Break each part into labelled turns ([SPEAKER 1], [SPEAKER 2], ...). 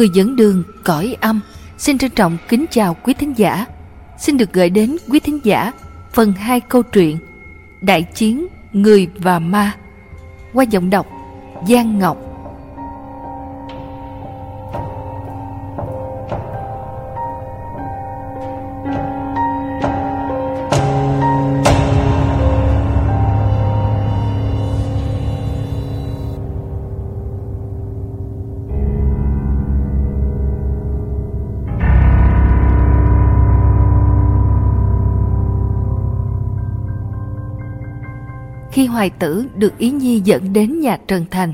[SPEAKER 1] Người dẫn đường cõi âm xin trân trọng kính chào quý thính giả. Xin được gửi đến quý thính giả phần 2 câu chuyện Đại chiến, Người và Ma, qua giọng đọc Giang Ngọc. Hoài Tử được Ý Nhi dẫn đến nhà Trần Thành,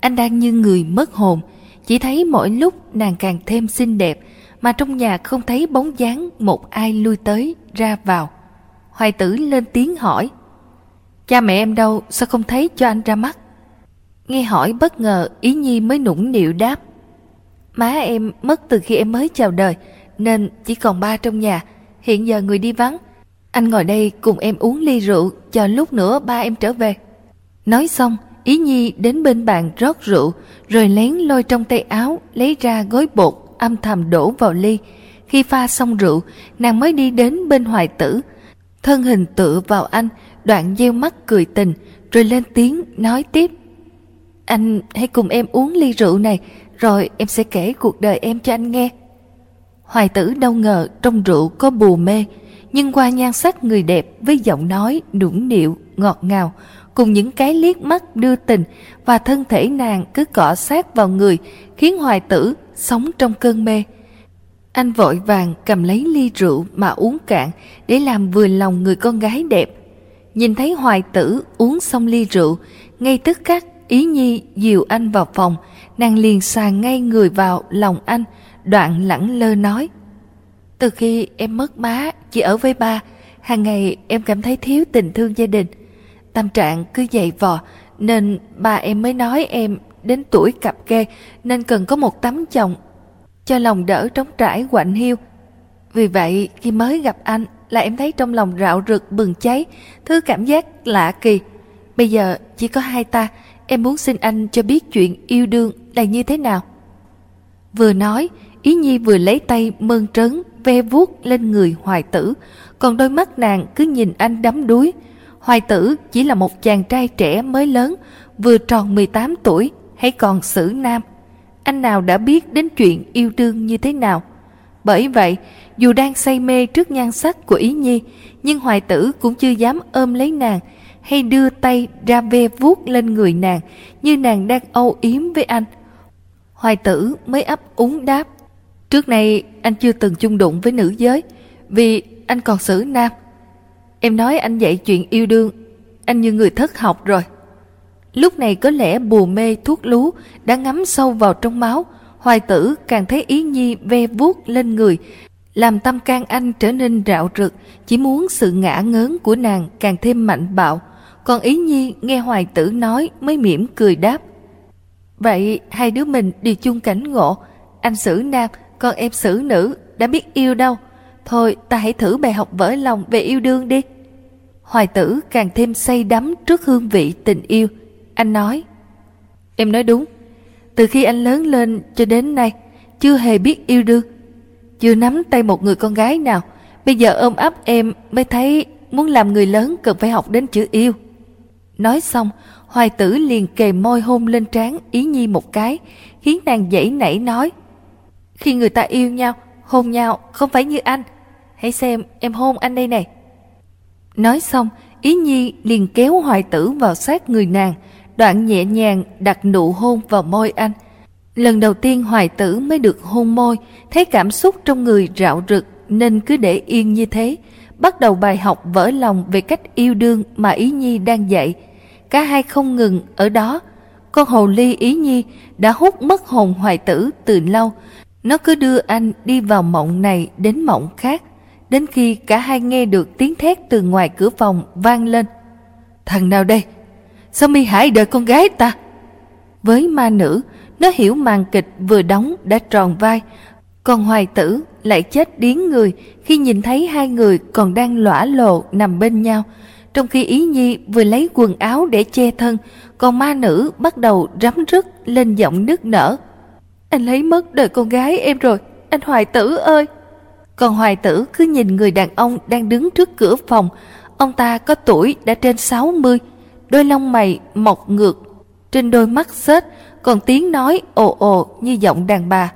[SPEAKER 1] anh đang như người mất hồn, chỉ thấy mỗi lúc nàng càng thêm xinh đẹp, mà trong nhà không thấy bóng dáng một ai lui tới, ra vào. Hoài Tử lên tiếng hỏi, Cha mẹ em đâu, sao không thấy cho anh ra mắt? Nghe hỏi bất ngờ, Ý Nhi mới nũng nịu đáp, Má em mất từ khi em mới chào đời, nên chỉ còn ba trong nhà, hiện giờ người đi vắng, anh ngồi đây cùng em uống ly rượu, Chờ lúc nữa ba em trở về. Nói xong, Ý Nhi đến bên bàn rót rượu, Rồi lén lôi trong tay áo, Lấy ra gói bột, âm thầm đổ vào ly. Khi pha xong rượu, Nàng mới đi đến bên hoài tử. Thân hình tựa vào anh, Đoạn gieo mắt cười tình, Rồi lên tiếng nói tiếp. Anh hãy cùng em uống ly rượu này, Rồi em sẽ kể cuộc đời em cho anh nghe. Hoài tử đâu ngờ trong rượu có bù mê nhưng qua nhan sắc người đẹp với giọng nói nũng nịu, ngọt ngào, cùng những cái liếc mắt đưa tình và thân thể nàng cứ cọ sát vào người, khiến hoài tử sống trong cơn mê. Anh vội vàng cầm lấy ly rượu mà uống cạn để làm vừa lòng người con gái đẹp. Nhìn thấy hoài tử uống xong ly rượu, ngay tức khắc ý nhi dìu anh vào phòng, nàng liền sàn ngay người vào lòng anh, đoạn lẳng lơ nói. Từ khi em mất má, chỉ ở với ba, hàng ngày em cảm thấy thiếu tình thương gia đình. Tâm trạng cứ dày vò, nên ba em mới nói em đến tuổi cặp kê nên cần có một tấm chồng cho lòng đỡ trống trải quạnh hiu. Vì vậy khi mới gặp anh là em thấy trong lòng rạo rực bừng cháy, thứ cảm giác lạ kỳ. Bây giờ chỉ có hai ta, em muốn xin anh cho biết chuyện yêu đương là như thế nào. Vừa nói, Ý Nhi vừa lấy tay mơn trớn ve vuốt lên người hoài tử, còn đôi mắt nàng cứ nhìn anh đắm đuối. Hoài tử chỉ là một chàng trai trẻ mới lớn, vừa tròn 18 tuổi, hay còn xử nam. Anh nào đã biết đến chuyện yêu đương như thế nào? Bởi vậy, dù đang say mê trước nhan sắc của Ý Nhi, nhưng Hoài tử cũng chưa dám ôm lấy nàng, hay đưa tay ra ve vuốt lên người nàng, như nàng đang âu yếm với anh. Hoài tử mới ấp úng đáp. Trước nay, anh chưa từng chung đụng với nữ giới, Vì anh còn xử nam. Em nói anh dạy chuyện yêu đương, Anh như người thất học rồi. Lúc này có lẽ bùa mê thuốc lú Đã ngắm sâu vào trong máu, Hoài tử càng thấy ý nhi ve vuốt lên người, Làm tâm can anh trở nên rạo rực, Chỉ muốn sự ngã ngớn của nàng càng thêm mạnh bạo. Còn ý nhi nghe hoài tử nói Mới mỉm cười đáp, Vậy hai đứa mình đi chung cảnh ngộ, Anh xử nam con em xử nữ đã biết yêu đâu. Thôi, ta hãy thử bài học vỡ lòng về yêu đương đi. Hoài tử càng thêm say đắm trước hương vị tình yêu. Anh nói, Em nói đúng. Từ khi anh lớn lên cho đến nay, Chưa hề biết yêu đương. Chưa nắm tay một người con gái nào. Bây giờ ôm ấp em mới thấy Muốn làm người lớn cần phải học đến chữ yêu. Nói xong, Hoài tử liền kề môi hôn lên trán Ý Nhi một cái, Khiến nàng dãy nảy nói khi người ta yêu nhau, hôn nhau không phải như anh. Hãy xem em hôn anh đây này. Nói xong, Ý Nhi liền kéo hoài tử vào sát người nàng, đoạn nhẹ nhàng đặt nụ hôn vào môi anh. Lần đầu tiên hoài tử mới được hôn môi, thấy cảm xúc trong người rạo rực nên cứ để yên như thế. Bắt đầu bài học vỡ lòng về cách yêu đương mà Ý Nhi đang dạy. Cả hai không ngừng ở đó. Con hồ ly Ý Nhi đã hút mất hồn hoài tử từ lâu, nó cứ đưa anh đi vào mộng này đến mộng khác, đến khi cả hai nghe được tiếng thét từ ngoài cửa phòng vang lên. Thằng nào đây? Sao mi hại đời con gái ta? Với ma nữ, nó hiểu màn kịch vừa đóng đã tròn vai, còn hoài tử lại chết điếng người khi nhìn thấy hai người còn đang lõa lộ nằm bên nhau. Trong khi Ý Nhi vừa lấy quần áo để che thân, còn ma nữ bắt đầu rắm rứt lên giọng nức nở. Anh lấy mất đời con gái em rồi, anh Hoài Tử ơi! Còn Hoài Tử cứ nhìn người đàn ông đang đứng trước cửa phòng. Ông ta có tuổi đã trên 60, đôi lông mày mọc ngược, trên đôi mắt xếch, còn tiếng nói ồ ồ như giọng đàn bà.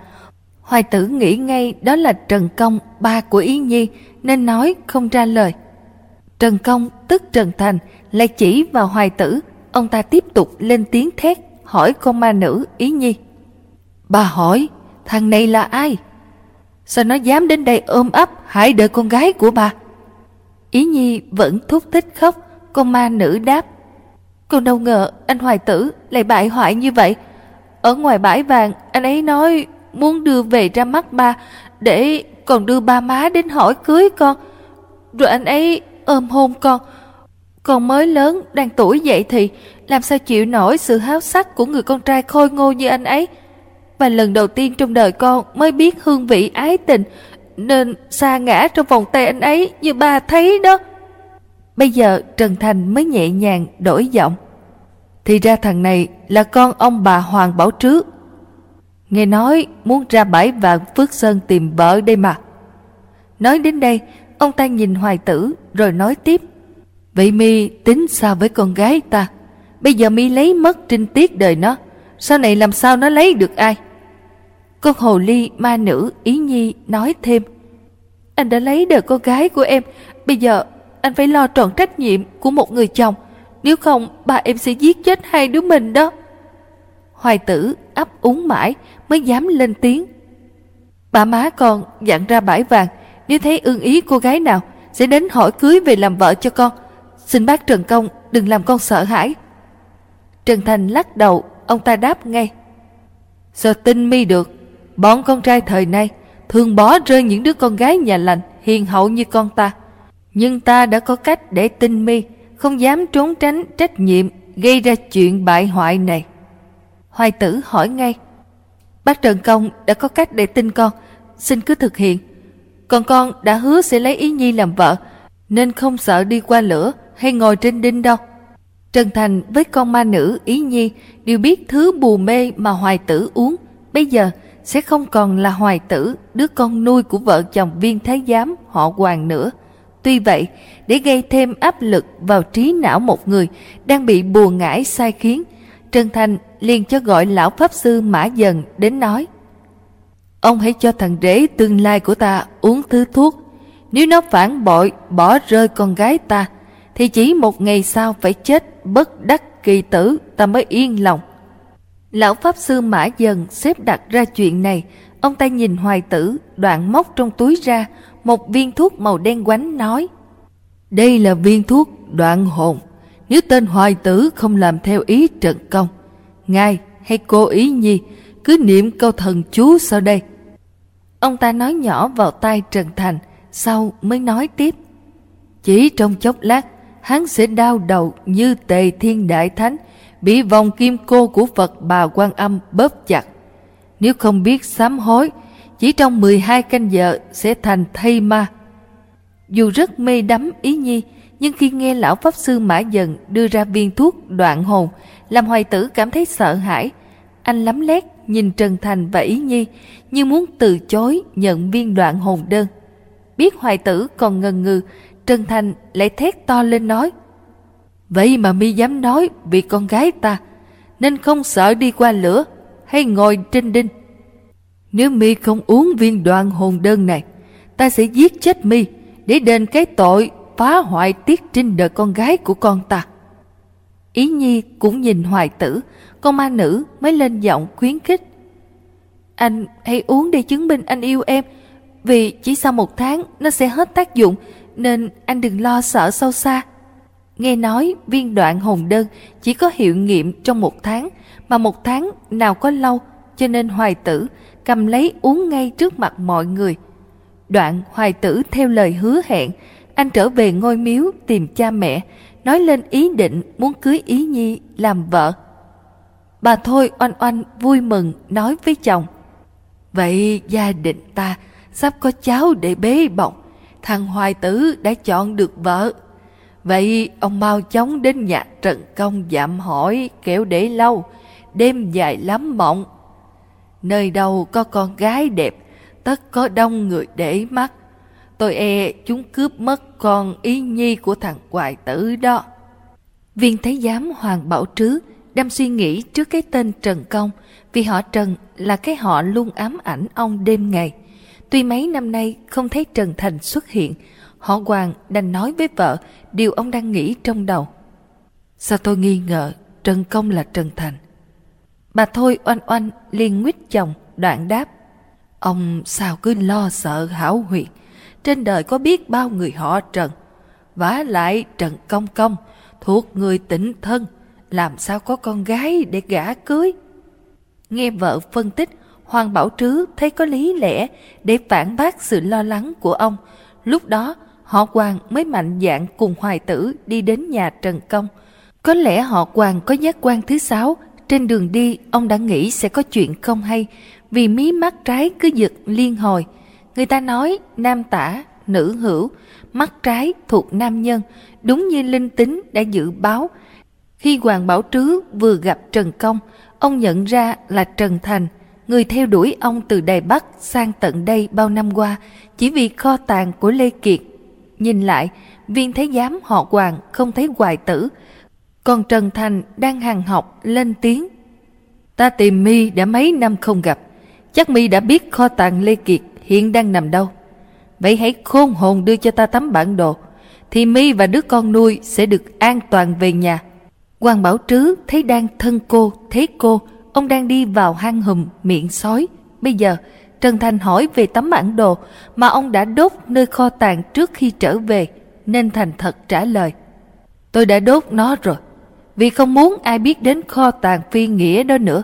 [SPEAKER 1] Hoài Tử nghĩ ngay đó là Trần Công, ba của Yến Nhi, nên nói không ra lời. Trần Công tức Trần Thành lại chỉ vào Hoài Tử, ông ta tiếp tục lên tiếng thét hỏi con ma nữ Ý Nhi. Bà hỏi, thằng này là ai? Sao nó dám đến đây ôm ấp hại đời con gái của bà? Ý Nhi vẫn thúc thích khóc, con ma nữ đáp. Con đâu ngờ anh Hoài Tử lại bại hoại như vậy. Ở ngoài bãi vàng, anh ấy nói muốn đưa về ra mắt ba, để còn đưa ba má đến hỏi cưới con. Rồi anh ấy ôm hôn con. Con mới lớn, đang tuổi dậy thì, làm sao chịu nổi sự háo sắc của người con trai khôi ngô như anh ấy và lần đầu tiên trong đời con mới biết hương vị ái tình nên xa ngã trong vòng tay anh ấy như ba thấy đó. Bây giờ Trần Thành mới nhẹ nhàng đổi giọng. Thì ra thằng này là con ông bà Hoàng Bảo trước Nghe nói muốn ra bãi vạn Phước Sơn tìm vợ đây mà. Nói đến đây, ông ta nhìn hoài tử rồi nói tiếp. Vậy mi tính sao với con gái ta? Bây giờ mi lấy mất trinh tiết đời nó. Sau này làm sao nó lấy được ai? Con hồ ly ma nữ Ý Nhi nói thêm, Anh đã lấy đời con gái của em, Bây giờ anh phải lo trọn trách nhiệm của một người chồng, Nếu không ba em sẽ giết chết hai đứa mình đó. Hoài tử ấp úng mãi mới dám lên tiếng. Bà má con dặn ra bãi vàng, Nếu thấy ưng ý cô gái nào Sẽ đến hỏi cưới về làm vợ cho con. Xin bác Trần Công đừng làm con sợ hãi. Trần Thành lắc đầu, Ông ta đáp ngay, Sao tin mi được? Bọn con trai thời nay thường bỏ rơi những đứa con gái nhà lành, hiền hậu như con ta. Nhưng ta đã có cách để tinh mi, không dám trốn tránh trách nhiệm gây ra chuyện bại hoại này. Hoài tử hỏi ngay, bác Trần Công đã có cách để tin con, xin cứ thực hiện. Còn con đã hứa sẽ lấy Ý Nhi làm vợ, nên không sợ đi qua lửa hay ngồi trên đinh đâu. Trần Thành với con ma nữ Ý Nhi đều biết thứ bù mê mà Hoài tử uống. Bây giờ sẽ không còn là hoài tử, đứa con nuôi của vợ chồng viên thái giám họ hoàng nữa. Tuy vậy, để gây thêm áp lực vào trí não một người đang bị buồn ngải sai khiến, Trần Thành liền cho gọi lão Pháp Sư Mã Dần đến nói Ông hãy cho thằng rể tương lai của ta uống thứ thuốc. Nếu nó phản bội, bỏ rơi con gái ta, thì chỉ một ngày sau phải chết bất đắc kỳ tử ta mới yên lòng. Lão Pháp Sư Mã Dần xếp đặt ra chuyện này, ông ta nhìn hoài tử, đoạn móc trong túi ra, một viên thuốc màu đen quánh nói. Đây là viên thuốc đoạn hồn, nếu tên hoài tử không làm theo ý trận công. Ngài hay cô ý nhi, cứ niệm câu thần chú sau đây. Ông ta nói nhỏ vào tai Trần Thành, sau mới nói tiếp. Chỉ trong chốc lát, hắn sẽ đau đầu như tề thiên đại thánh, bị vòng kim cô của Phật bà quan âm bóp chặt. Nếu không biết sám hối, chỉ trong 12 canh giờ sẽ thành thây ma. Dù rất mê đắm ý nhi, nhưng khi nghe lão Pháp Sư Mã Dần đưa ra viên thuốc đoạn hồn, làm hoài tử cảm thấy sợ hãi. Anh lắm lét nhìn Trần Thành và Ý Nhi như muốn từ chối nhận viên đoạn hồn đơn. Biết hoài tử còn ngần ngừ, Trần Thành lại thét to lên nói Vậy mà mi dám nói vì con gái ta, nên không sợ đi qua lửa hay ngồi trên đinh. Nếu mi không uống viên đoạn hồn đơn này, ta sẽ giết chết mi để đền cái tội phá hoại tiết trinh đời con gái của con ta. Ý Nhi cũng nhìn hoài tử, con ma nữ mới lên giọng khuyến khích. Anh hãy uống để chứng minh anh yêu em, vì chỉ sau một tháng nó sẽ hết tác dụng, nên anh đừng lo sợ sâu xa. Nghe nói viên đoạn hồn đơn chỉ có hiệu nghiệm trong một tháng, mà một tháng nào có lâu, cho nên hoài tử cầm lấy uống ngay trước mặt mọi người. Đoạn hoài tử theo lời hứa hẹn, anh trở về ngôi miếu tìm cha mẹ, nói lên ý định muốn cưới Ý Nhi làm vợ. Bà Thôi oanh oanh vui mừng nói với chồng, Vậy gia đình ta sắp có cháu để bế bọc, thằng hoài tử đã chọn được vợ. Vậy ông mau chóng đến nhà Trần Công dạm hỏi kẻo để lâu, đêm dài lắm mộng. Nơi đâu có con gái đẹp, tất có đông người để mắt. Tôi e chúng cướp mất con ý nhi của thằng hoài tử đó. Viên thái giám Hoàng Bảo Trứ đang suy nghĩ trước cái tên Trần Công vì họ Trần là cái họ luôn ám ảnh ông đêm ngày. Tuy mấy năm nay không thấy Trần Thành xuất hiện, họ Hoàng đành nói với vợ điều ông đang nghĩ trong đầu. Sao tôi nghi ngờ Trần Công là Trần Thành? Bà Thôi oanh oanh liền nguyết chồng đoạn đáp. Ông sao cứ lo sợ hảo huyệt. Trên đời có biết bao người họ Trần. vả lại Trần Công Công thuộc người tỉnh thân. Làm sao có con gái để gả cưới? Nghe vợ phân tích, Hoàng Bảo Trứ thấy có lý lẽ để phản bác sự lo lắng của ông. Lúc đó, họ Hoàng mới mạnh dạn cùng Hoài Tử đi đến nhà Trần Công. Có lẽ họ Hoàng có giác quan thứ sáu, trên đường đi ông đã nghĩ sẽ có chuyện không hay, vì mí mắt trái cứ giật liên hồi. Người ta nói nam tả, nữ hữu, mắt trái thuộc nam nhân, đúng như linh tính đã dự báo. Khi Hoàng Bảo Trứ vừa gặp Trần Công, ông nhận ra là Trần Thành, người theo đuổi ông từ Đài Bắc sang tận đây bao năm qua, chỉ vì kho tàng của Lê Kiệt. Nhìn lại, viên thái giám họ Hoàng không thấy hoài tử, còn Trần Thành đang hàng học lên tiếng. Ta tìm mi đã mấy năm không gặp, chắc mi đã biết kho tàng Lê Kiệt hiện đang nằm đâu. Vậy hãy khôn hồn đưa cho ta tấm bản đồ, thì mi và đứa con nuôi sẽ được an toàn về nhà. Hoàng Bảo Trứ thấy đang thân cô, thế cô, ông đang đi vào hang hùm miệng sói. Bây giờ, Trần Thành hỏi về tấm bản đồ mà ông đã đốt nơi kho tàng trước khi trở về, nên Thành thật trả lời. Tôi đã đốt nó rồi, vì không muốn ai biết đến kho tàng phi nghĩa đó nữa.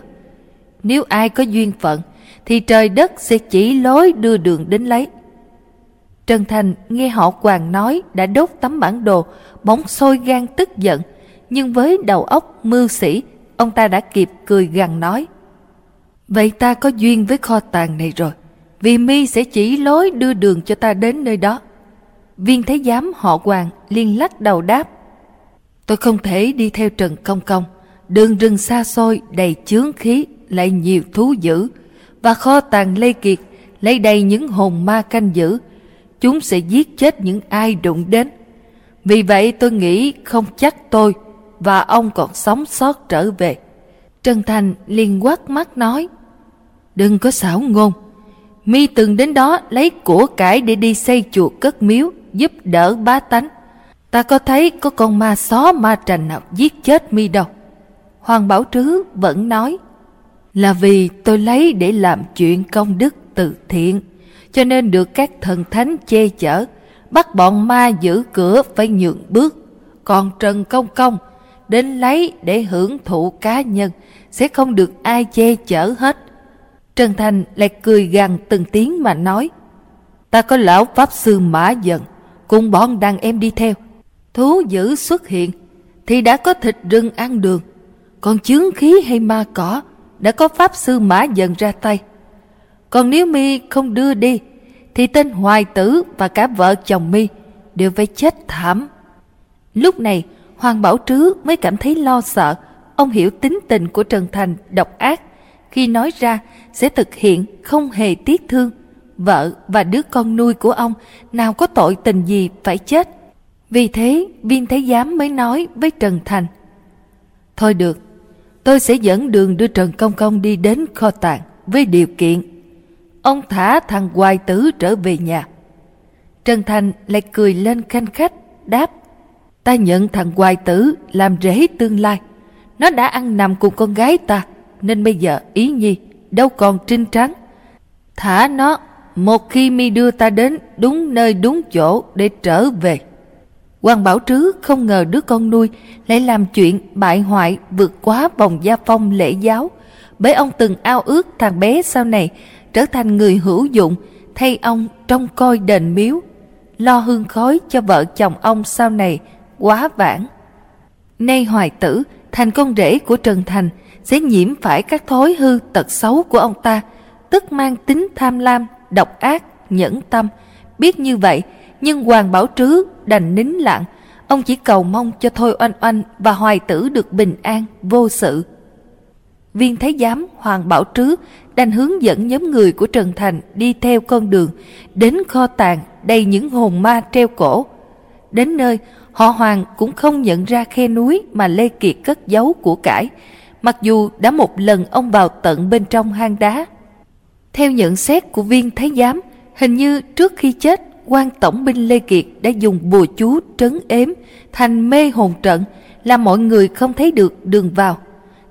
[SPEAKER 1] Nếu ai có duyên phận, thì trời đất sẽ chỉ lối đưa đường đến lấy. Trần Thành nghe họ Quàng nói đã đốt tấm bản đồ, bóng sôi gan tức giận, nhưng với đầu óc mưu sĩ, ông ta đã kịp cười gằn nói. Vậy ta có duyên với kho tàng này rồi, vì mi sẽ chỉ lối đưa đường cho ta đến nơi đó. Viên thái Giám họ Hoàng liền lách đầu đáp. Tôi không thể đi theo Trần Công Công, đường rừng xa xôi đầy chướng khí lại nhiều thú dữ, và kho tàng Lê Kiệt lấy đầy những hồn ma canh giữ. Chúng sẽ giết chết những ai đụng đến. Vì vậy tôi nghĩ không chắc tôi và ông còn sống sót trở về. Trần Thành liền quát mắt nói, Đừng có xảo ngôn, mi từng đến đó lấy của cải để đi xây chùa cất miếu, giúp đỡ bá tánh. Ta có thấy có con ma xó ma trành nào giết chết mi đâu. Hoàng Bảo Trứ vẫn nói, là vì tôi lấy để làm chuyện công đức từ thiện, cho nên được các thần thánh che chở, bắt bọn ma giữ cửa phải nhượng bước. Còn Trần Công Công đến lấy để hưởng thụ cá nhân, sẽ không được ai che chở hết. Trần Thành lại cười gằn từng tiếng mà nói, ta có lão Pháp Sư Mã Dần, cùng bọn đàn em đi theo. Thú dữ xuất hiện, thì đã có thịt rừng ăn đường, còn chướng khí hay ma cỏ, đã có Pháp Sư Mã Dần ra tay. Còn nếu mi không đưa đi, thì tên Hoài Tử và cả vợ chồng mi đều phải chết thảm. Lúc này, Hoàng Bảo Trứ mới cảm thấy lo sợ. Ông hiểu tính tình của Trần Thành độc ác. Khi nói ra, sẽ thực hiện không hề tiếc thương. Vợ và đứa con nuôi của ông nào có tội tình gì phải chết. Vì thế, viên thái giám mới nói với Trần Thành. Thôi được, tôi sẽ dẫn đường đưa Trần Công Công đi đến kho tàng với điều kiện. Ông thả thằng Hoài Tử trở về nhà. Trần Thành lại cười lên khanh khách, đáp ta nhận thằng hoài tử làm rễ tương lai. Nó đã ăn nằm cùng con gái ta, nên bây giờ ý nhi đâu còn trinh trắng. Thả nó, một khi mi đưa ta đến đúng nơi đúng chỗ để trở về. Hoàng Bảo Trứ không ngờ đứa con nuôi lại làm chuyện bại hoại vượt quá vòng gia phong lễ giáo, bởi ông từng ao ước thằng bé sau này trở thành người hữu dụng thay ông trông coi đền miếu, lo hương khói cho vợ chồng ông sau này quá vãng. Nay hoài tử thành con rể của Trần Thành sẽ nhiễm phải các thói hư tật xấu của ông ta, tức mang tính tham lam, độc ác, nhẫn tâm. Biết như vậy, nhưng Hoàng Bảo Trứ đành nín lặng, ông chỉ cầu mong cho Thôi Oanh Oanh và Hoài Tử được bình an, vô sự. Viên thái giám Hoàng Bảo Trứ đành hướng dẫn nhóm người của Trần Thành đi theo con đường đến kho tàng đầy những hồn ma treo cổ. Đến nơi, họ Hoàng cũng không nhận ra khe núi mà Lê Kiệt cất giấu của cải, mặc dù đã một lần ông vào tận bên trong hang đá. Theo nhận xét của viên thái giám, hình như trước khi chết, quan tổng binh Lê Kiệt đã dùng bùa chú trấn ếm thành mê hồn trận, làm mọi người không thấy được đường vào.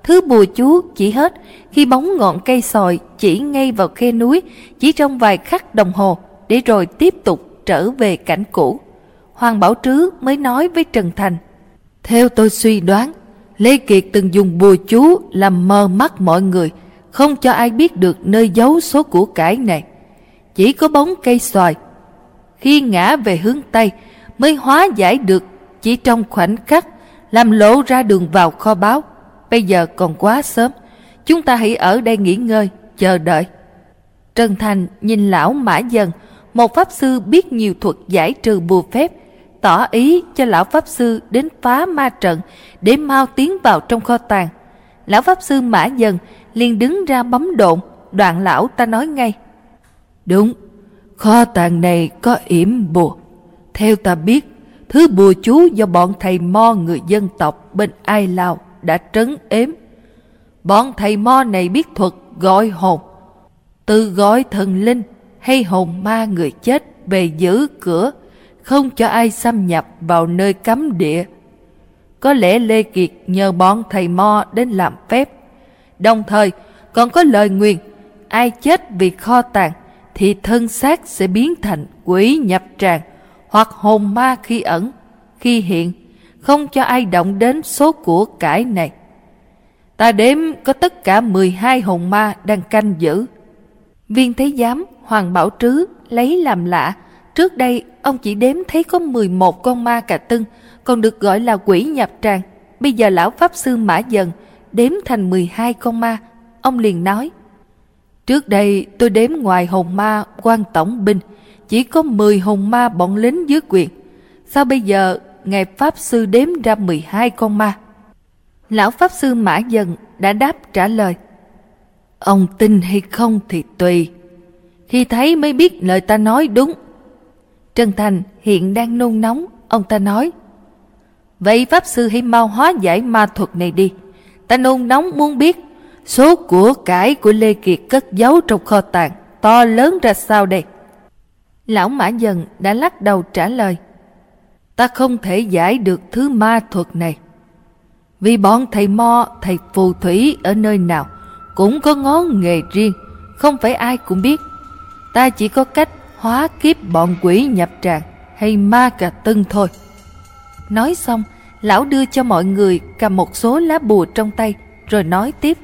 [SPEAKER 1] Thứ bùa chú chỉ hết khi bóng ngọn cây sòi chỉ ngay vào khe núi chỉ trong vài khắc đồng hồ để rồi tiếp tục trở về cảnh cũ. Hoàng Bảo Trứ mới nói với Trần Thành. Theo tôi suy đoán, Lê Kiệt từng dùng bùa chú làm mờ mắt mọi người, không cho ai biết được nơi giấu số của cải này. Chỉ có bóng cây xoài. Khi ngã về hướng Tây mới hóa giải được chỉ trong khoảnh khắc làm lộ ra đường vào kho báo. Bây giờ còn quá sớm, chúng ta hãy ở đây nghỉ ngơi, chờ đợi. Trần Thành nhìn lão Mã Dần, một pháp sư biết nhiều thuật giải trừ bùa phép, tỏ ý cho lão pháp sư đến phá ma trận để mau tiến vào trong kho tàng. Lão pháp sư Mã Dần liền đứng ra bấm độn, đoạn lão ta nói ngay. Đúng, kho tàng này có yểm bùa. Theo ta biết, thứ bùa chú do bọn thầy mo người dân tộc bên Ai Lao đã trấn ếm. Bọn thầy mo này biết thuật gọi hồn, từ gọi thần linh hay hồn ma người chết về giữ cửa, không cho ai xâm nhập vào nơi cấm địa. Có lẽ Lê Kiệt nhờ bọn thầy mo đến làm phép. Đồng thời còn có lời nguyền, ai chết vì kho tàng thì thân xác sẽ biến thành quỷ nhập tràng hoặc hồn ma khi ẩn, khi hiện, không cho ai động đến số của cải này. Ta đếm có tất cả 12 hồn ma đang canh giữ. Viên Thế Giám Hoàng Bảo Trứ lấy làm lạ. Trước đây ông chỉ đếm thấy có 11 con ma cà tưng, còn được gọi là quỷ nhập tràng. Bây giờ lão Pháp Sư Mã Dần đếm thành 12 con ma. Ông liền nói, Trước đây tôi đếm ngoài hồn ma quan tổng binh, chỉ có 10 hồn ma bọn lính dưới quyền. Sao bây giờ Ngài Pháp Sư đếm ra 12 con ma? Lão Pháp Sư Mã Dần đã đáp trả lời. Ông tin hay không thì tùy. Khi thấy mới biết lời ta nói đúng. Trần Thành hiện đang nôn nóng, ông ta nói. Vậy Pháp Sư hãy mau hóa giải ma thuật này đi. Ta nôn nóng muốn biết số của cải của Lê Kiệt cất giấu trong kho tàng to lớn ra sao đây? Lão Mã Dần đã lắc đầu trả lời. Ta không thể giải được thứ ma thuật này. Vì bọn thầy mo, thầy phù thủy ở nơi nào cũng có ngón nghề riêng, không phải ai cũng biết. Ta chỉ có cách hóa kiếp bọn quỷ nhập tràng hay ma cà tưng thôi. Nói xong, lão đưa cho mọi người cầm một số lá bùa trong tay, rồi nói tiếp.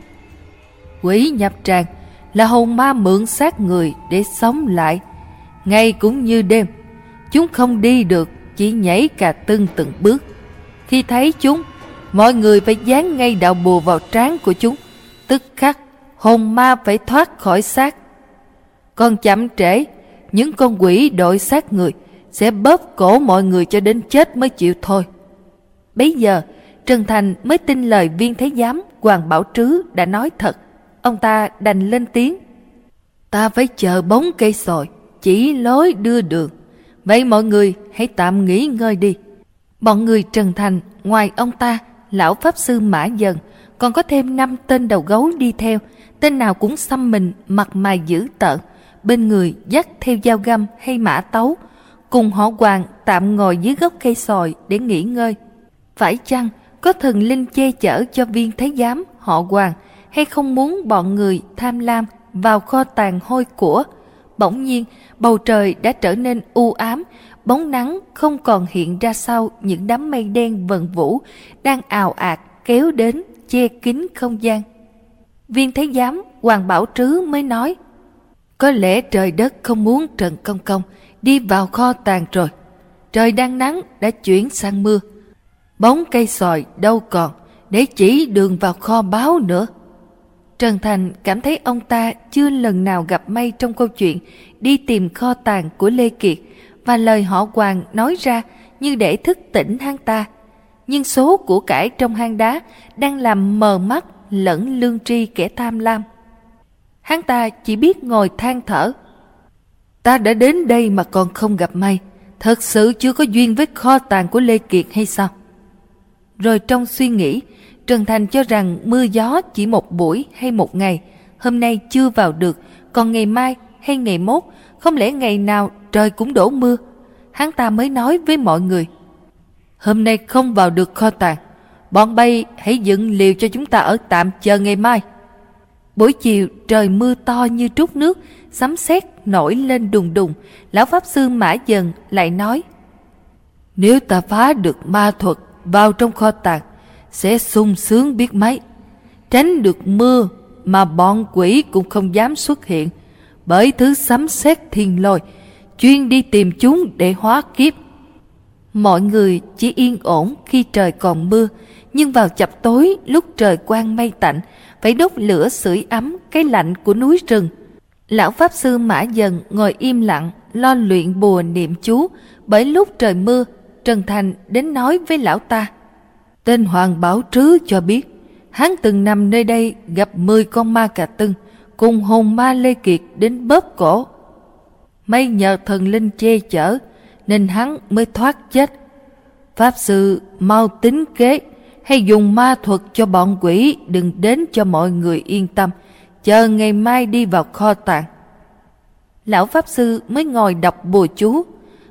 [SPEAKER 1] Quỷ nhập tràng là hồn ma mượn xác người để sống lại. Ngày cũng như đêm, chúng không đi được, chỉ nhảy cà tưng từng bước. Khi thấy chúng, mọi người phải dán ngay đạo bùa vào trán của chúng. Tức khắc, hồn ma phải thoát khỏi xác. Còn chậm trễ, những con quỷ đội xác người sẽ bóp cổ mọi người cho đến chết mới chịu thôi. Bấy giờ, Trần Thành mới tin lời viên thái giám Hoàng Bảo Trứ đã nói thật. Ông ta đành lên tiếng. Ta phải chờ bóng cây sồi, chỉ lối đưa đường. Vậy mọi người hãy tạm nghỉ ngơi đi. Bọn người Trần Thành, ngoài ông ta, lão Pháp Sư Mã Dần, còn có thêm năm tên đầu gấu đi theo, tên nào cũng xăm mình, mặt mày dữ tợn, bên người dắt theo dao găm hay mã tấu, cùng họ hoàng tạm ngồi dưới gốc cây sòi để nghỉ ngơi. Phải chăng có thần linh che chở cho viên thái giám họ hoàng hay không muốn bọn người tham lam vào kho tàng hôi của? Bỗng nhiên, bầu trời đã trở nên u ám, bóng nắng không còn hiện ra sau những đám mây đen vần vũ đang ào ạt kéo đến che kín không gian. Viên Thái Giám Hoàng Bảo Trứ mới nói có lẽ trời đất không muốn Trần Công Công đi vào kho tàng rồi. Trời đang nắng đã chuyển sang mưa. Bóng cây sòi đâu còn để chỉ đường vào kho báo nữa. Trần Thành cảm thấy ông ta chưa lần nào gặp may trong câu chuyện đi tìm kho tàng của Lê Kiệt và lời họ Hoàng nói ra như để thức tỉnh hang ta. Nhưng số của cải trong hang đá đang làm mờ mắt lẫn lương tri kẻ tham lam. Hắn ta chỉ biết ngồi than thở. Ta đã đến đây mà còn không gặp may, thật sự chưa có duyên với kho tàng của Lê Kiệt hay sao? Rồi trong suy nghĩ, Trần Thành cho rằng mưa gió chỉ một buổi hay một ngày, hôm nay chưa vào được, còn ngày mai hay ngày mốt, không lẽ ngày nào trời cũng đổ mưa? Hắn ta mới nói với mọi người. Hôm nay không vào được kho tàng, bọn bay hãy dựng liều cho chúng ta ở tạm chờ ngày mai. Buổi chiều trời mưa to như trút nước, sấm sét nổi lên đùng đùng, lão pháp sư mã dần lại nói: Nếu ta phá được ma thuật vào trong kho tàng, sẽ sung sướng biết mấy. Tránh được mưa mà bọn quỷ cũng không dám xuất hiện, bởi thứ sấm sét thiên lôi, chuyên đi tìm chúng để hóa kiếp. Mọi người chỉ yên ổn khi trời còn mưa, nhưng vào chập tối lúc trời quang mây tạnh, phải đốt lửa sưởi ấm cái lạnh của núi rừng. Lão Pháp Sư Mã Dần ngồi im lặng, lo luyện bùa niệm chú, bởi lúc trời mưa, Trần Thành đến nói với lão ta. Tên Hoàng Bảo Trứ cho biết, hắn từng nằm nơi đây gặp 10 con ma cà tưng, cùng hồn ma Lê Kiệt đến bóp cổ. May nhờ thần linh che chở, nên hắn mới thoát chết. Pháp sư mau tính kế, hay dùng ma thuật cho bọn quỷ đừng đến cho mọi người yên tâm, chờ ngày mai đi vào kho tàng. Lão Pháp Sư mới ngồi đọc bùa chú.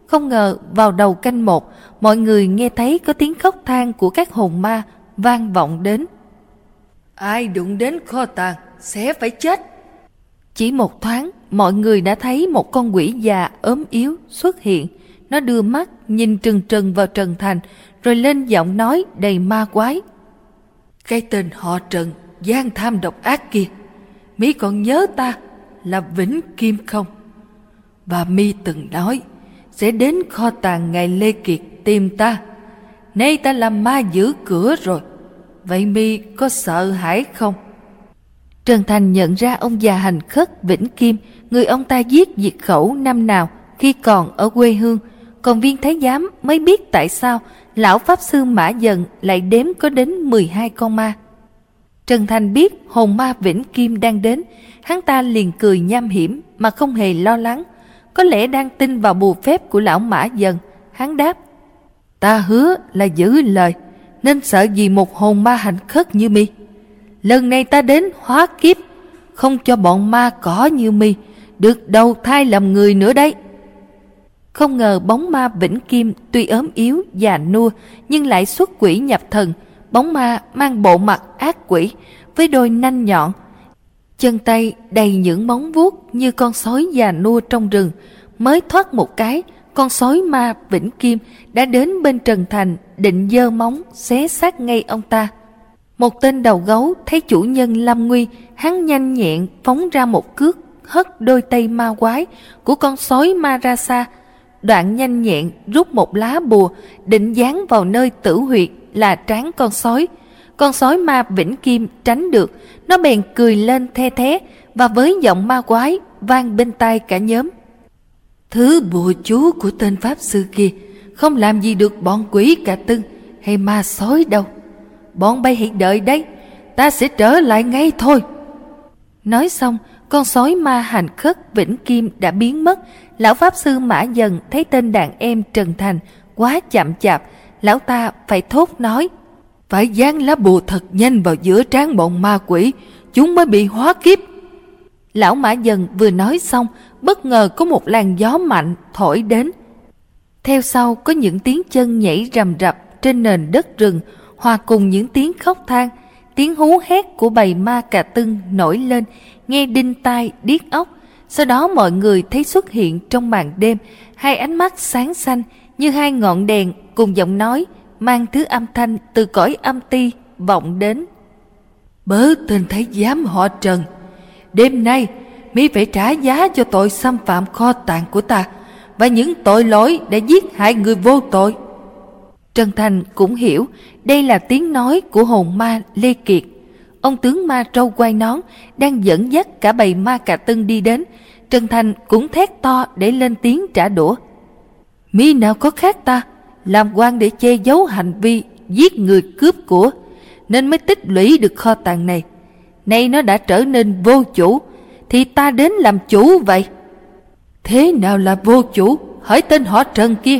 [SPEAKER 1] Không ngờ vào đầu canh một, mọi người nghe thấy có tiếng khóc than của các hồn ma vang vọng đến. Ai đụng đến kho tàng sẽ phải chết. Chỉ một thoáng, mọi người đã thấy một con quỷ già ốm yếu xuất hiện. Nó đưa mắt nhìn trừng trừng vào Trần Thành rồi lên giọng nói đầy ma quái. Cái tên họ Trần, gian tham độc ác kia, Mỹ còn nhớ ta là Vĩnh Kim không? Và mi từng nói sẽ đến kho tàng ngày Lê Kiệt tìm ta. Nay ta làm ma giữ cửa rồi, vậy mi có sợ hãi không? Trần Thành nhận ra ông già hành khất Vĩnh Kim, người ông ta giết diệt khẩu năm nào khi còn ở quê hương, còn viên thái giám mới biết tại sao lão pháp sư mã dần lại đếm có đến 12 con ma. Trần Thành biết hồn ma Vĩnh Kim đang đến, hắn ta liền cười nham hiểm mà không hề lo lắng, có lẽ đang tin vào bùa phép của lão mã dần. Hắn đáp, ta hứa là giữ lời, nên sợ gì một hồn ma hành khất như mi. Lần này ta đến hóa kiếp, không cho bọn ma cỏ như mi được đầu thai làm người nữa đấy. Không ngờ bóng ma Vĩnh Kim tuy ốm yếu, già nua nhưng lại xuất quỷ nhập thần. Bóng ma mang bộ mặt ác quỷ với đôi nanh nhọn. Chân tay đầy những móng vuốt như con sói già nua trong rừng. Mới thoát một cái, con sói ma Vĩnh Kim đã đến bên Trần Thành định dơ móng xé xác ngay ông ta. Một tên đầu gấu thấy chủ nhân lâm nguy, hắn nhanh nhẹn phóng ra một cước hất đôi tay ma quái của con sói ma ra xa đoạn nhanh nhẹn rút một lá bùa định dán vào nơi tử huyệt là trán con sói. Con sói ma vĩnh kim tránh được nó bèn cười lên the thé và với giọng ma quái vang bên tai cả nhóm. Thứ bùa chú của tên pháp sư kia không làm gì được bọn quỷ cả tưng hay ma sói đâu. Bọn bay hãy đợi đấy ta sẽ trở lại ngay thôi. Nói xong con sói ma hành khất, vĩnh kim đã biến mất. Lão pháp sư mã dần thấy tên đàn em trần thành quá chậm chạp, lão ta phải thốt nói, phải dán lá bùa thật nhanh vào giữa trán bọn ma quỷ, chúng mới bị hóa kiếp. Lão mã dần vừa nói xong, bất ngờ có một làn gió mạnh thổi đến. Theo sau có những tiếng chân nhảy rầm rập trên nền đất rừng, hòa cùng những tiếng khóc than. Tiếng hú hét của bầy ma cà tưng nổi lên nghe đinh tai điếc ốc sau đó mọi người thấy xuất hiện trong màn đêm hai ánh mắt sáng xanh như hai ngọn đèn cùng giọng nói mang thứ âm thanh từ cõi âm ti vọng đến. Bớ tên thấy dám họ Trần, đêm nay mi phải trả giá cho tội xâm phạm kho tàng của ta và những tội lỗi đã giết hại người vô tội. Trần Thành cũng hiểu đây là tiếng nói của hồn ma Lê Kiệt ông tướng ma trâu quay nón đang dẫn dắt cả bầy ma cà tưng đi đến trần thành cũng thét to để lên tiếng trả đũa mi nào có khác ta làm quan để che giấu hành vi giết người cướp của nên mới tích lũy được kho tàng này. Nay nó đã trở nên vô chủ, thì ta đến làm chủ vậy. Thế nào là vô chủ? Hỏi tên họ Trần kia.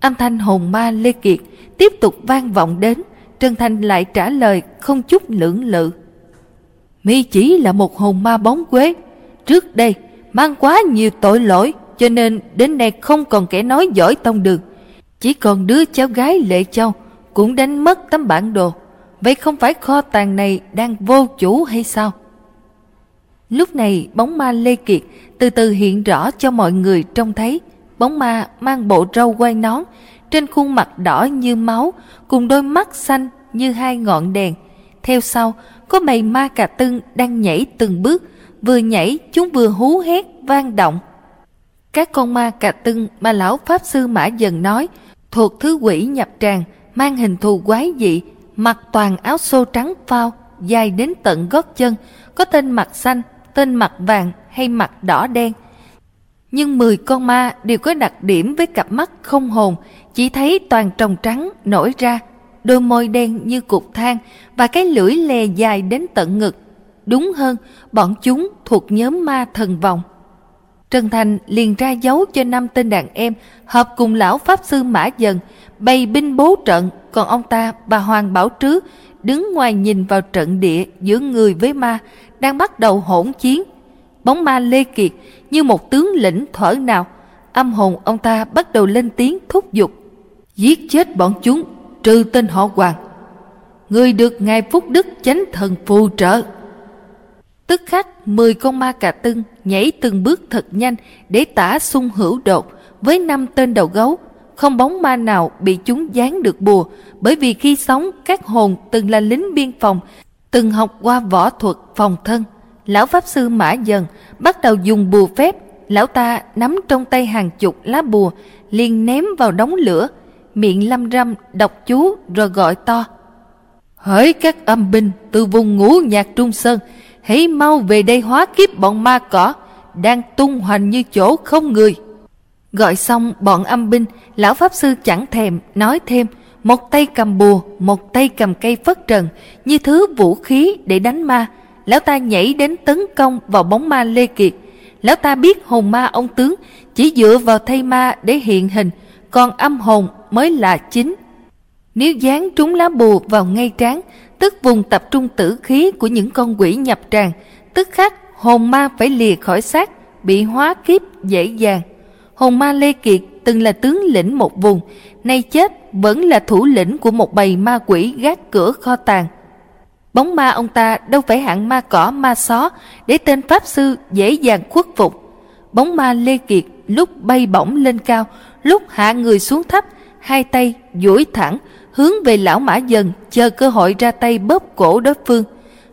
[SPEAKER 1] Âm thanh hồn ma Lê Kiệt tiếp tục vang vọng đến. Trần Thành lại trả lời không chút lưỡng lự. Mi chỉ là một hồn ma bóng quế. Trước đây mang quá nhiều tội lỗi cho nên đến nay không còn kẻ nói giỏi tông đường. Chỉ còn đứa cháu gái Lệ Châu cũng đánh mất tấm bản đồ. Vậy không phải kho tàng này đang vô chủ hay sao? Lúc này bóng ma Lê Kiệt từ từ hiện rõ cho mọi người trông thấy. Bóng ma mang bộ râu quay nón, trên khuôn mặt đỏ như máu, cùng đôi mắt xanh như hai ngọn đèn. Theo sau, có bầy ma cà tưng đang nhảy từng bước, vừa nhảy chúng vừa hú hét vang động. Các con ma cà tưng mà lão Pháp Sư Mã Dần nói thuộc thứ quỷ nhập tràng, mang hình thù quái dị, mặc toàn áo xô trắng phao, dài đến tận gót chân, có tên mặt xanh, tên mặt vàng hay mặt đỏ đen. Nhưng 10 con ma đều có đặc điểm với cặp mắt không hồn, chỉ thấy toàn trồng trắng nổi ra, đôi môi đen như cục than và cái lưỡi lè dài đến tận ngực. Đúng hơn, bọn chúng thuộc nhóm ma thần vòng. Trần Thành liền ra dấu cho năm tên đàn em hợp cùng lão Pháp Sư Mã Dần bày binh bố trận, còn ông ta và Hoàng Bảo Trứ đứng ngoài nhìn vào trận địa giữa người với ma đang bắt đầu hỗn chiến. Bóng ma Lê Kiệt như một tướng lĩnh thở nào, âm hồn ông ta bắt đầu lên tiếng thúc giục. Giết chết bọn chúng, trừ tên họ Hoàng. Người được Ngài Phúc Đức chánh thần phù trợ. Tức khắc, mười con ma cà tưng nhảy từng bước thật nhanh để tả xung hữu đột với năm tên đầu gấu. Không bóng ma nào bị chúng dán được bùa, bởi vì khi sống, các hồn từng là lính biên phòng, từng học qua võ thuật phòng thân. Lão Pháp Sư Mã Dần bắt đầu dùng bùa phép, lão ta nắm trong tay hàng chục lá bùa, liền ném vào đống lửa, miệng lâm râm đọc chú rồi gọi to. Hỡi các âm binh từ vùng ngũ nhạc Trung Sơn, hãy mau về đây hóa kiếp bọn ma cỏ, đang tung hoành như chỗ không người. Gọi xong bọn âm binh, lão pháp sư chẳng thèm, nói thêm, một tay cầm bùa, một tay cầm cây phất trần, như thứ vũ khí để đánh ma. Lão ta nhảy đến tấn công vào bóng ma Lê Kiệt. Lão ta biết hồn ma ông tướng chỉ dựa vào thay ma để hiện hình, còn âm hồn mới là chính. Nếu dán trúng lá bùa vào ngay trán, tức vùng tập trung tử khí của những con quỷ nhập tràng, tức khắc hồn ma phải lìa khỏi xác, bị hóa kiếp dễ dàng. Hồn ma Lê Kiệt từng là tướng lĩnh một vùng, nay chết vẫn là thủ lĩnh của một bầy ma quỷ gác cửa kho tàng. Bóng ma ông ta đâu phải hạng ma cỏ ma xó để tên Pháp Sư dễ dàng khuất phục. Bóng ma Lê Kiệt lúc bay bổng lên cao, lúc hạ người xuống thấp, hai tay duỗi thẳng, hướng về lão mã dần, chờ cơ hội ra tay bóp cổ đối phương.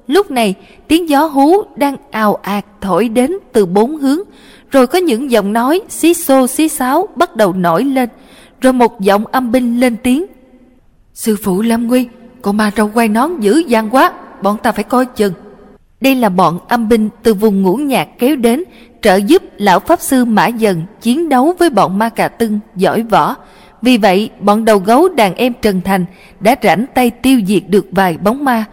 [SPEAKER 1] Lúc này, tiếng gió hú đang ào ạt thổi đến từ bốn hướng, rồi có những giọng nói xí xô xí xáo bắt đầu nổi lên, rồi một giọng âm binh lên tiếng. Sư phụ Lâm Nguy, con ma râu quay nón dữ dằn quá, bọn ta phải coi chừng. Đây là bọn âm binh từ vùng ngũ nhạc kéo đến, trợ giúp lão Pháp Sư Mã Dần chiến đấu với bọn ma cà tưng giỏi võ. Vì vậy, bọn đầu gấu đàn em Trần Thành đã rảnh tay tiêu diệt được vài bóng ma.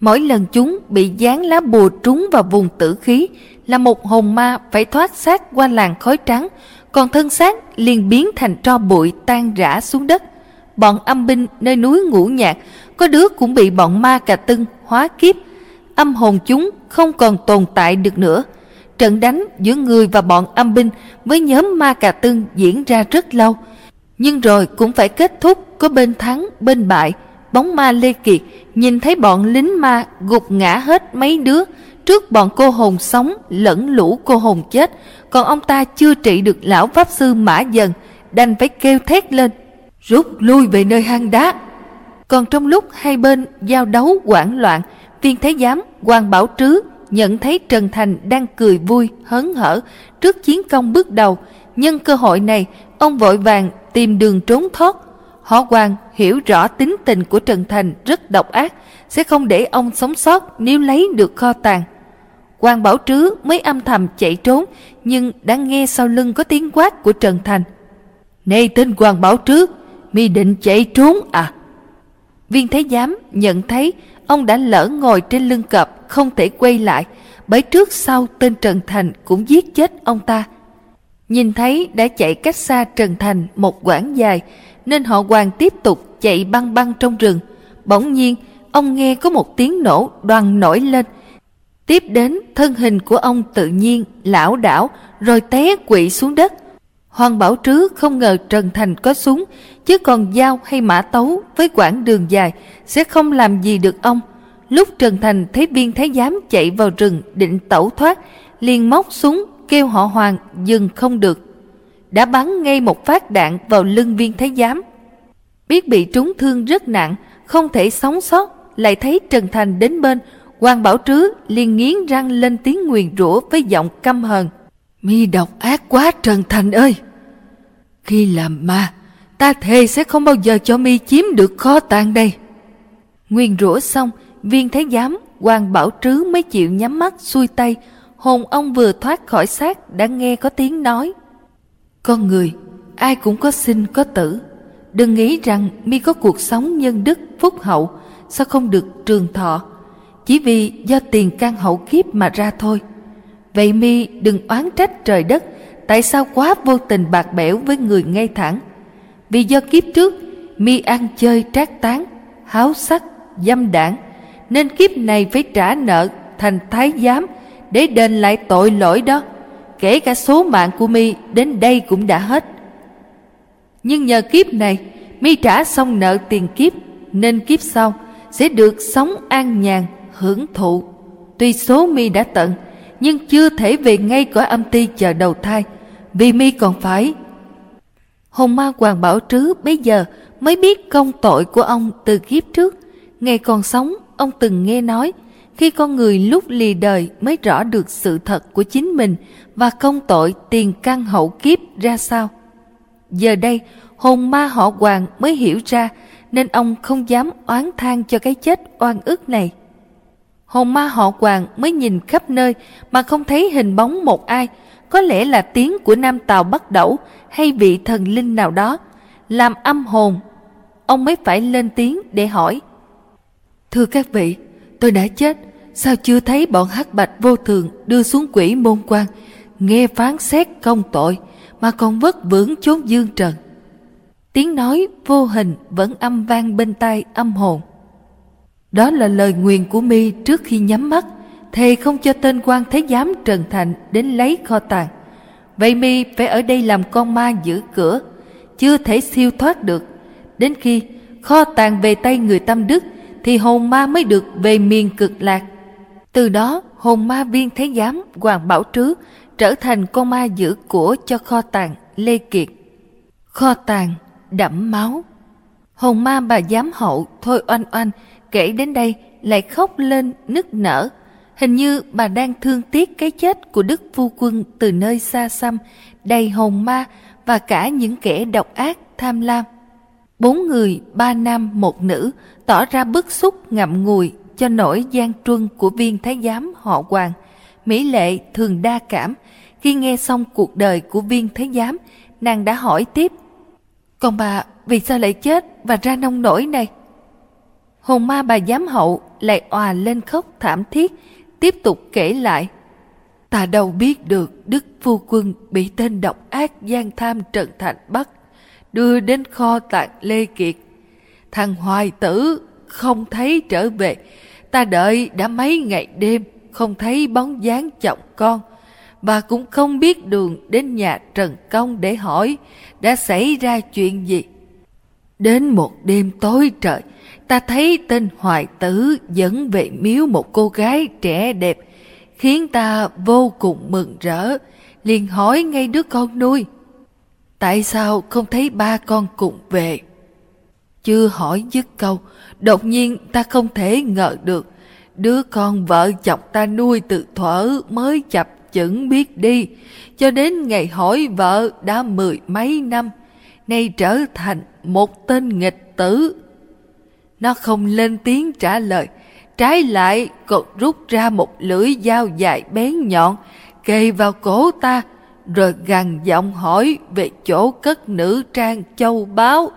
[SPEAKER 1] Mỗi lần chúng bị dán lá bùa trúng vào vùng tử khí là một hồn ma phải thoát xác qua làn khói trắng, còn thân xác liền biến thành tro bụi tan rã xuống đất. Bọn âm binh nơi núi ngũ nhạc, có đứa cũng bị bọn ma cà tưng hóa kiếp. Âm hồn chúng không còn tồn tại được nữa. Trận đánh giữa người và bọn âm binh với nhóm ma cà tưng diễn ra rất lâu. Nhưng rồi cũng phải kết thúc có bên thắng bên bại. Bóng ma Lê Kiệt nhìn thấy bọn lính ma gục ngã hết mấy đứa trước bọn cô hồn sống lẫn lũ cô hồn chết. Còn ông ta chưa trị được lão Pháp Sư Mã Dần, đành phải kêu thét lên. Rút lui về nơi hang đá. Còn trong lúc hai bên giao đấu quảng loạn, viên thái giám Hoàng Bảo Trứ nhận thấy Trần Thành đang cười vui, hớn hở trước chiến công bước đầu. Nhân cơ hội này, ông vội vàng tìm đường trốn thoát. Họ Hoàng hiểu rõ tính tình của Trần Thành rất độc ác, sẽ không để ông sống sót nếu lấy được kho tàng. Hoàng Bảo Trứ mới âm thầm chạy trốn, nhưng đã nghe sau lưng có tiếng quát của Trần Thành. Này tên Hoàng Bảo Trứ, mi định chạy trốn à? Viên thái giám nhận thấy ông đã lỡ ngồi trên lưng cọp không thể quay lại bởi trước sau tên Trần Thành cũng giết chết ông ta. Nhìn thấy đã chạy cách xa Trần Thành một quãng dài nên họ hoàng tiếp tục chạy băng băng trong rừng. Bỗng nhiên ông nghe có một tiếng nổ đoàn nổi lên. Tiếp đến thân hình của ông tự nhiên lão đảo rồi té quỵ xuống đất. Hoàng Bảo Trứ không ngờ Trần Thành có súng, chứ còn dao hay mã tấu với quãng đường dài sẽ không làm gì được ông. Lúc Trần Thành thấy viên thái giám chạy vào rừng định tẩu thoát, liền móc súng kêu họ Hoàng dừng không được. Đã bắn ngay một phát đạn vào lưng viên thái giám. Biết bị trúng thương rất nặng, không thể sống sót, lại thấy Trần Thành đến bên, Hoàng Bảo Trứ liền nghiến răng lên tiếng nguyền rủa với giọng căm hờn. Mi độc ác quá Trần Thành ơi! Khi làm ma, ta thề sẽ không bao giờ cho mi chiếm được kho tàng đây. Nguyên rủa xong, viên thái giám, hoàng bảo trứ mới chịu nhắm mắt xuôi tay, hồn ông vừa thoát khỏi xác đã nghe có tiếng nói. Con người, ai cũng có sinh có tử. Đừng nghĩ rằng mi có cuộc sống nhân đức phúc hậu, sao không được trường thọ. Chỉ vì do tiền căn hậu kiếp mà ra thôi. Vậy mi đừng oán trách trời đất tại sao quá vô tình bạc bẽo với người ngay thẳng. Vì do kiếp trước mi ăn chơi trác tán, háo sắc, dâm đảng, nên kiếp này phải trả nợ thành thái giám để đền lại tội lỗi đó. Kể cả số mạng của mi đến đây cũng đã hết. Nhưng nhờ kiếp này, mi trả xong nợ tiền kiếp, nên kiếp sau sẽ được sống an nhàn, hưởng thụ. Tuy số mi đã tận, nhưng chưa thể về ngay cõi âm ti chờ đầu thai, vì mi còn phải. Hồn ma Hoàng Bảo Trứ bây giờ mới biết công tội của ông từ kiếp trước. Ngày còn sống, ông từng nghe nói, khi con người lúc lì đời mới rõ được sự thật của chính mình và công tội tiền căn hậu kiếp ra sao. Giờ đây, hồn ma họ Hoàng mới hiểu ra nên ông không dám oán than cho cái chết oan ức này. Hồn ma họ Hoàng mới nhìn khắp nơi mà không thấy hình bóng một ai, có lẽ là tiếng của Nam Tàu bắt Đẩu hay vị thần linh nào đó, làm âm hồn. Ông mới phải lên tiếng để hỏi. Thưa các vị, tôi đã chết, sao chưa thấy bọn hắc bạch vô thường đưa xuống quỷ môn quan, nghe phán xét công tội, mà còn vất vưởng chốn dương trần. Tiếng nói vô hình vẫn âm vang bên tai âm hồn. Đó là lời nguyền của mi trước khi nhắm mắt, thề không cho tên quan thế giám Trần Thành đến lấy kho tàng. Vậy mi phải ở đây làm con ma giữ cửa, chưa thể siêu thoát được. Đến khi kho tàng về tay người tâm đức, thì hồn ma mới được về miền cực lạc. Từ đó, hồn ma viên thế giám Hoàng Bảo Trứ trở thành con ma giữ của cho kho tàng Lê Kiệt. Kho tàng đẫm máu. Hồn ma bà giám hậu Thôi Oanh Oanh kể đến đây lại khóc lên nức nở. Hình như bà đang thương tiếc cái chết của Đức Phu Quân từ nơi xa xăm, đầy hồn ma và cả những kẻ độc ác, tham lam. Bốn người, ba nam, một nữ tỏ ra bức xúc ngậm ngùi cho nỗi gian truân của viên thái giám họ Hoàng. Mỹ Lệ thường đa cảm. Khi nghe xong cuộc đời của viên thái giám, nàng đã hỏi tiếp. Còn bà vì sao lại chết và ra nông nổi này? hồn ma bà giám hậu lại òa lên khóc thảm thiết, tiếp tục kể lại. Ta đâu biết được Đức Phu Quân bị tên độc ác gian tham Trần Thành bắt, đưa đến kho tạng Lê Kiệt. Thằng Hoài Tử không thấy trở về, ta đợi đã mấy ngày đêm, không thấy bóng dáng chồng con, và cũng không biết đường đến nhà Trần Công để hỏi đã xảy ra chuyện gì. Đến một đêm tối trời, ta thấy tên hoài tử dẫn về miếu một cô gái trẻ đẹp, khiến ta vô cùng mừng rỡ, liền hỏi ngay đứa con nuôi. Tại sao không thấy ba con cùng về? Chưa hỏi dứt câu, đột nhiên ta không thể ngờ được, đứa con vợ chồng ta nuôi từ thuở mới chập chững biết đi, cho đến ngày hỏi vợ đã mười mấy năm, nay trở thành một tên nghịch tử. Nó không lên tiếng trả lời, trái lại còn rút ra một lưỡi dao dài bén nhọn, kề vào cổ ta, rồi gằn giọng hỏi về chỗ cất nữ trang châu báu.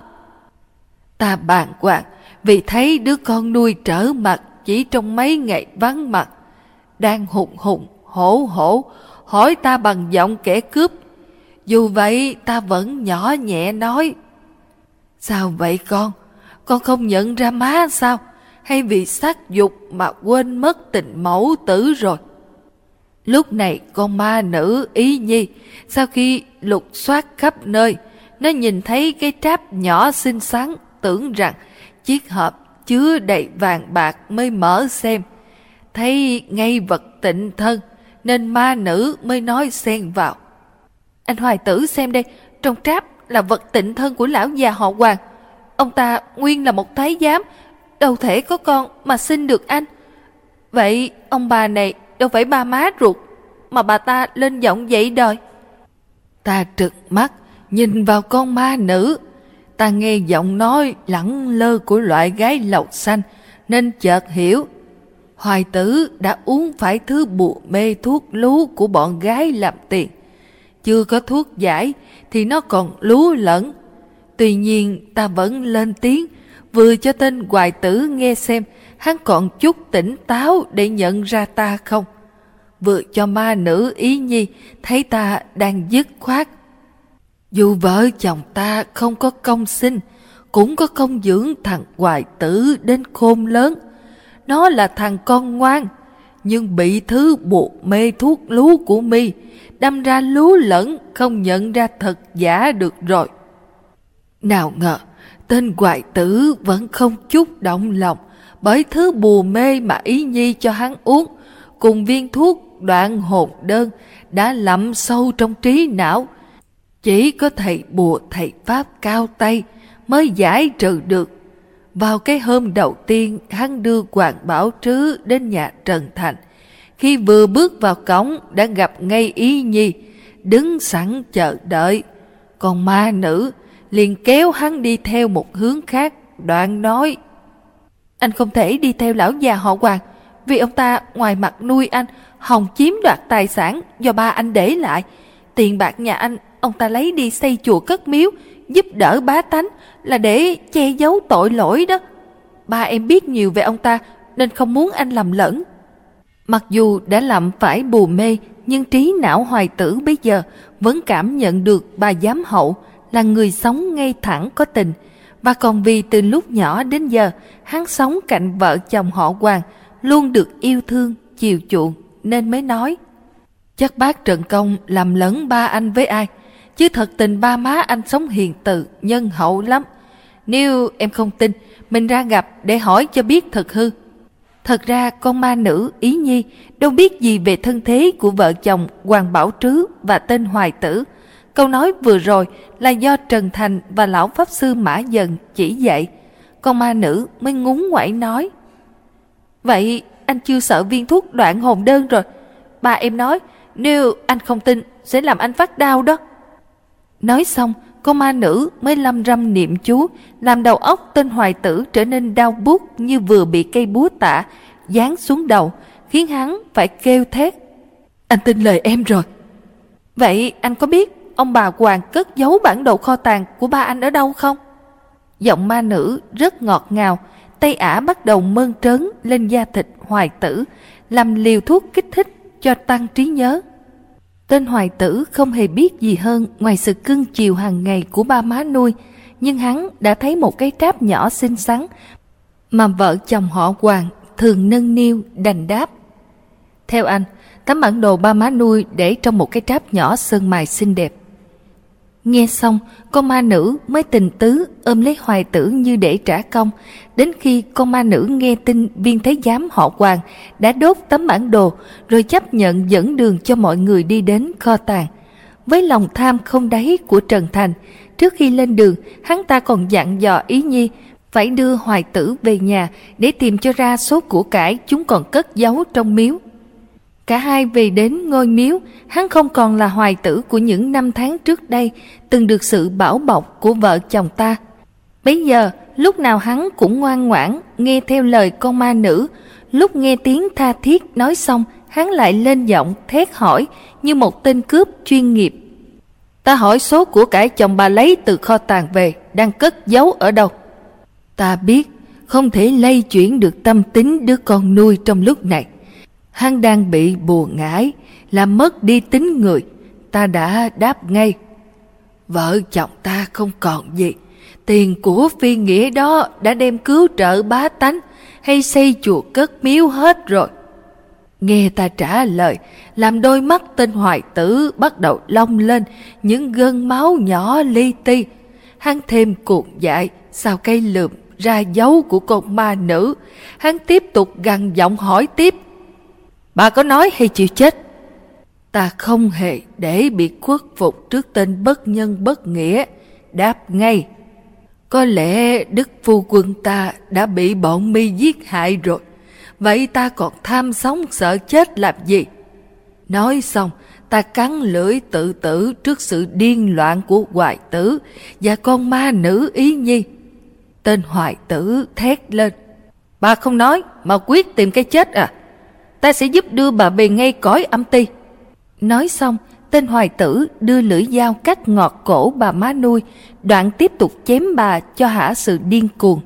[SPEAKER 1] Ta bàn hoàng vì thấy đứa con nuôi trở mặt chỉ trong mấy ngày vắng mặt. Đang hùng hùng, hổ hổ, hỏi ta bằng giọng kẻ cướp. Dù vậy ta vẫn nhỏ nhẹ nói. Sao vậy con? Con không nhận ra má sao? Hay vì sát dục mà quên mất tình mẫu tử rồi? Lúc này con ma nữ ý nhi, sau khi lục soát khắp nơi, nó nhìn thấy cái tráp nhỏ xinh xắn, tưởng rằng chiếc hộp chứa đầy vàng bạc mới mở xem thấy ngay vật tịnh thân, nên ma nữ mới nói xen vào anh hoài tử xem đây, trong tráp là vật tịnh thân của lão già họ hoàng ông ta nguyên là một thái giám, đâu thể có con mà sinh được anh. Vậy ông bà này đâu phải ba má ruột, mà bà ta lên giọng dậy đời ta trực mắt, nhìn vào con ma nữ. Ta nghe giọng nói lẳng lơ của loại gái lầu xanh, nên chợt hiểu. Hoài tử đã uống phải thứ bùa mê thuốc lú của bọn gái làm tiền. Chưa có thuốc giải thì nó còn lú lẫn tuy nhiên, ta vẫn lên tiếng, vừa cho tên hoài tử nghe xem, hắn còn chút tỉnh táo để nhận ra ta không? Vừa cho ma nữ ý nhi thấy ta đang dứt khoát. Dù vợ chồng ta không có công sinh cũng có công dưỡng thằng hoài tử đến khôn lớn. Nó là thằng con ngoan, nhưng bị thứ buộc mê thuốc lú của mi, đâm ra lú lẫn không nhận ra thật giả được rồi nào ngờ tên hoài tử vẫn không chút động lòng bởi thứ bùa mê mà ý nhi cho hắn uống cùng viên thuốc đoạn hồn đơn đã lặm sâu trong trí não chỉ có thầy bùa thầy Pháp cao tay mới giải trừ được. Vào cái hôm đầu tiên hắn đưa Hoàng Bảo Trứ đến nhà Trần Thành. Khi vừa bước vào cổng đã gặp ngay Ý Nhi, đứng sẵn chờ đợi. Còn ma nữ liền kéo hắn đi theo một hướng khác, đoạn nói. Anh không thể đi theo lão già họ Hoàng, vì ông ta ngoài mặt nuôi anh, hòng chiếm đoạt tài sản do ba anh để lại. Tiền bạc nhà anh ông ta lấy đi xây chùa cất miếu, giúp đỡ bá tánh là để che giấu tội lỗi đó. Ba em biết nhiều về ông ta nên không muốn anh lầm lẫn. Mặc dù đã làm phải bù mê, nhưng trí não hoài tử bây giờ vẫn cảm nhận được bà giám hậu là người sống ngay thẳng có tình. Và còn vì từ lúc nhỏ đến giờ, hắn sống cạnh vợ chồng họ Hoàng, luôn được yêu thương, chiều chuộng, nên mới nói. Chắc bác Trần Công làm lẫn ba anh với ai? chứ thật tình ba má anh sống hiền từ, nhân hậu lắm. Nếu em không tin, mình ra gặp để hỏi cho biết thật hư. Thật ra con ma nữ Ý Nhi đâu biết gì về thân thế của vợ chồng Hoàng Bảo Trứ và tên Hoài Tử. Câu nói vừa rồi là do Trần Thành và Lão Pháp Sư Mã Dần chỉ dạy. Con ma nữ mới ngúng ngoảy nói. Vậy anh chưa sợ viên thuốc đoạn hồn đơn rồi. Bà em nói nếu anh không tin sẽ làm anh phát đau đó. Nói xong, con ma nữ mới lâm râm niệm chú, làm đầu óc tên hoài tử trở nên đau buốt như vừa bị cây búa tạ, dán xuống đầu, khiến hắn phải kêu thét. Anh tin lời em rồi. Vậy anh có biết ông bà Hoàng cất giấu bản đồ kho tàng của ba anh ở đâu không? Giọng ma nữ rất ngọt ngào, tay ả bắt đầu mơn trớn lên da thịt hoài tử, làm liều thuốc kích thích cho tăng trí nhớ. Tên hoài tử không hề biết gì hơn ngoài sự cưng chiều hàng ngày của ba má nuôi, nhưng hắn đã thấy một cái tráp nhỏ xinh xắn mà vợ chồng họ Hoàng thường nâng niu đành đáp. Theo anh, tấm bản đồ ba má nuôi để trong một cái tráp nhỏ sơn mài xinh đẹp. Nghe xong, con ma nữ mới tình tứ ôm lấy hoài tử như để trả công. Đến khi con ma nữ nghe tin viên thế giám họ Hoàng đã đốt tấm bản đồ rồi chấp nhận dẫn đường cho mọi người đi đến kho tàng. Với lòng tham không đáy của Trần Thành, trước khi lên đường, hắn ta còn dặn dò ý nhi phải đưa hoài tử về nhà để tìm cho ra số của cải chúng còn cất giấu trong miếu. Cả hai về đến ngôi miếu, hắn không còn là hoài tử của những năm tháng trước đây, từng được sự bảo bọc của vợ chồng ta. Bây giờ, lúc nào hắn cũng ngoan ngoãn, nghe theo lời con ma nữ, lúc nghe tiếng tha thiết nói xong, hắn lại lên giọng thét hỏi như một tên cướp chuyên nghiệp. Ta hỏi số của cải chồng bà lấy từ kho tàng về, đang cất giấu ở đâu? Ta biết, không thể lay chuyển được tâm tính đứa con nuôi trong lúc này. Hắn đang bị bùa ngãi, làm mất đi tính người. Ta đã đáp ngay. Vợ chồng ta không còn gì. Tiền của phi nghĩa đó đã đem cứu trợ bá tánh hay xây chùa cất miếu hết rồi. Nghe ta trả lời, làm đôi mắt tên hoài tử bắt đầu long lên những gân máu nhỏ li ti. Hắn thêm cuộn dại, sao cây lượm ra dấu của con ma nữ. Hắn tiếp tục gằn giọng hỏi tiếp. Bà có nói hay chịu chết? Ta không hề để bị khuất phục trước tên bất nhân bất nghĩa. Đáp ngay. Có lẽ đức phu quân ta đã bị bọn mi giết hại rồi. Vậy ta còn tham sống sợ chết làm gì? Nói xong, ta cắn lưỡi tự tử trước sự điên loạn của hoài tử và con ma nữ ý nhi. Tên hoài tử thét lên. Bà không nói mà quyết tìm cái chết à? Ta sẽ giúp đưa bà về ngay cõi âm ti. Nói xong, tên hoài tử đưa lưỡi dao cắt ngọt cổ bà má nuôi, đoạn tiếp tục chém bà cho hả sự điên cuồng.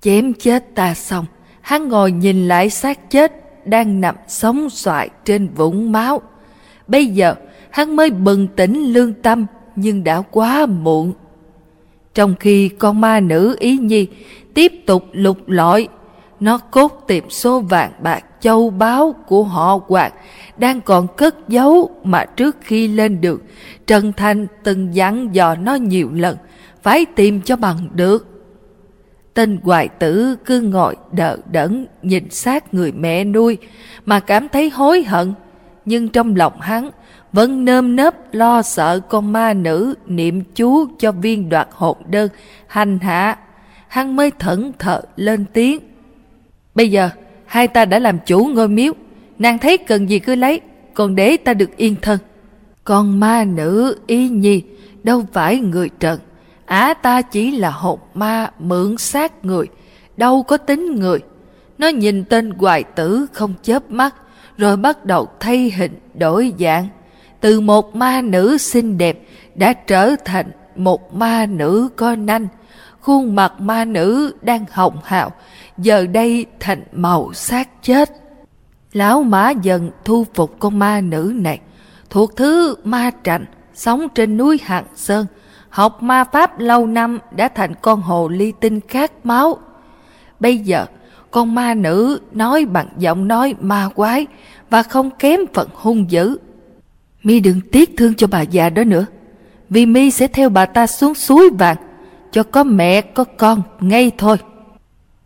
[SPEAKER 1] Chém chết ta xong, hắn ngồi nhìn lại xác chết đang nằm sống xoại trên vũng máu. Bây giờ, hắn mới bừng tỉnh lương tâm, nhưng đã quá muộn. Trong khi con ma nữ Ý Nhi tiếp tục lục lọi, nó cốt tìm số vàng bạc châu báu của họ quạt đang còn cất giấu mà trước khi lên được Trần Thành từng dặn dò nó nhiều lần, phải tìm cho bằng được. Tên hoài tử cứ ngồi đờ đẫn nhìn sát người mẹ nuôi mà cảm thấy hối hận, nhưng trong lòng hắn vẫn nơm nớp lo sợ con ma nữ niệm chú cho viên đoạt hồn đơn hành hạ. Hắn mới thẫn thờ lên tiếng. Bây giờ, hai ta đã làm chủ ngôi miếu, nàng thấy cần gì cứ lấy, còn để ta được yên thân. Con ma nữ y nhi đâu phải người trần, á ta chỉ là hồn ma mượn xác người, đâu có tính người. Nó nhìn tên hoài tử không chớp mắt, rồi bắt đầu thay hình đổi dạng. Từ một ma nữ xinh đẹp đã trở thành một ma nữ có nanh. Khuôn mặt ma nữ đang hồng hào, giờ đây thành màu xác chết. Lão mã dần thu phục con ma nữ này, thuộc thứ ma trạnh, sống trên núi Hạng Sơn, học ma pháp lâu năm đã thành con hồ ly tinh khát máu. Bây giờ, con ma nữ nói bằng giọng nói ma quái và không kém phần hung dữ. Mi đừng tiếc thương cho bà già đó nữa, vì Mi sẽ theo bà ta xuống suối vàng, cho có mẹ có con ngay thôi.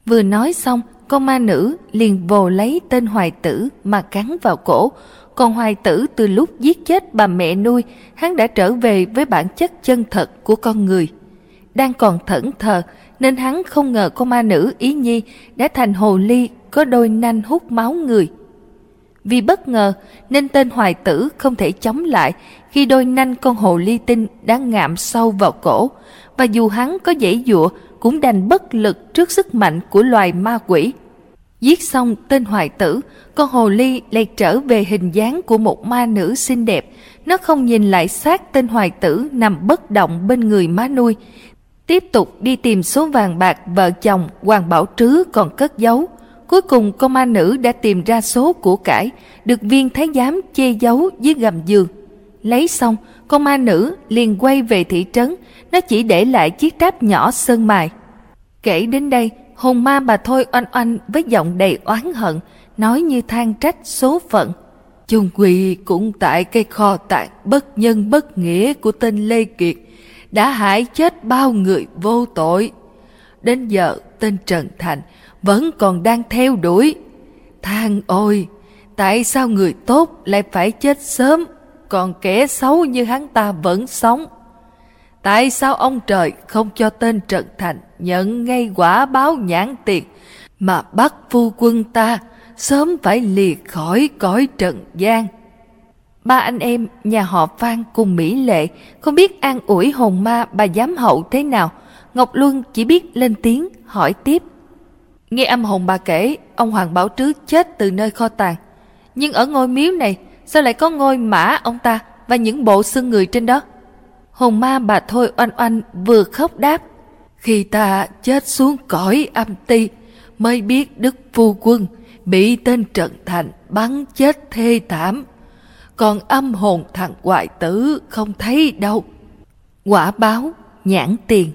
[SPEAKER 1] Vừa nói xong, con ma nữ liền vồ lấy tên hoài tử mà cắn vào cổ. Còn hoài tử từ lúc giết chết bà mẹ nuôi, hắn đã trở về với bản chất chân thật của con người. Đang còn thẫn thờ, nên hắn không ngờ con ma nữ ý nhi đã thành hồ ly có đôi nanh hút máu người. Vì bất ngờ nên tên hoài tử không thể chống lại khi đôi nanh con hồ ly tinh đã ngạm sâu vào cổ và dù hắn có dãy dụa cũng đành bất lực trước sức mạnh của loài ma quỷ. Giết xong tên hoài tử, con hồ ly lại trở về hình dáng của một ma nữ xinh đẹp. Nó không nhìn lại xác tên hoài tử nằm bất động bên người má nuôi. Tiếp tục đi tìm số vàng bạc vợ chồng Hoàng Bảo Trứ còn cất giấu. Cuối cùng con ma nữ đã tìm ra số của cải, được viên thái giám che giấu dưới gầm giường. Lấy xong, con ma nữ liền quay về thị trấn, nó chỉ để lại chiếc tráp nhỏ sơn mài. Kể đến đây, hồn ma bà Thôi oanh oanh với giọng đầy oán hận, nói như than trách số phận. Chung quỳ cũng tại cây kho tạng bất nhân bất nghĩa của tên Lê Kiệt, đã hại chết bao người vô tội. Đến giờ tên Trần Thành vẫn còn đang theo đuổi. Than ôi, tại sao người tốt lại phải chết sớm, còn kẻ xấu như hắn ta vẫn sống? Tại sao ông trời không cho tên Trần Thành nhận ngay quả báo nhãn tiền mà bắt phu quân ta sớm phải liệt khỏi cõi trần gian? Ba anh em nhà họ Phan cùng Mỹ Lệ không biết an ủi hồn ma bà giám hậu thế nào. Ngọc Luân chỉ biết lên tiếng hỏi tiếp. Nghe âm hồn bà kể, ông Hoàng Bảo Trứ chết từ nơi kho tàng. Nhưng ở ngôi miếu này, sao lại có ngôi mã ông ta và những bộ xương người trên đó? Hồn ma bà Thôi oanh oanh vừa khóc đáp. Khi ta chết xuống cõi âm ti, mới biết đức phu quân bị tên Trần Thành bắn chết thê thảm. Còn âm hồn thằng hoại tử không thấy đâu. Quả báo, nhãn tiền.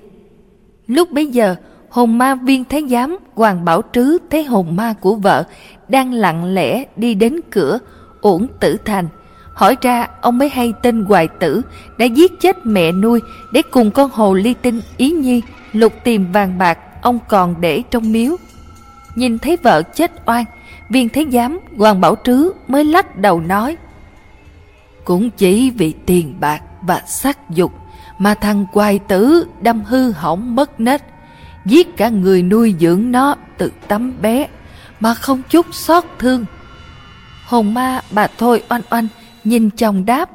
[SPEAKER 1] Lúc bấy giờ, hồn ma viên thái giám Hoàng Bảo Trứ thấy hồn ma của vợ đang lặng lẽ đi đến cửa uổng tử thành. Hỏi ra ông mới hay tên Hoài Tử đã giết chết mẹ nuôi để cùng con hồ ly tinh Ý Nhi lục tìm vàng bạc ông còn để trong miếu. Nhìn thấy vợ chết oan, viên thế giám Hoàng Bảo Trứ mới lắc đầu nói Cũng chỉ vì tiền bạc và sắc dục mà thằng Hoài Tử đâm hư hỏng mất nết giết cả người nuôi dưỡng nó từ tấm bé mà không chút xót thương. Hồn ma bà Thôi oanh oanh nhìn chồng đáp.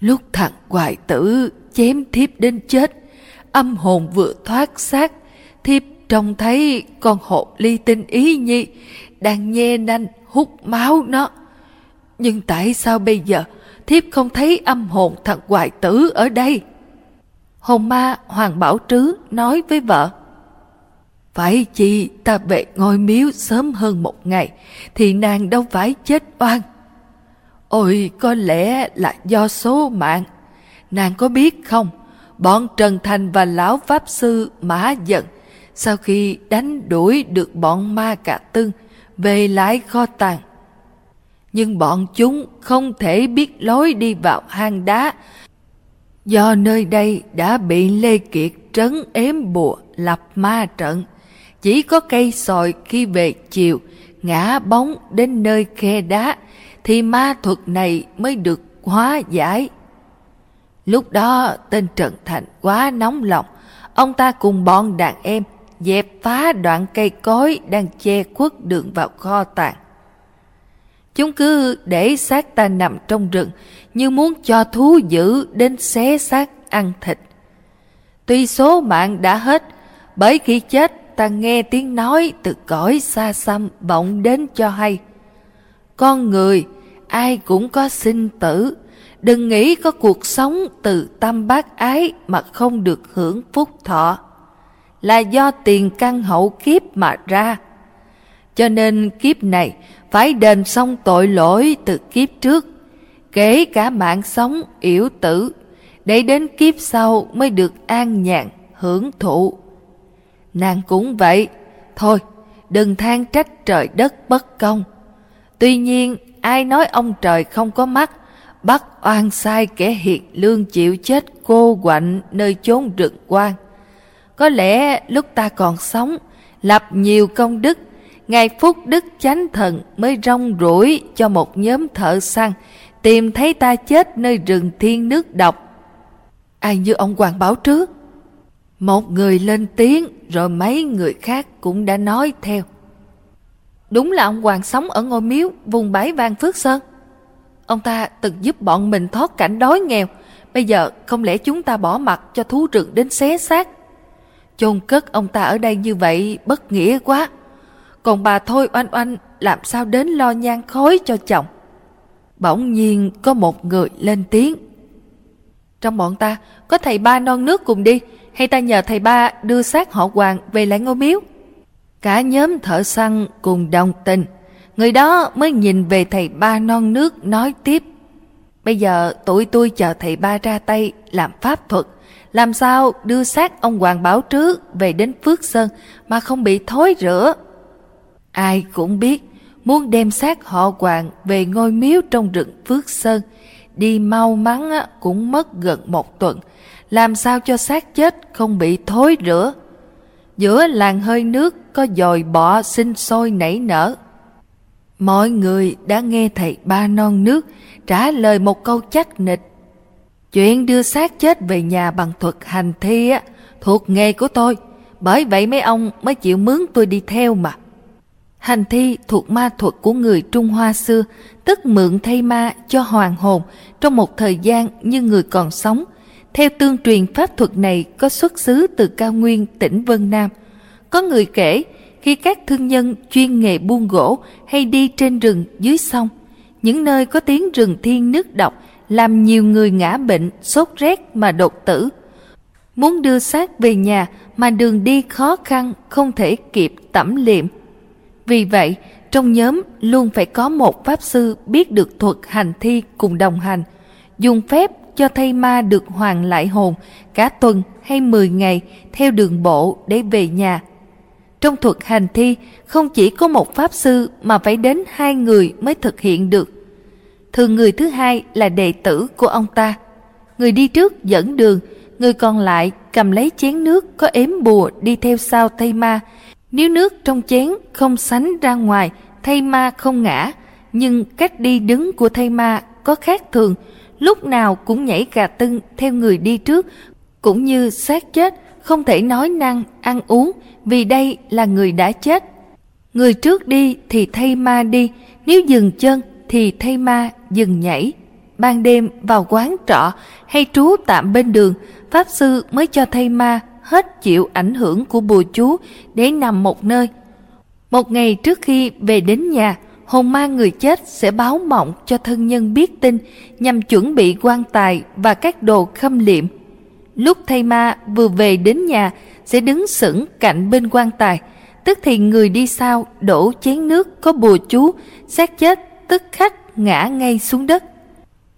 [SPEAKER 1] Lúc thằng hoài tử chém thiếp đến chết, âm hồn vừa thoát xác, thiếp trông thấy con hộp ly tinh ý nhi đang nhe nanh hút máu nó. Nhưng tại sao bây giờ thiếp không thấy âm hồn thằng hoài tử ở đây? Hồn ma Hoàng Bảo Trứ nói với vợ. Phải chi ta về ngôi miếu sớm hơn một ngày thì nàng đâu phải chết oan. Ôi có lẽ là do số mạng. Nàng có biết không, bọn Trần Thành và Lão Pháp Sư Mã giận sau khi đánh đuổi được bọn ma cà tưng về lại kho tàng. Nhưng bọn chúng không thể biết lối đi vào hang đá do nơi đây đã bị Lê Kiệt trấn ếm bùa lập ma trận. Chỉ có cây sòi khi về chiều, ngã bóng đến nơi khe đá, thì ma thuật này mới được hóa giải. Lúc đó tên Trần Thành quá nóng lòng, ông ta cùng bọn đàn em dẹp phá đoạn cây cối đang che khuất đường vào kho tàng. Chúng cứ để xác ta nằm trong rừng như muốn cho thú dữ đến xé xác ăn thịt. Tuy số mạng đã hết, bởi khi chết ta nghe tiếng nói từ cõi xa xăm vọng đến cho hay. Con người, ai cũng có sinh tử, đừng nghĩ có cuộc sống từ tâm bác ái mà không được hưởng phúc thọ. Là do tiền căn hậu kiếp mà ra. Cho nên kiếp này phải đền xong tội lỗi từ kiếp trước, kể cả mạng sống yểu tử, để đến kiếp sau mới được an nhàn, hưởng thụ. Nàng cũng vậy, thôi, đừng than trách trời đất bất công. Tuy nhiên, ai nói ông trời không có mắt, bắt oan sai kẻ hiệt lương chịu chết cô quạnh nơi chốn rừng quan. Có lẽ lúc ta còn sống, lập nhiều công đức, Ngài Phúc Đức Chánh Thần mới rong rủi cho một nhóm thợ săn tìm thấy ta chết nơi rừng thiên nước độc. Ai như ông Hoàng Bảo trước? Một người lên tiếng rồi mấy người khác cũng đã nói theo. Đúng là ông Hoàng sống ở ngôi miếu, vùng bãi vang Phước Sơn. Ông ta từng giúp bọn mình thoát cảnh đói nghèo. Bây giờ không lẽ chúng ta bỏ mặt cho thú rừng đến xé xác? chôn cất ông ta ở đây như vậy bất nghĩa quá. Còn bà thôi oanh oanh làm sao đến lo nhang khói cho chồng. Bỗng nhiên có một người lên tiếng. Trong bọn ta, có thầy ba non nước cùng đi, hay ta nhờ thầy ba đưa xác họ hoàng về lại ngôi miếu. Cả nhóm thợ săn cùng đồng tình. Người đó mới nhìn về thầy ba non nước nói tiếp. Bây giờ tụi tôi chờ thầy ba ra tay làm pháp thuật. Làm sao đưa xác ông Hoàng Bảo Trứ về đến Phước Sơn mà không bị thối rửa Ai cũng biết, muốn đem xác họ Hoàng về ngôi miếu trong rừng Phước Sơn, đi mau mắn cũng mất gần một tuần làm sao cho xác chết không bị thối rửa Giữa làng hơi nước có dòi bọ sinh sôi nảy nở. Mọi người đã nghe thầy ba non nước trả lời một câu chắc nịch. Chuyện đưa xác chết về nhà bằng thuật hành thi á, thuộc nghề của tôi, bởi vậy mấy ông mới chịu mướn tôi đi theo mà. Hành thi thuộc ma thuật của người Trung Hoa xưa, tức mượn thay ma cho hoàng hồn trong một thời gian như người còn sống, theo tương truyền pháp thuật này có xuất xứ từ cao nguyên tỉnh Vân Nam. Có người kể, khi các thương nhân chuyên nghề buôn gỗ hay đi trên rừng dưới sông, những nơi có tiếng rừng thiên nước độc làm nhiều người ngã bệnh, sốt rét mà đột tử. Muốn đưa xác về nhà mà đường đi khó khăn không thể kịp tẩm liệm. Vì vậy, trong nhóm luôn phải có một pháp sư biết được thuật hành thi cùng đồng hành, dùng phép cho thây ma được hoàn lại hồn cả tuần hay 10 ngày theo đường bộ để về nhà. Trong thuật hành thi không chỉ có một pháp sư mà phải đến hai người mới thực hiện được. Thường người thứ hai là đệ tử của ông ta. Người đi trước dẫn đường, người còn lại cầm lấy chén nước có ếm bùa đi theo sau thây ma. Nếu nước trong chén không sánh ra ngoài, thây ma không ngã, nhưng cách đi đứng của thây ma có khác thường, lúc nào cũng nhảy gà tưng theo người đi trước, cũng như xác chết, không thể nói năng, ăn uống, vì đây là người đã chết. Người trước đi thì thay ma đi, nếu dừng chân thì thay ma dừng nhảy. Ban đêm vào quán trọ hay trú tạm bên đường, Pháp Sư mới cho thay ma hết chịu ảnh hưởng của bùa chú để nằm một nơi. Một ngày trước khi về đến nhà, hồn ma người chết sẽ báo mộng cho thân nhân biết tin nhằm chuẩn bị quan tài và các đồ khâm liệm. Lúc thầy ma vừa về đến nhà sẽ đứng sững cạnh bên quan tài, tức thì người đi sau đổ chén nước có bùa chú, xác chết tức khắc ngã ngay xuống đất.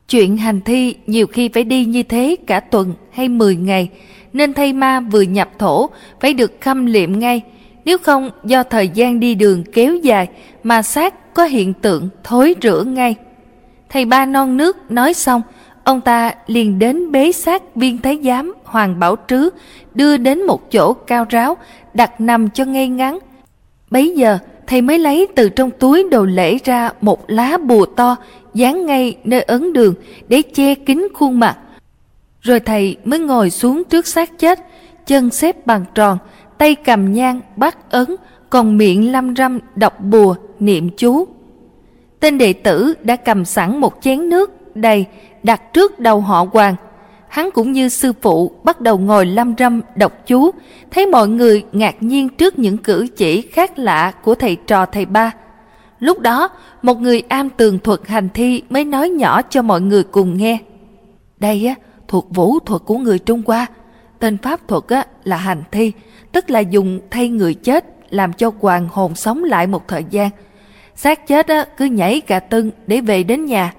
[SPEAKER 1] Chuyện hành thi nhiều khi phải đi như thế cả tuần hay 10 ngày, nên thầy ma vừa nhập thổ phải được khâm liệm ngay, nếu không do thời gian đi đường kéo dài mà xác có hiện tượng thối rữa ngay. Thầy ba non nước nói xong, ông ta liền đến bế xác viên thái giám Hoàng Bảo Trứ, đưa đến một chỗ cao ráo, đặt nằm cho ngay ngắn. Bấy giờ, thầy mới lấy từ trong túi đồ lễ ra một lá bùa to, dán ngay nơi ấn đường để che kín khuôn mặt. Rồi thầy mới ngồi xuống trước xác chết, chân xếp bằng tròn, tay cầm nhang bắt ấn, còn miệng lăm râm đọc bùa, niệm chú. Tên đệ tử đã cầm sẵn một chén nước đầy đặt trước đầu họ hoàng. Hắn cũng như sư phụ bắt đầu ngồi lâm râm đọc chú, thấy mọi người ngạc nhiên trước những cử chỉ khác lạ của thầy trò thầy ba. Lúc đó, một người am tường thuật hành thi mới nói nhỏ cho mọi người cùng nghe. Đây á, thuộc vũ thuật của người Trung Hoa. Tên pháp thuật á, là hành thi, tức là dùng thay người chết làm cho hoàng hồn sống lại một thời gian. xác chết á, cứ nhảy cả tưng để về đến nhà.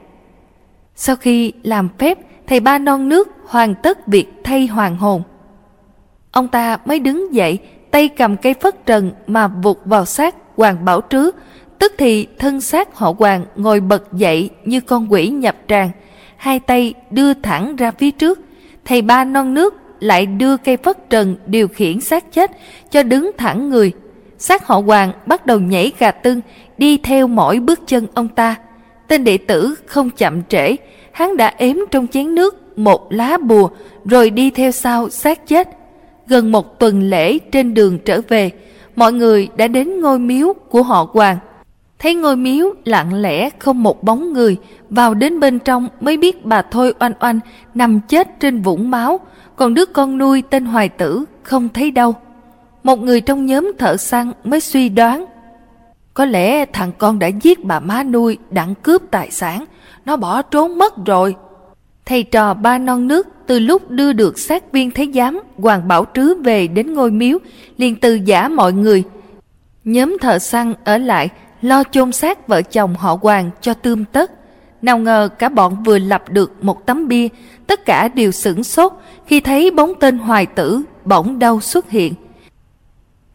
[SPEAKER 1] Sau khi làm phép, thầy ba non nước hoàn tất việc thay hoàng hồn. Ông ta mới đứng dậy, tay cầm cây phất trần mà vụt vào xác Hoàng Bảo Trứ, tức thì thân xác họ Hoàng ngồi bật dậy như con quỷ nhập tràng, hai tay đưa thẳng ra phía trước. Thầy ba non nước lại đưa cây phất trần điều khiển xác chết cho đứng thẳng người. Xác họ Hoàng bắt đầu nhảy gà tưng, đi theo mỗi bước chân ông ta. Tên đệ tử không chậm trễ, hắn đã ếm trong chén nước một lá bùa rồi đi theo sau xác chết. Gần một tuần lễ trên đường trở về, mọi người đã đến ngôi miếu của họ Hoàng. Thấy ngôi miếu lặng lẽ không một bóng người, vào đến bên trong mới biết bà Thôi oanh oanh nằm chết trên vũng máu, còn đứa con nuôi tên Hoài Tử không thấy đâu. Một người trong nhóm thợ săn mới suy đoán. Có lẽ thằng con đã giết bà má nuôi đặng cướp tài sản, nó bỏ trốn mất rồi. Thầy trò ba non nước từ lúc đưa được sát viên thế giám Hoàng Bảo Trứ về đến ngôi miếu, liền từ giả mọi người. Nhóm thợ săn ở lại lo chôn xác vợ chồng họ Hoàng cho tươm tất. Nào ngờ cả bọn vừa lập được một tấm bia, tất cả đều sửng sốt khi thấy bóng tên hoài tử bỗng đâu xuất hiện.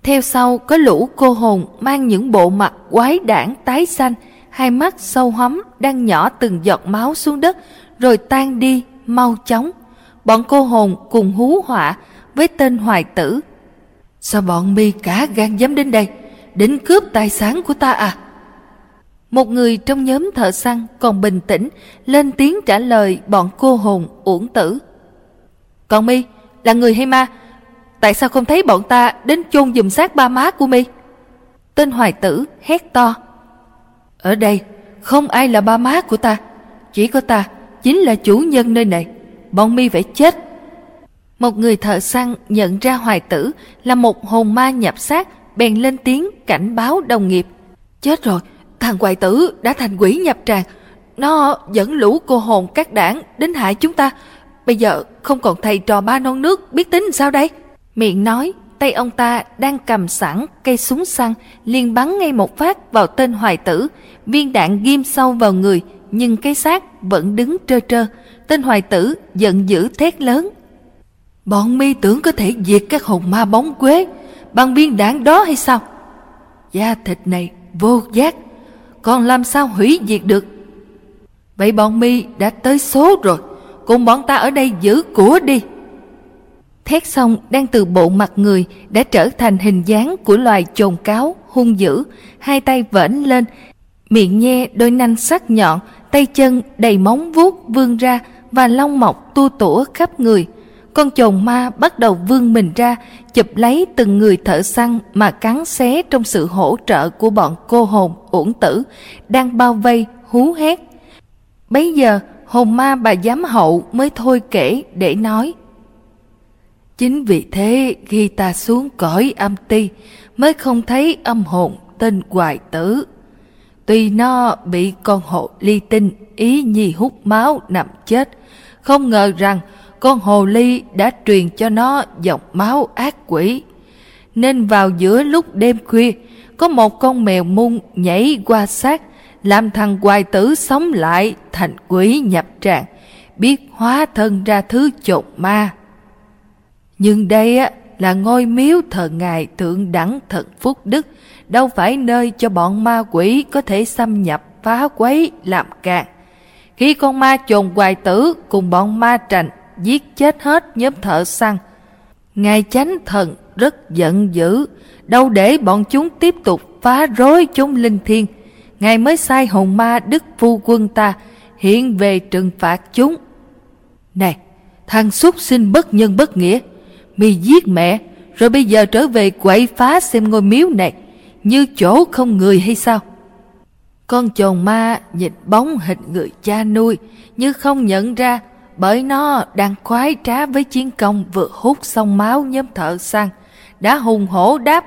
[SPEAKER 1] Theo sau có lũ cô hồn mang những bộ mặt quái đản tái xanh, hai mắt sâu hóm đang nhỏ từng giọt máu xuống đất rồi tan đi mau chóng. Bọn cô hồn cùng hú họa với tên hoài tử. Sao bọn mi cả gan dám đến đây, đến cướp tài sản của ta à? Một người trong nhóm thợ săn còn bình tĩnh lên tiếng trả lời bọn cô hồn uổng tử. Còn mi là người hay ma? Tại sao không thấy bọn ta đến chôn dùm xác ba má của mi? Tên hoài tử hét to. Ở đây không ai là ba má của ta, chỉ có ta chính là chủ nhân nơi này. Bọn mi phải chết. Một người thợ săn nhận ra hoài tử là một hồn ma nhập xác bèn lên tiếng cảnh báo đồng nghiệp. Chết rồi, thằng hoài tử đã thành quỷ nhập tràng. Nó dẫn lũ cô hồn các đảng đến hại chúng ta. Bây giờ không còn thầy trò ba non nước biết tính sao đây? Miệng nói, tay ông ta đang cầm sẵn cây súng săn, liền bắn ngay một phát vào tên hoài tử. Viên đạn ghim sâu vào người, nhưng cái xác vẫn đứng trơ trơ. Tên hoài tử giận dữ thét lớn. Bọn mi tưởng có thể diệt các hồn ma bóng quế bằng viên đạn đó hay sao? Da thịt này vô giác, còn làm sao hủy diệt được? Vậy bọn mi đã tới số rồi, cùng bọn ta ở đây giữ của đi. Thét xong đang từ bộ mặt người đã trở thành hình dáng của loài chồn cáo hung dữ, hai tay vẫn lên, miệng nhe đôi nanh sắc nhọn, tay chân đầy móng vuốt vươn ra và lông mọc tu tủa khắp người. Con chồn ma bắt đầu vươn mình ra, chụp lấy từng người thợ săn mà cắn xé trong sự hỗ trợ của bọn cô hồn uổng tử đang bao vây hú hét. Bấy giờ hồn ma bà giám hậu mới thôi kể để nói. Chính vì thế khi ta xuống cõi âm ti mới không thấy âm hồn tên hoài tử. Tuy nó bị con hộ ly tinh ý nhi hút máu nằm chết, không ngờ rằng con hồ ly đã truyền cho nó dòng máu ác quỷ. Nên vào giữa lúc đêm khuya, có một con mèo mung nhảy qua xác, làm thằng hoài tử sống lại thành quỷ nhập tràng, biết hóa thân ra thứ chột ma. Nhưng đây á là ngôi miếu thờ ngài thượng đẳng thật phúc đức, đâu phải nơi cho bọn ma quỷ có thể xâm nhập phá quấy làm càn. Khi con ma chồn hoài tử cùng bọn ma trành giết chết hết nhóm thợ săn, Ngài chánh thần rất giận dữ, đâu để bọn chúng tiếp tục phá rối chúng linh thiên. Ngài mới sai hồn ma đức phu quân ta hiện về trừng phạt chúng. Này, thằng xúc sinh bất nhân bất nghĩa, mi giết mẹ, rồi bây giờ trở về quậy phá xem ngôi miếu này, như chỗ không người hay sao? Con chồn ma nhìn bóng hình người cha nuôi, như không nhận ra bởi nó đang khoái trá với chiến công vừa hút xong máu nhóm thợ săn, đã hùng hổ đáp.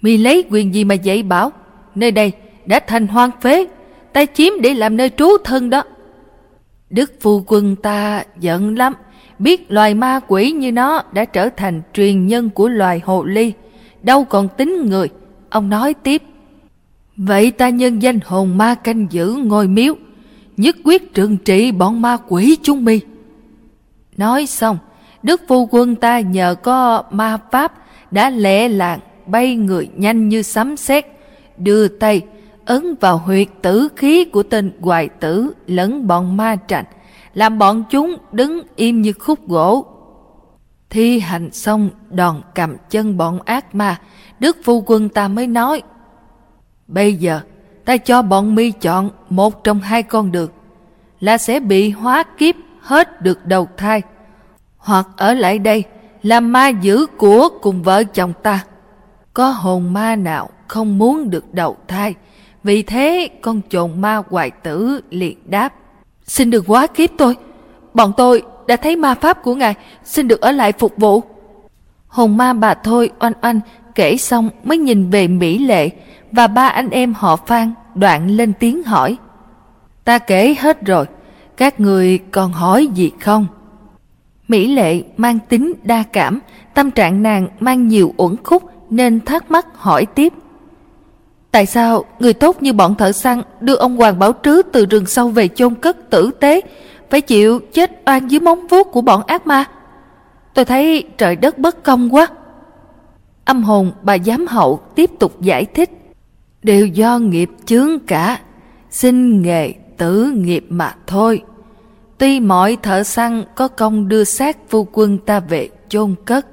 [SPEAKER 1] Mi lấy quyền gì mà dạy bảo, nơi đây đã thành hoang phế, ta chiếm để làm nơi trú thân đó. Đức phu quân ta giận lắm, biết loài ma quỷ như nó đã trở thành truyền nhân của loài hồ ly, đâu còn tính người. Ông nói tiếp, vậy ta nhân danh hồn ma canh giữ ngôi miếu, nhất quyết trừng trị bọn ma quỷ chúng mi. Nói xong, Đức phu quân ta nhờ có ma pháp đã lẹ làng bay người nhanh như sấm sét, đưa tay ấn vào huyệt tử khí của tên hoài tử lẫn bọn ma trạch, làm bọn chúng đứng im như khúc gỗ. Thi hành xong đòn cầm chân bọn ác ma, Đức phu quân ta mới nói, Bây giờ, ta cho bọn mi chọn một trong hai con đường, là sẽ bị hóa kiếp hết được đầu thai, hoặc ở lại đây làm ma giữ của cùng vợ chồng ta. Có hồn ma nào không muốn được đầu thai, vì thế con trồn ma hoài tử liền đáp. Xin đừng quá kiếp tôi, bọn tôi đã thấy ma pháp của ngài, xin được ở lại phục vụ. Hồn ma bà Thôi oanh oanh kể xong mới nhìn về Mỹ Lệ và ba anh em họ Phan đoạn lên tiếng hỏi. Ta kể hết rồi, các người còn hỏi gì không? Mỹ Lệ mang tính đa cảm, tâm trạng nàng mang nhiều uẩn khúc nên thắc mắc hỏi tiếp. Tại sao người tốt như bọn thợ săn đưa ông Hoàng Bảo Trứ từ rừng sâu về chôn cất tử tế, phải chịu chết oan dưới móng vuốt của bọn ác ma? Tôi thấy trời đất bất công quá. Âm hồn bà giám hậu tiếp tục giải thích. Đều do nghiệp chướng cả, sinh nghề tử nghiệp mà thôi. Tuy mọi thợ săn có công đưa xác phu quân ta về chôn cất,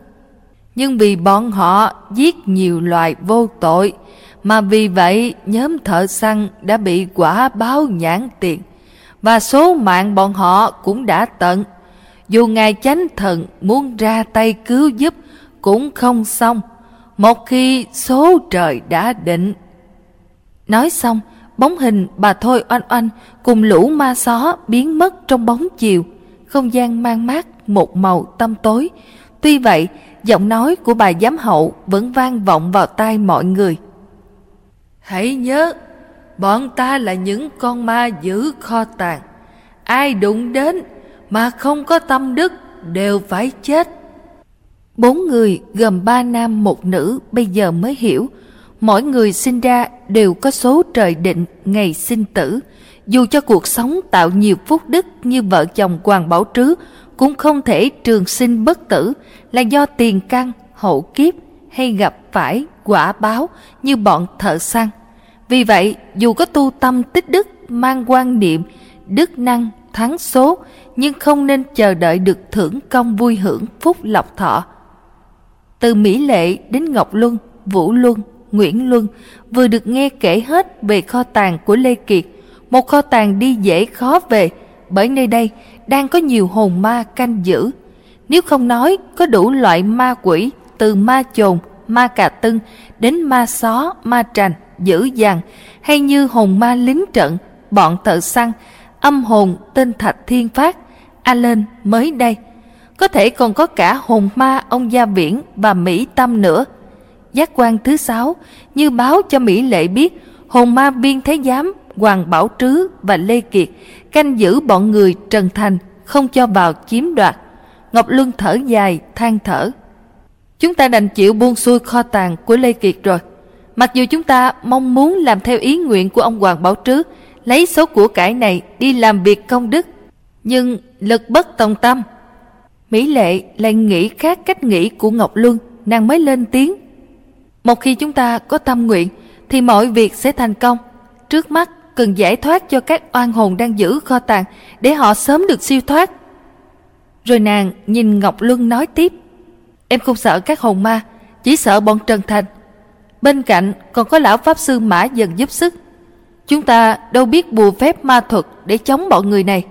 [SPEAKER 1] nhưng vì bọn họ giết nhiều loài vô tội, mà vì vậy nhóm thợ săn đã bị quả báo nhãn tiền, và số mạng bọn họ cũng đã tận. Dù Ngài Chánh Thần muốn ra tay cứu giúp cũng không xong, một khi số trời đã định. Nói xong, bóng hình bà Thôi oanh oanh cùng lũ ma xó biến mất trong bóng chiều, không gian mang mát một màu tăm tối. Tuy vậy, giọng nói của bà giám hậu vẫn vang vọng vào tai mọi người. Hãy nhớ, bọn ta là những con ma giữ kho tàng. Ai đụng đến mà không có tâm đức đều phải chết. Bốn người gồm ba nam một nữ bây giờ mới hiểu, mỗi người sinh ra đều có số trời định ngày sinh tử. Dù cho cuộc sống tạo nhiều phúc đức như vợ chồng Hoàng Bảo Trứ cũng không thể trường sinh bất tử là do tiền căn, hậu kiếp hay gặp phải quả báo như bọn thợ săn. Vì vậy, dù có tu tâm tích đức mang quan niệm, đức năng, thắng số, nhưng không nên chờ đợi được thưởng công vui hưởng phúc lộc thọ. Từ Mỹ Lệ đến Ngọc Luân, Vũ Luân, Nguyễn Luân vừa được nghe kể hết về kho tàng của Lê Kiệt, một kho tàng đi dễ khó về, bởi nơi đây đang có nhiều hồn ma canh giữ. Nếu không nói có đủ loại ma quỷ từ ma chồn, ma cà tưng đến ma xó, ma trành, dữ dằn hay như hồn ma lính trận, bọn thợ săn, âm hồn tên Thạch Thiên Phát, A Lên mới đây. Có thể còn có cả hồn ma ông Gia Viễn và Mỹ Tâm nữa. Giác quan thứ sáu như báo cho Mỹ Lệ biết hồn ma viên thế giám Hoàng Bảo Trứ và Lê Kiệt canh giữ bọn người Trần Thành không cho vào chiếm đoạt. Ngọc Luân thở dài, than thở. Chúng ta đành chịu buông xuôi kho tàng của Lê Kiệt rồi. Mặc dù chúng ta mong muốn làm theo ý nguyện của ông Hoàng Bảo Trứ, lấy số của cải này đi làm việc công đức, nhưng lực bất tòng tâm. Mỹ Lệ lại nghĩ khác cách nghĩ của Ngọc Luân, nàng mới lên tiếng. Một khi chúng ta có tâm nguyện, thì mọi việc sẽ thành công. Trước mắt cần giải thoát cho các oan hồn đang giữ kho tàng để họ sớm được siêu thoát. Rồi nàng nhìn Ngọc Luân nói tiếp. Em không sợ các hồn ma, chỉ sợ bọn Trần Thành. Bên cạnh còn có lão Pháp Sư Mã dần giúp sức. Chúng ta đâu biết bùa phép ma thuật để chống bọn người này.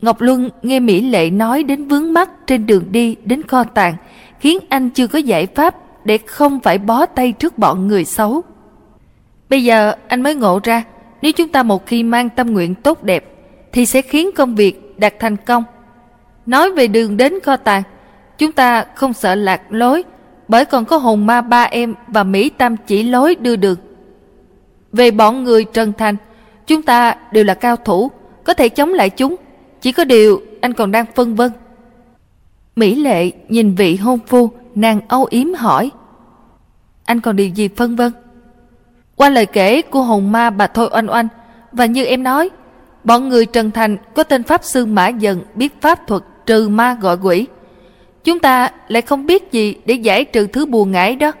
[SPEAKER 1] Ngọc Luân nghe Mỹ Lệ nói đến vướng mắt trên đường đi đến kho tàng, khiến anh chưa có giải pháp để không phải bó tay trước bọn người xấu. Bây giờ anh mới ngộ ra, nếu chúng ta một khi mang tâm nguyện tốt đẹp, thì sẽ khiến công việc đạt thành công. Nói về đường đến kho tàng, chúng ta không sợ lạc lối, bởi còn có hồn ma ba em và Mỹ tam chỉ lối đưa đường. Về bọn người Trần Thành, chúng ta đều là cao thủ, có thể chống lại chúng. Chỉ có điều anh còn đang phân vân. Mỹ Lệ nhìn vị hôn phu, nàng âu yếm hỏi. Anh còn điều gì phân vân? Qua lời kể của hồn ma bà Thôi Oanh Oanh, và như em nói, bọn người Trần Thành có tên Pháp Sư Mã Dần biết pháp thuật trừ ma gọi quỷ. Chúng ta lại không biết gì để giải trừ thứ buồn ngãi đó.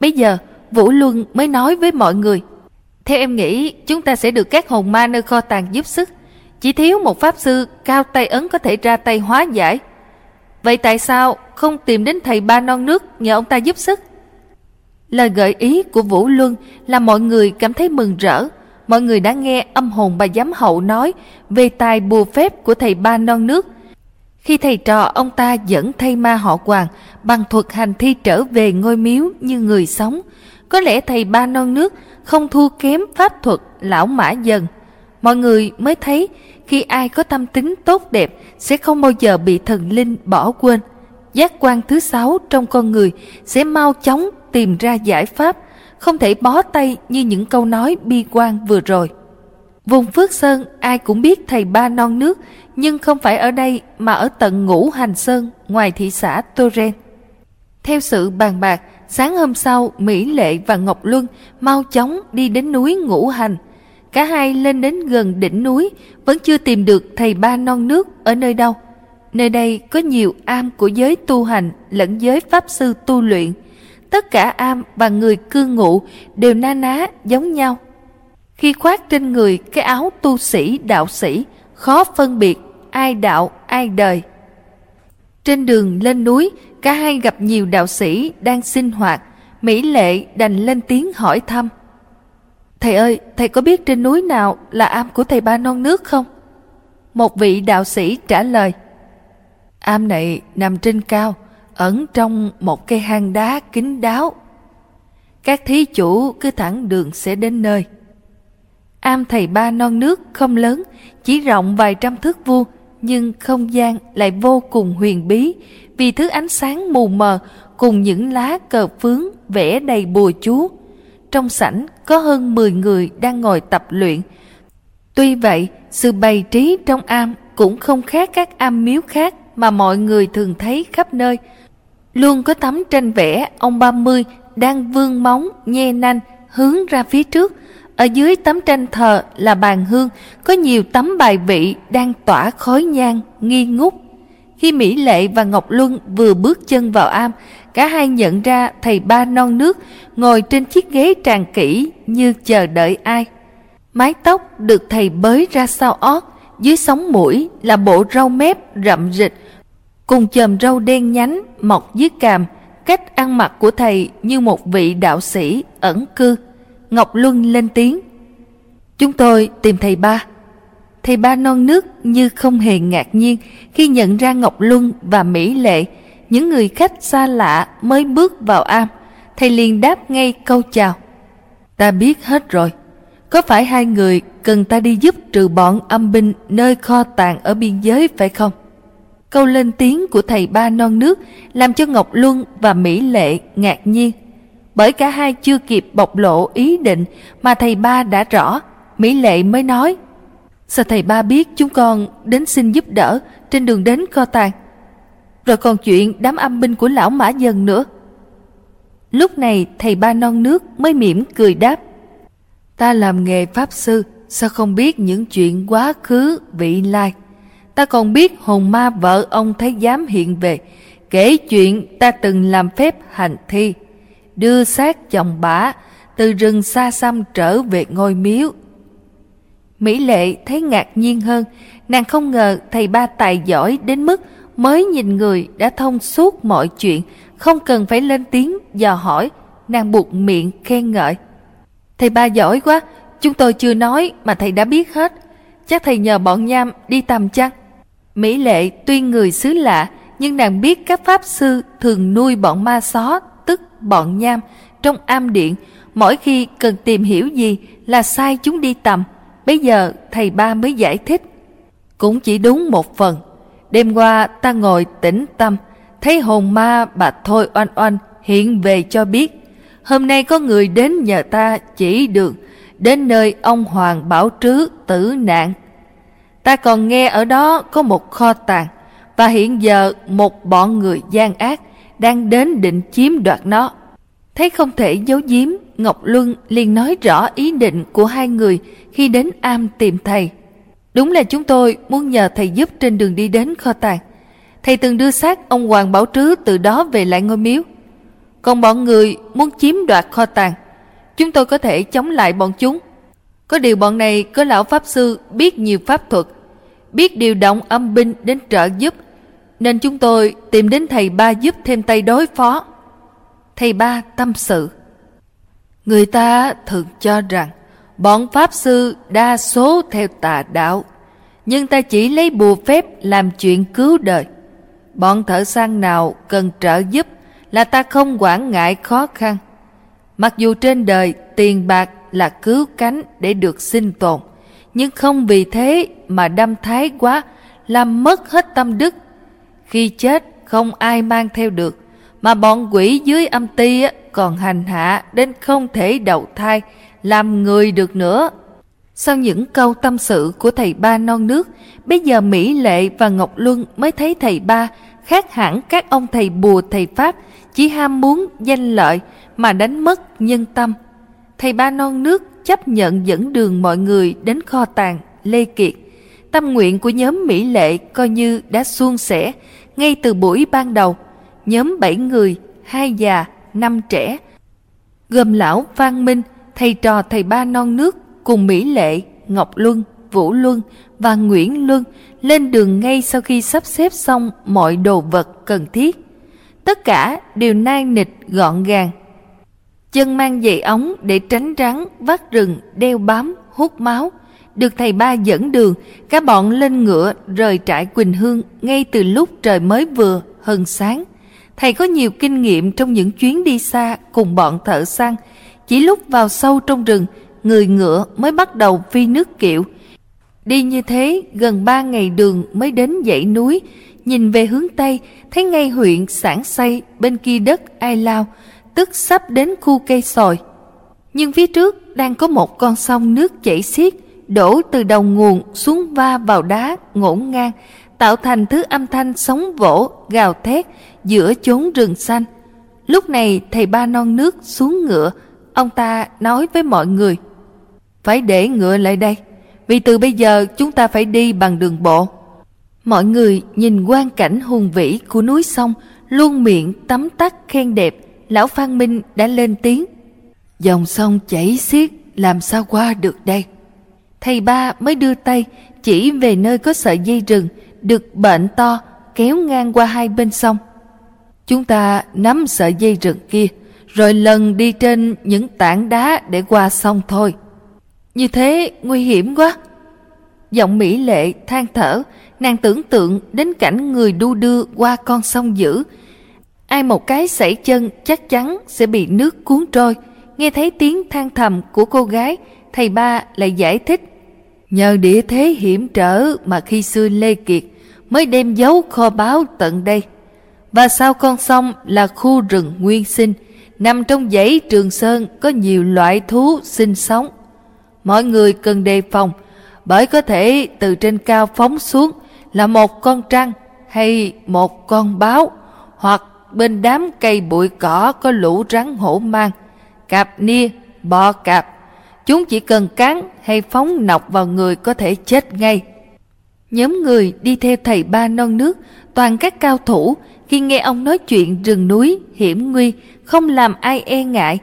[SPEAKER 1] Bây giờ, Vũ Luân mới nói với mọi người. Theo em nghĩ, chúng ta sẽ được các hồn ma nơi kho tàng giúp sức. Chỉ thiếu một pháp sư cao tay ấn có thể ra tay hóa giải. Vậy tại sao không tìm đến thầy ba non nước nhờ ông ta giúp sức? Lời gợi ý của Vũ Luân làm mọi người cảm thấy mừng rỡ. Mọi người đã nghe âm hồn bà giám hậu nói về tài bùa phép của thầy ba non nước. Khi thầy trò ông ta dẫn thầy ma họ Hoàng bằng thuật hành thi trở về ngôi miếu như người sống, có lẽ thầy ba non nước không thua kém pháp thuật lão mã dần. Mọi người mới thấy khi ai có tâm tính tốt đẹp sẽ không bao giờ bị thần linh bỏ quên. Giác quan thứ sáu trong con người sẽ mau chóng tìm ra giải pháp, không thể bó tay như những câu nói bi quan vừa rồi. Vùng Phước Sơn ai cũng biết thầy ba non nước, nhưng không phải ở đây mà ở tận ngũ hành sơn ngoài thị xã Tô Ren. Theo sự bàn bạc, sáng hôm sau Mỹ Lệ và Ngọc Luân mau chóng đi đến núi Ngũ Hành. Cả hai lên đến gần đỉnh núi, vẫn chưa tìm được thầy ba non nước ở nơi đâu. Nơi đây có nhiều am của giới tu hành lẫn giới pháp sư tu luyện. Tất cả am và người cư ngụ đều na ná giống nhau. Khi khoác trên người cái áo tu sĩ đạo sĩ, khó phân biệt ai đạo ai đời. Trên đường lên núi, cả hai gặp nhiều đạo sĩ đang sinh hoạt. Mỹ Lệ đành lên tiếng hỏi thăm. Thầy ơi, thầy có biết trên núi nào là am của thầy ba non nước không? Một vị đạo sĩ trả lời. Am này nằm trên cao, ẩn trong một cây hang đá kín đáo. Các thí chủ cứ thẳng đường sẽ đến nơi. Am thầy ba non nước không lớn, chỉ rộng vài trăm thước vuông, nhưng không gian lại vô cùng huyền bí vì thứ ánh sáng mù mờ cùng những lá cờ phướng vẽ đầy bùa chú. Trong sảnh có hơn 10 người đang ngồi tập luyện. Tuy vậy, sự bày trí trong am cũng không khác các am miếu khác mà mọi người thường thấy khắp nơi. luôn có tấm tranh vẽ ông ba mươi đang vươn móng nhe nanh hướng ra phía trước ở dưới tấm tranh thờ là bàn hương, có nhiều tấm bài vị đang tỏa khói nhang, nghi ngút. Khi mỹ lệ và ngọc luân vừa bước chân vào am, cả hai nhận ra thầy ba non nước ngồi trên chiếc ghế tràn kỹ như chờ đợi ai. Mái tóc được thầy bới ra sau ót, dưới sóng mũi là bộ râu mép rậm rịch, cùng chòm râu đen nhánh mọc dưới cằm, cách ăn mặc của thầy như một vị đạo sĩ ẩn cư ngọc luân lên tiếng. Chúng tôi tìm thầy ba. Thầy ba non nước như không hề ngạc nhiên khi nhận ra ngọc luân và mỹ lệ, những người khách xa lạ mới bước vào am. Thầy liền đáp ngay câu chào. Ta biết hết rồi. Có phải hai người cần ta đi giúp trừ bọn âm binh nơi kho tàng ở biên giới phải không? Câu lên tiếng của thầy ba non nước làm cho ngọc luân và mỹ lệ ngạc nhiên bởi cả hai chưa kịp bộc lộ ý định mà thầy ba đã rõ, mỹ lệ mới nói, sao thầy ba biết chúng con đến xin giúp đỡ trên đường đến kho tàng? Rồi còn chuyện đám âm binh của lão mã dần nữa. Lúc này thầy ba non nước mới mỉm cười đáp, ta làm nghề pháp sư, sao không biết những chuyện quá khứ, vị lai? Ta còn biết hồn ma vợ ông thấy dám hiện về, kể chuyện ta từng làm phép hành thi đưa xác chồng bả từ rừng xa xăm trở về ngôi miếu. Mỹ lệ thấy ngạc nhiên hơn, nàng không ngờ thầy ba tài giỏi đến mức mới nhìn người đã thông suốt mọi chuyện, không cần phải lên tiếng dò hỏi, nàng buộc miệng khen ngợi. Thầy ba giỏi quá, chúng tôi chưa nói mà thầy đã biết hết, chắc thầy nhờ bọn nham đi tầm chăng? Mỹ lệ tuy người xứ lạ, nhưng nàng biết các pháp sư thường nuôi bọn ma xó bọn nham trong am điện. Mỗi khi cần tìm hiểu gì là sai chúng đi tầm. Bây giờ thầy ba mới giải thích. Cũng chỉ đúng một phần. Đêm qua ta ngồi tĩnh tâm, thấy hồn ma bà thôi oanh oanh hiện về cho biết. Hôm nay có người đến nhờ ta chỉ đường, đến nơi ông hoàng bảo trứ tử nạn. Ta còn nghe ở đó có một kho tàng và hiện giờ một bọn người gian ác đang đến định chiếm đoạt nó. Thấy không thể giấu giếm, ngọc luân liền nói rõ ý định của hai người khi đến am tìm thầy. Đúng là chúng tôi muốn nhờ thầy giúp trên đường đi đến kho tàng. Thầy từng đưa xác ông hoàng bảo trứ từ đó về lại ngôi miếu. Còn bọn người muốn chiếm đoạt kho tàng, chúng tôi có thể chống lại bọn chúng. Có điều bọn này có lão pháp sư biết nhiều pháp thuật, biết điều động âm binh đến trợ giúp nên chúng tôi tìm đến thầy ba giúp thêm tay đối phó. Thầy ba tâm sự. Người ta thường cho rằng, bọn pháp sư đa số theo tà đạo, nhưng ta chỉ lấy bùa phép làm chuyện cứu đời. Bọn thợ săn nào cần trợ giúp là ta không quản ngại khó khăn. Mặc dù trên đời tiền bạc là cứu cánh để được sinh tồn, nhưng không vì thế mà đâm thái quá, làm mất hết tâm đức khi chết, không ai mang theo được, mà bọn quỷ dưới âm ti còn hành hạ đến không thể đầu thai, làm người được nữa. Sau những câu tâm sự của thầy ba non nước, bây giờ mỹ lệ và ngọc luân mới thấy thầy ba khác hẳn các ông thầy bùa thầy pháp, chỉ ham muốn danh lợi mà đánh mất nhân tâm. Thầy ba non nước chấp nhận dẫn đường mọi người đến kho tàng lê kiệt tâm nguyện của nhóm mỹ lệ coi như đã suôn sẻ ngay từ buổi ban đầu nhóm bảy người hai già năm trẻ gồm lão Phan Minh, thầy trò thầy ba non nước cùng Mỹ Lệ, Ngọc Luân, Vũ Luân và Nguyễn Luân lên đường ngay sau khi sắp xếp xong mọi đồ vật cần thiết. Tất cả đều nai nịch gọn gàng. Chân mang giày ống để tránh rắn, vắt rừng, đeo bám, hút máu. Được thầy ba dẫn đường, cả bọn lên ngựa rời trại Quỳnh Hương ngay từ lúc trời mới vừa, hừng sáng. Thầy có nhiều kinh nghiệm trong những chuyến đi xa cùng bọn thợ săn. Chỉ lúc vào sâu trong rừng, người ngựa mới bắt đầu phi nước kiệu. Đi như thế gần ba ngày đường mới đến dãy núi, nhìn về hướng Tây thấy ngay huyện sản xây bên kia đất Ai Lao, tức sắp đến khu cây sồi. Nhưng phía trước đang có một con sông nước chảy xiết, đổ từ đầu nguồn xuống va vào đá ngổn ngang, tạo thành thứ âm thanh sóng vỗ, gào thét giữa chốn rừng xanh. Lúc này thầy ba non nước xuống ngựa, ông ta nói với mọi người, phải để ngựa lại đây, vì từ bây giờ chúng ta phải đi bằng đường bộ. Mọi người nhìn quang cảnh hùng vĩ của núi sông, luôn miệng tắm tắt khen đẹp, lão Phan Minh đã lên tiếng. Dòng sông chảy xiết, làm sao qua được đây? Thầy ba mới đưa tay chỉ về nơi có sợi dây rừng được bệnh to kéo ngang qua hai bên sông. Chúng ta nắm sợi dây rừng kia rồi lần đi trên những tảng đá để qua sông thôi. Như thế nguy hiểm quá. Giọng Mỹ Lệ than thở, nàng tưởng tượng đến cảnh người đu đưa qua con sông dữ. Ai một cái sảy chân chắc chắn sẽ bị nước cuốn trôi. Nghe thấy tiếng than thầm của cô gái, thầy ba lại giải thích. Nhờ địa thế hiểm trở mà khi xưa Lê Kiệt mới đem dấu kho báu tận đây. Và sau con sông là khu rừng nguyên sinh, nằm trong dãy Trường Sơn có nhiều loại thú sinh sống. Mọi người cần đề phòng, bởi có thể từ trên cao phóng xuống là một con trăng hay một con báo, hoặc bên đám cây bụi cỏ có lũ rắn hổ mang, cạp nia, bò cạp. Chúng chỉ cần cắn hay phóng nọc vào người có thể chết ngay. Nhóm người đi theo thầy ba non nước, toàn các cao thủ, khi nghe ông nói chuyện rừng núi, hiểm nguy, không làm ai e ngại.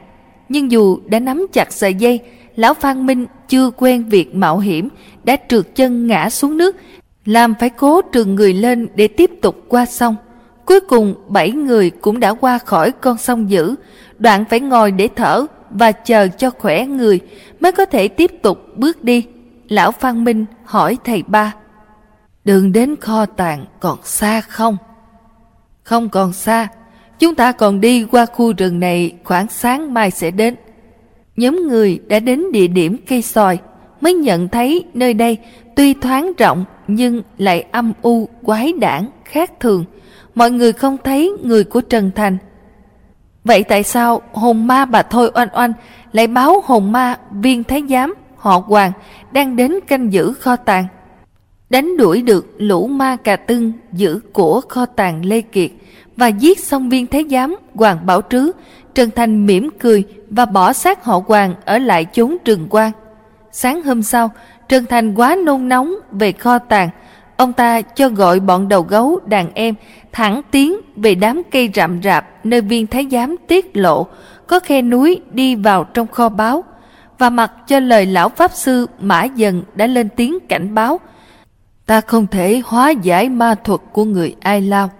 [SPEAKER 1] Nhưng dù đã nắm chặt sợi dây, lão Phan Minh chưa quen việc mạo hiểm, đã trượt chân ngã xuống nước, làm phải cố trường người lên để tiếp tục qua sông. Cuối cùng bảy người cũng đã qua khỏi con sông dữ, đoạn phải ngồi để thở và chờ cho khỏe người mới có thể tiếp tục bước đi. Lão Phan Minh hỏi thầy ba, đường đến kho tàng còn xa không? Không còn xa, chúng ta còn đi qua khu rừng này khoảng sáng mai sẽ đến. Nhóm người đã đến địa điểm cây sòi mới nhận thấy nơi đây tuy thoáng rộng nhưng lại âm u quái đản khác thường. Mọi người không thấy người của Trần Thành. Vậy tại sao hồn ma bà Thôi Oanh Oanh lại báo hồn ma viên thái giám họ Hoàng đang đến canh giữ kho tàng? Đánh đuổi được lũ ma cà tưng giữ của kho tàng Lê Kiệt và giết xong viên thái giám Hoàng Bảo Trứ, Trần Thành mỉm cười và bỏ xác họ Hoàng ở lại chốn trường quan. Sáng hôm sau, Trần Thành quá nôn nóng về kho tàng. Ông ta cho gọi bọn đầu gấu đàn em thẳng tiến về đám cây rậm rạp nơi viên thái giám tiết lộ có khe núi đi vào trong kho báo và mặc cho lời lão pháp sư Mã Dần đã lên tiếng cảnh báo. Ta không thể hóa giải ma thuật của người Ai Lao.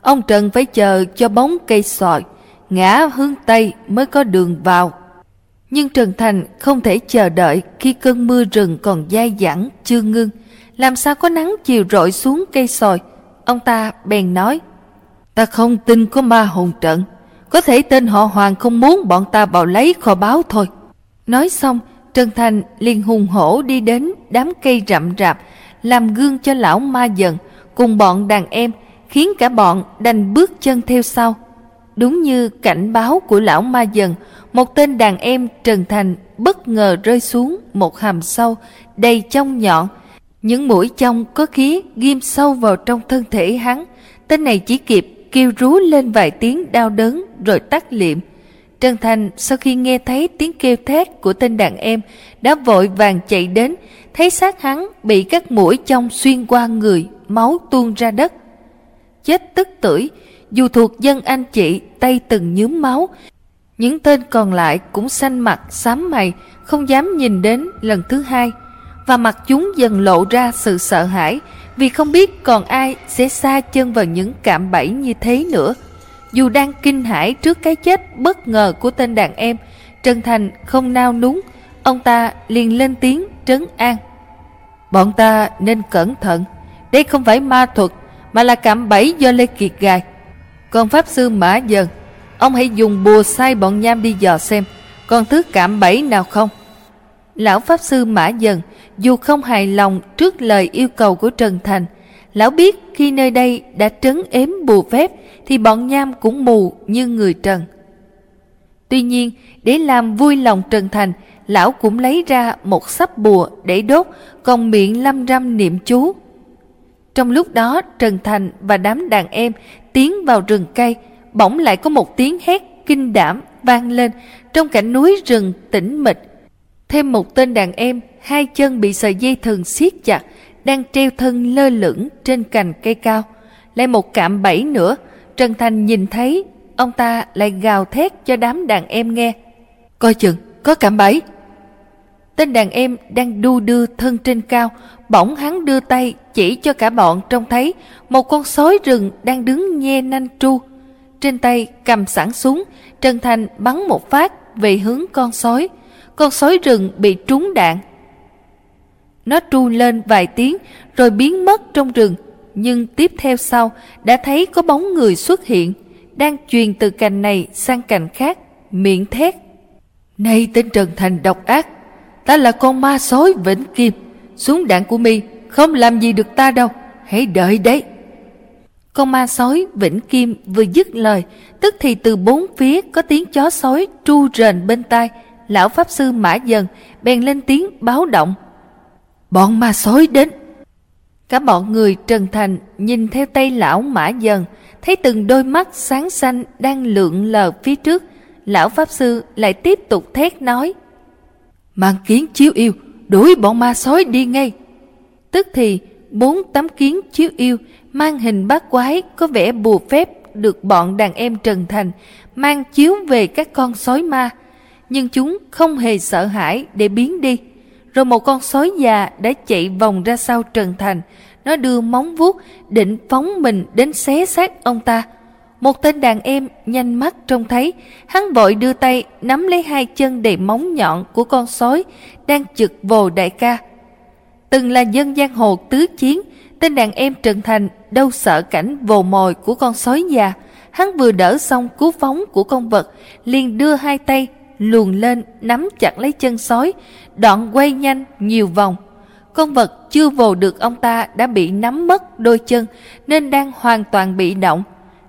[SPEAKER 1] Ông Trần phải chờ cho bóng cây sòi, ngã hướng Tây mới có đường vào. Nhưng Trần Thành không thể chờ đợi khi cơn mưa rừng còn dai dẳng, chưa ngưng. Làm sao có nắng chiều rọi xuống cây sồi Ông ta bèn nói, ta không tin có ma hồn trận. Có thể tên họ Hoàng không muốn bọn ta vào lấy kho báo thôi. Nói xong, Trần Thành liền hùng hổ đi đến đám cây rậm rạp, làm gương cho lão ma dần, cùng bọn đàn em, khiến cả bọn đành bước chân theo sau. Đúng như cảnh báo của lão ma dần, một tên đàn em Trần Thành bất ngờ rơi xuống một hầm sâu đầy trong nhọn. Những mũi trong có khí ghim sâu vào trong thân thể hắn. Tên này chỉ kịp kêu rú lên vài tiếng đau đớn rồi tắt liệm. Trần Thành sau khi nghe thấy tiếng kêu thét của tên đàn em đã vội vàng chạy đến, thấy xác hắn bị các mũi trong xuyên qua người, máu tuôn ra đất. Chết tức tưởi, dù thuộc dân anh chị tay từng nhúm máu, những tên còn lại cũng xanh mặt xám mày, không dám nhìn đến lần thứ hai. Và mặt chúng dần lộ ra sự sợ hãi vì không biết còn ai sẽ xa chân vào những cạm bẫy như thế nữa. Dù đang kinh hãi trước cái chết bất ngờ của tên đàn em, Trần Thành không nao núng, ông ta liền lên tiếng trấn an. Bọn ta nên cẩn thận, đây không phải ma thuật mà là cạm bẫy do Lê Kiệt gài. Còn Pháp Sư Mã Dần Ông hãy dùng bùa sai bọn nham đi dò xem Còn thứ cạm bẫy nào không Lão Pháp Sư Mã Dần Dù không hài lòng trước lời yêu cầu của Trần Thành. Lão biết khi nơi đây đã trấn ếm bùa phép Thì bọn nham cũng mù như người Trần. Tuy nhiên để làm vui lòng Trần Thành Lão cũng lấy ra một sắp bùa để đốt Còn miệng lâm râm niệm chú. Trong lúc đó Trần Thành và đám đàn em tiến vào rừng cây, bỗng lại có một tiếng hét kinh đảm vang lên. Trong cảnh núi rừng tĩnh mịch. Thêm một tên đàn em, hai chân bị sợi dây thừng siết chặt, đang treo thân lơ lửng trên cành cây cao. Lại một cạm bẫy nữa, Trần Thành nhìn thấy, ông ta lại gào thét cho đám đàn em nghe. Coi chừng, có cạm bẫy. Tên đàn em đang đu đưa thân trên cao, bỗng hắn đưa tay chỉ cho cả bọn trông thấy một con sói rừng đang đứng nhe nanh tru. Trên tay cầm sẵn súng, Trần Thành bắn một phát về hướng con sói. Con sói rừng bị trúng đạn. Nó tru lên vài tiếng rồi biến mất trong rừng, nhưng tiếp theo sau đã thấy có bóng người xuất hiện, đang truyền từ cành này sang cành khác, miệng thét. Này tên Trần Thành độc ác, ta là con ma sói Vĩnh Kim, súng đạn của mi không làm gì được ta đâu, hãy đợi đấy. Con ma sói Vĩnh Kim vừa dứt lời, tức thì từ bốn phía có tiếng chó sói tru rền bên tai. Lão Pháp Sư Mã Dần bèn lên tiếng báo động. Bọn ma sói đến. Cả bọn người Trần Thành nhìn theo tay lão Mã Dần, thấy từng đôi mắt sáng xanh đang lượn lờ phía trước. Lão Pháp Sư lại tiếp tục thét nói. Mang kiến chiếu yêu, đuổi bọn ma sói đi ngay. Tức thì bốn tấm kiến chiếu yêu mang hình bát quái có vẻ bùa phép được bọn đàn em Trần Thành mang chiếu về các con sói ma, nhưng chúng không hề sợ hãi để biến đi. Rồi một con sói già đã chạy vòng ra sau Trần Thành, nó đưa móng vuốt định phóng mình đến xé xác ông ta. Một tên đàn em nhanh mắt trông thấy, hắn vội đưa tay nắm lấy hai chân đầy móng nhọn của con sói đang chực vồ đại ca. Từng là dân giang hồ tứ chiến, tên đàn em Trần Thành đâu sợ cảnh vồ mồi của con sói già. Hắn vừa đỡ xong cú phóng của con vật, liền đưa hai tay luồn lên nắm chặt lấy chân sói, đoạn quay nhanh nhiều vòng. Con vật chưa vồ được ông ta đã bị nắm mất đôi chân nên đang hoàn toàn bị động.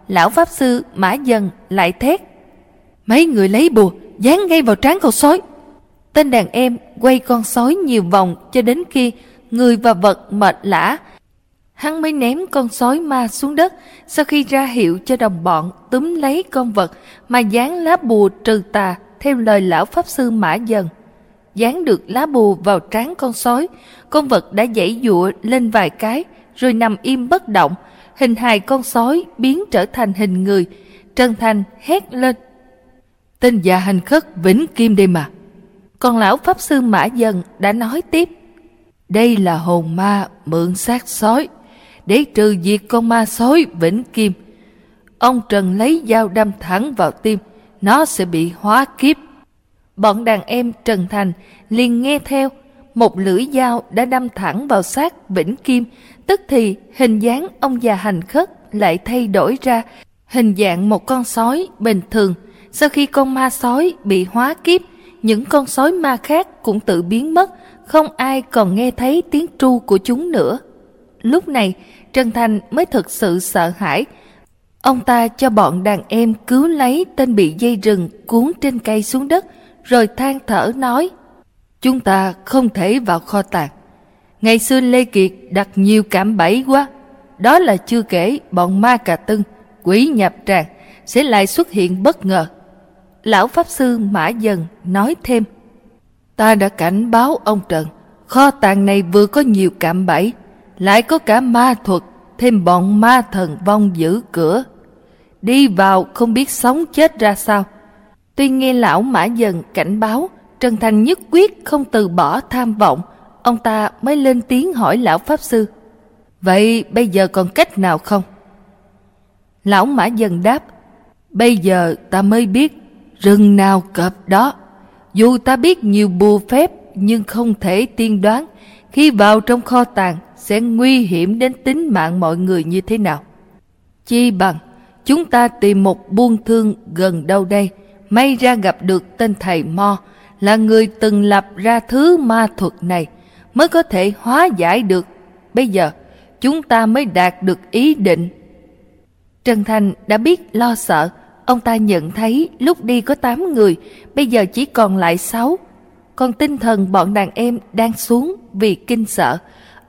[SPEAKER 1] Lão Pháp Sư Mã Dần lại thét. Mấy người lấy bùa, dán ngay vào trán con sói. Tên đàn em quay con sói nhiều vòng cho đến khi người và vật mệt lã. Hắn mới ném con sói ma xuống đất sau khi ra hiệu cho đồng bọn túm lấy con vật mà dán lá bùa trừ tà theo lời lão pháp sư Mã Dần. Dán được lá bùa vào trán con sói, con vật đã dãy dụa lên vài cái rồi nằm im bất động. Hình hài con sói biến trở thành hình người. Trần Thành hét lên. Tên già hành khất vĩnh kim đây mà. Còn lão pháp sư Mã Dần đã nói tiếp. Đây là hồn ma mượn xác sói, để trừ diệt con ma sói vĩnh kim. Ông Trần lấy dao đâm thẳng vào tim, nó sẽ bị hóa kiếp. Bọn đàn em Trần Thành liền nghe theo, một lưỡi dao đã đâm thẳng vào xác vĩnh kim, tức thì hình dáng ông già hành khất lại thay đổi ra, hình dạng một con sói bình thường. Sau khi con ma sói bị hóa kiếp, những con sói ma khác cũng tự biến mất, không ai còn nghe thấy tiếng tru của chúng nữa. Lúc này, Trần Thành mới thực sự sợ hãi. Ông ta cho bọn đàn em cứu lấy tên bị dây rừng cuốn trên cây xuống đất, rồi than thở nói, Chúng ta không thể vào kho tàng. Ngày xưa Lê Kiệt đặt nhiều cảm bẫy quá. Đó là chưa kể bọn ma cà tưng, quỷ nhập tràng sẽ lại xuất hiện bất ngờ. Lão Pháp Sư Mã Dần nói thêm, Ta đã cảnh báo ông Trần, kho tàng này vừa có nhiều cạm bẫy, lại có cả ma thuật, thêm bọn ma thần vong giữ cửa. Đi vào không biết sống chết ra sao. Tuy nghe lão Mã Dần cảnh báo, Trần Thành nhất quyết không từ bỏ tham vọng, ông ta mới lên tiếng hỏi lão Pháp Sư. Vậy bây giờ còn cách nào không? Lão Mã Dần đáp, bây giờ ta mới biết rừng nào cọp đó. Dù ta biết nhiều bùa phép nhưng không thể tiên đoán khi vào trong kho tàng sẽ nguy hiểm đến tính mạng mọi người như thế nào. Chi bằng chúng ta tìm một buôn thương gần đâu đây, may ra gặp được tên thầy Mo là người từng lập ra thứ ma thuật này mới có thể hóa giải được. Bây giờ chúng ta mới đạt được ý định. Trần Thành đã biết lo sợ, Ông ta nhận thấy lúc đi có 8 người, bây giờ chỉ còn lại 6. Còn tinh thần bọn đàn em đang xuống vì kinh sợ.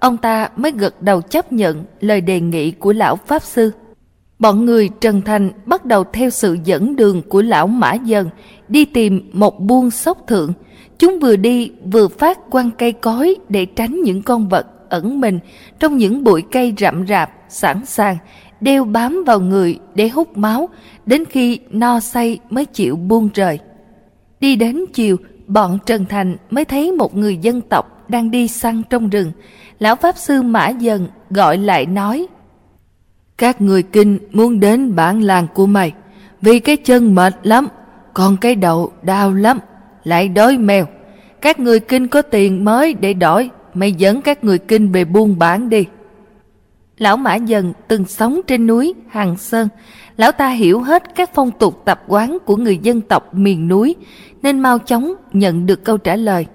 [SPEAKER 1] ông ta mới gật đầu chấp nhận lời đề nghị của lão Pháp Sư. Bọn người Trần Thành bắt đầu theo sự dẫn đường của lão Mã Dần đi tìm một buôn sóc thượng. Chúng vừa đi vừa phát quăng cây cối để tránh những con vật ẩn mình trong những bụi cây rậm rạp sẵn sàng đeo bám vào người để hút máu đến khi no say mới chịu buông rời. Đi đến chiều, bọn Trần Thành mới thấy một người dân tộc đang đi săn trong rừng. Lão Pháp Sư Mã Dần gọi lại nói các người kinh muốn đến bản làng của mày vì cái chân mệt lắm, còn cái đầu đau lắm, lại đói mèo. Các người kinh có tiền mới để đổi, mày dẫn các người kinh về buôn bán đi. Lão Mã Dần từng sống trên núi Hàng Sơn, lão ta hiểu hết các phong tục tập quán của người dân tộc miền núi, nên mau chóng nhận được câu trả lời.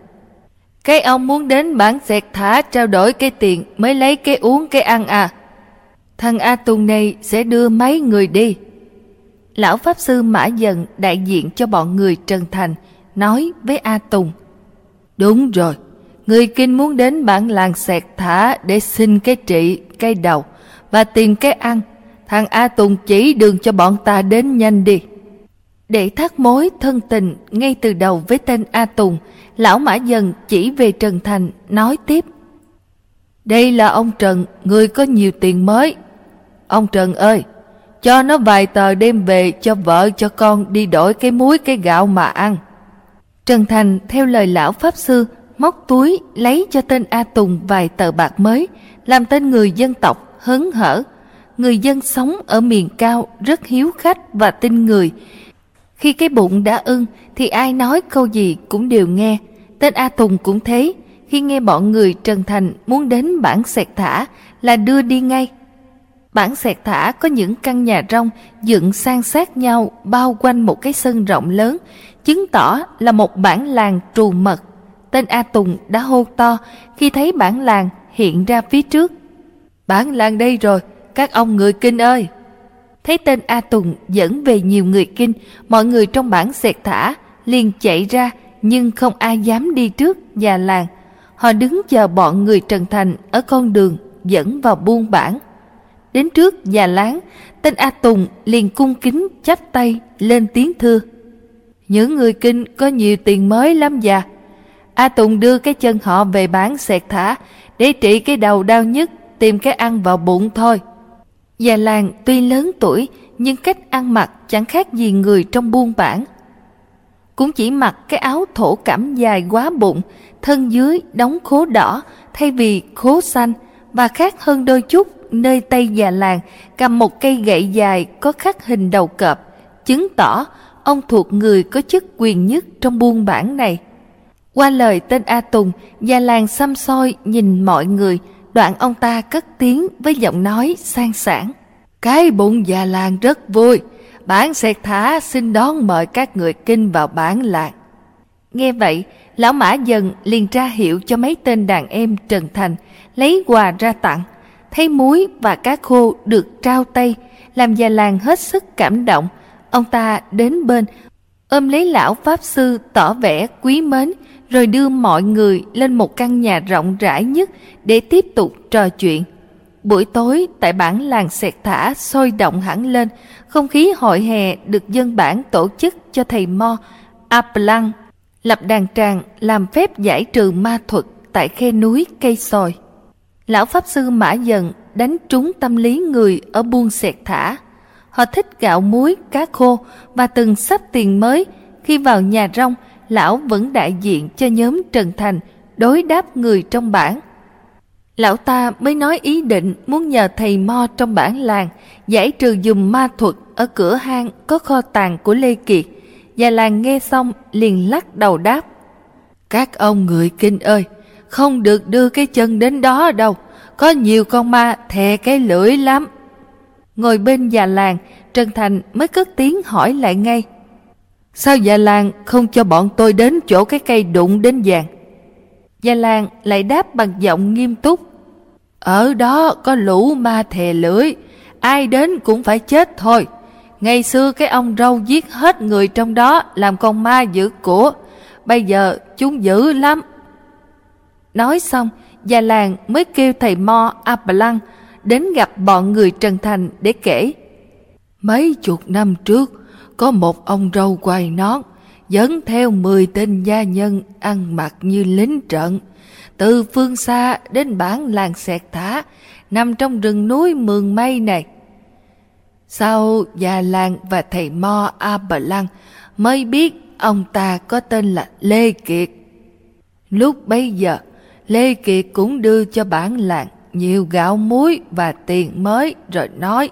[SPEAKER 1] Cái ông muốn đến bản xẹt thả trao đổi cái tiền mới lấy cái uống cái ăn à? Thằng A Tùng này sẽ đưa mấy người đi. Lão Pháp Sư Mã Dần đại diện cho bọn người Trần Thành, nói với A Tùng. Đúng rồi, người kinh muốn đến bản làng xẹt thả để xin cái trị, cái đầu và tiền cái ăn. Thằng A Tùng chỉ đường cho bọn ta đến nhanh đi. Để thắt mối thân tình ngay từ đầu với tên A Tùng, lão Mã Dần chỉ về Trần Thành nói tiếp. Đây là ông Trần, người có nhiều tiền mới. Ông Trần ơi, cho nó vài tờ đem về cho vợ cho con đi đổi cái muối cái gạo mà ăn. Trần Thành theo lời lão Pháp Sư móc túi lấy cho tên A Tùng vài tờ bạc mới, làm tên người dân tộc hớn hở. Người dân sống ở miền cao rất hiếu khách và tin người, khi cái bụng đã ưng thì ai nói câu gì cũng đều nghe. Tên A Tùng cũng thế, khi nghe bọn người Trần Thành muốn đến bản sẹt thả là đưa đi ngay. Bản sẹt thả có những căn nhà rông dựng san sát nhau bao quanh một cái sân rộng lớn, chứng tỏ là một bản làng trù mật. Tên A Tùng đã hô to khi thấy bản làng hiện ra phía trước. Bản làng đây rồi, các ông người kinh ơi! Thấy tên A Tùng dẫn về nhiều người kinh, mọi người trong bản xẹt thả, liền chạy ra nhưng không ai dám đi trước nhà làng. Họ đứng chờ bọn người Trần Thành ở con đường dẫn vào buôn bản. Đến trước già láng, tên A Tùng liền cung kính chắp tay lên tiếng thưa. Những người kinh có nhiều tiền mới lắm già. A Tùng đưa cái chân họ về bán xẹt thả để trị cái đầu đau nhất, tìm cái ăn vào bụng thôi. Già làng tuy lớn tuổi nhưng cách ăn mặc chẳng khác gì người trong buôn bản. Cũng chỉ mặc cái áo thổ cẩm dài quá bụng, thân dưới đóng khố đỏ thay vì khố xanh và khác hơn đôi chút nơi tay già làng cầm một cây gậy dài có khắc hình đầu cọp, chứng tỏ ông thuộc người có chức quyền nhất trong buôn bản này. Qua lời tên A Tùng, già làng xăm soi nhìn mọi người, đoạn ông ta cất tiếng với giọng nói sang sảng. Cái bụng già làng rất vui, bản xẹt thả xin đón mời các người kinh vào bản làng. Nghe vậy, lão mã dần liền ra hiệu cho mấy tên đàn em Trần Thành lấy quà ra tặng. Thấy muối và cá khô được trao tay, làm già làng hết sức cảm động. Ông ta đến bên, ôm lấy lão Pháp Sư tỏ vẻ quý mến, rồi đưa mọi người lên một căn nhà rộng rãi nhất để tiếp tục trò chuyện. Buổi tối tại bản làng Sẹt Thả sôi động hẳn lên, không khí hội hè được dân bản tổ chức cho thầy Mo Aplang lập đàn tràng làm phép giải trừ ma thuật tại khe núi cây sồi. Lão Pháp Sư Mã Dần đánh trúng tâm lý người ở buôn Sẹt Thả. Họ thích gạo muối, cá khô và từng sắp tiền mới. Khi vào nhà rong, lão vẫn đại diện cho nhóm Trần Thành đối đáp người trong bản Lão ta mới nói ý định muốn nhờ thầy Mo trong bản làng giải trừ dùng ma thuật ở cửa hang có kho tàng của Lê Kiệt. Và làng nghe xong liền lắc đầu đáp. Các ông người kinh ơi, không được đưa cái chân đến đó đâu, có nhiều con ma thè cái lưỡi lắm. Ngồi bên già làng, Trần Thành mới cất tiếng hỏi lại ngay. Sao già làng không cho bọn tôi đến chỗ cái cây đụng đến vàng? Già làng lại đáp bằng giọng nghiêm túc. Ở đó có lũ ma thè lưỡi, ai đến cũng phải chết thôi. Ngày xưa cái ông râu giết hết người trong đó làm con ma giữ của, bây giờ chúng dữ lắm. Nói xong, già làng mới kêu thầy Mo Aplang đến gặp bọn người Trần Thành để kể. Mấy chục năm trước, có một ông râu quài nón, dẫn theo 10 tên gia nhân ăn mặc như lính trận. Từ phương xa đến bản làng Sẹt Thả, nằm trong rừng núi Mường Mây này. Sau già làng và thầy Mo A Bờ Lăng mới biết ông ta có tên là Lê Kiệt. Lúc bấy giờ, Lê Kiệt cũng đưa cho bản làng nhiều gạo muối và tiền mới rồi nói.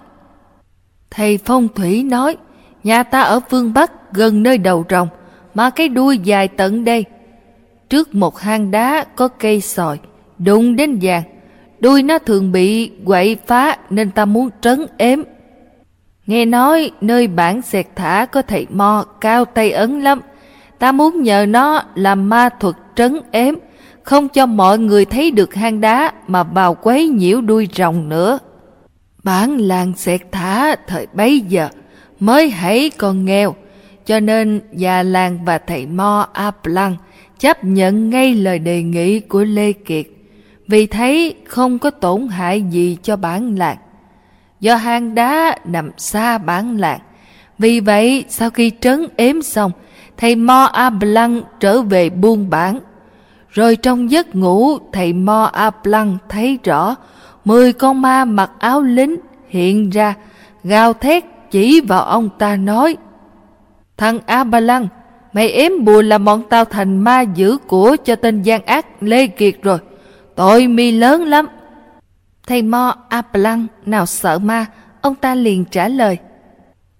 [SPEAKER 1] Thầy Phong Thủy nói, nhà ta ở phương Bắc gần nơi đầu rồng, mà cái đuôi dài tận đây. Trước một hang đá có cây sòi, đụng đến vàng, đuôi nó thường bị quậy phá nên ta muốn trấn ếm. Nghe nói nơi bản xẹt thả có thầy mo cao tay ấn lắm, ta muốn nhờ nó làm ma thuật trấn ếm, không cho mọi người thấy được hang đá mà vào quấy nhiễu đuôi rồng nữa. Bản làng xẹt thả thời bấy giờ mới hãy còn nghèo, cho nên già làng và thầy Mo Áp Lăng chấp nhận ngay lời đề nghị của Lê Kiệt, vì thấy không có tổn hại gì cho bản làng. Do hang đá nằm xa bản làng, vì vậy sau khi trấn ếm xong, thầy Mo Áp Lăng trở về buôn bản. Rồi trong giấc ngủ, thầy Mo Áp Lăng thấy rõ mười con ma mặc áo lính hiện ra, gào thét chỉ vào ông ta nói Thằng A Ba Lăng, mày ếm bùa là bọn tao thành ma giữ của cho tên gian ác Lê Kiệt rồi. Tội mi lớn lắm. Thầy Mo A Ba Lăng nào sợ ma, ông ta liền trả lời.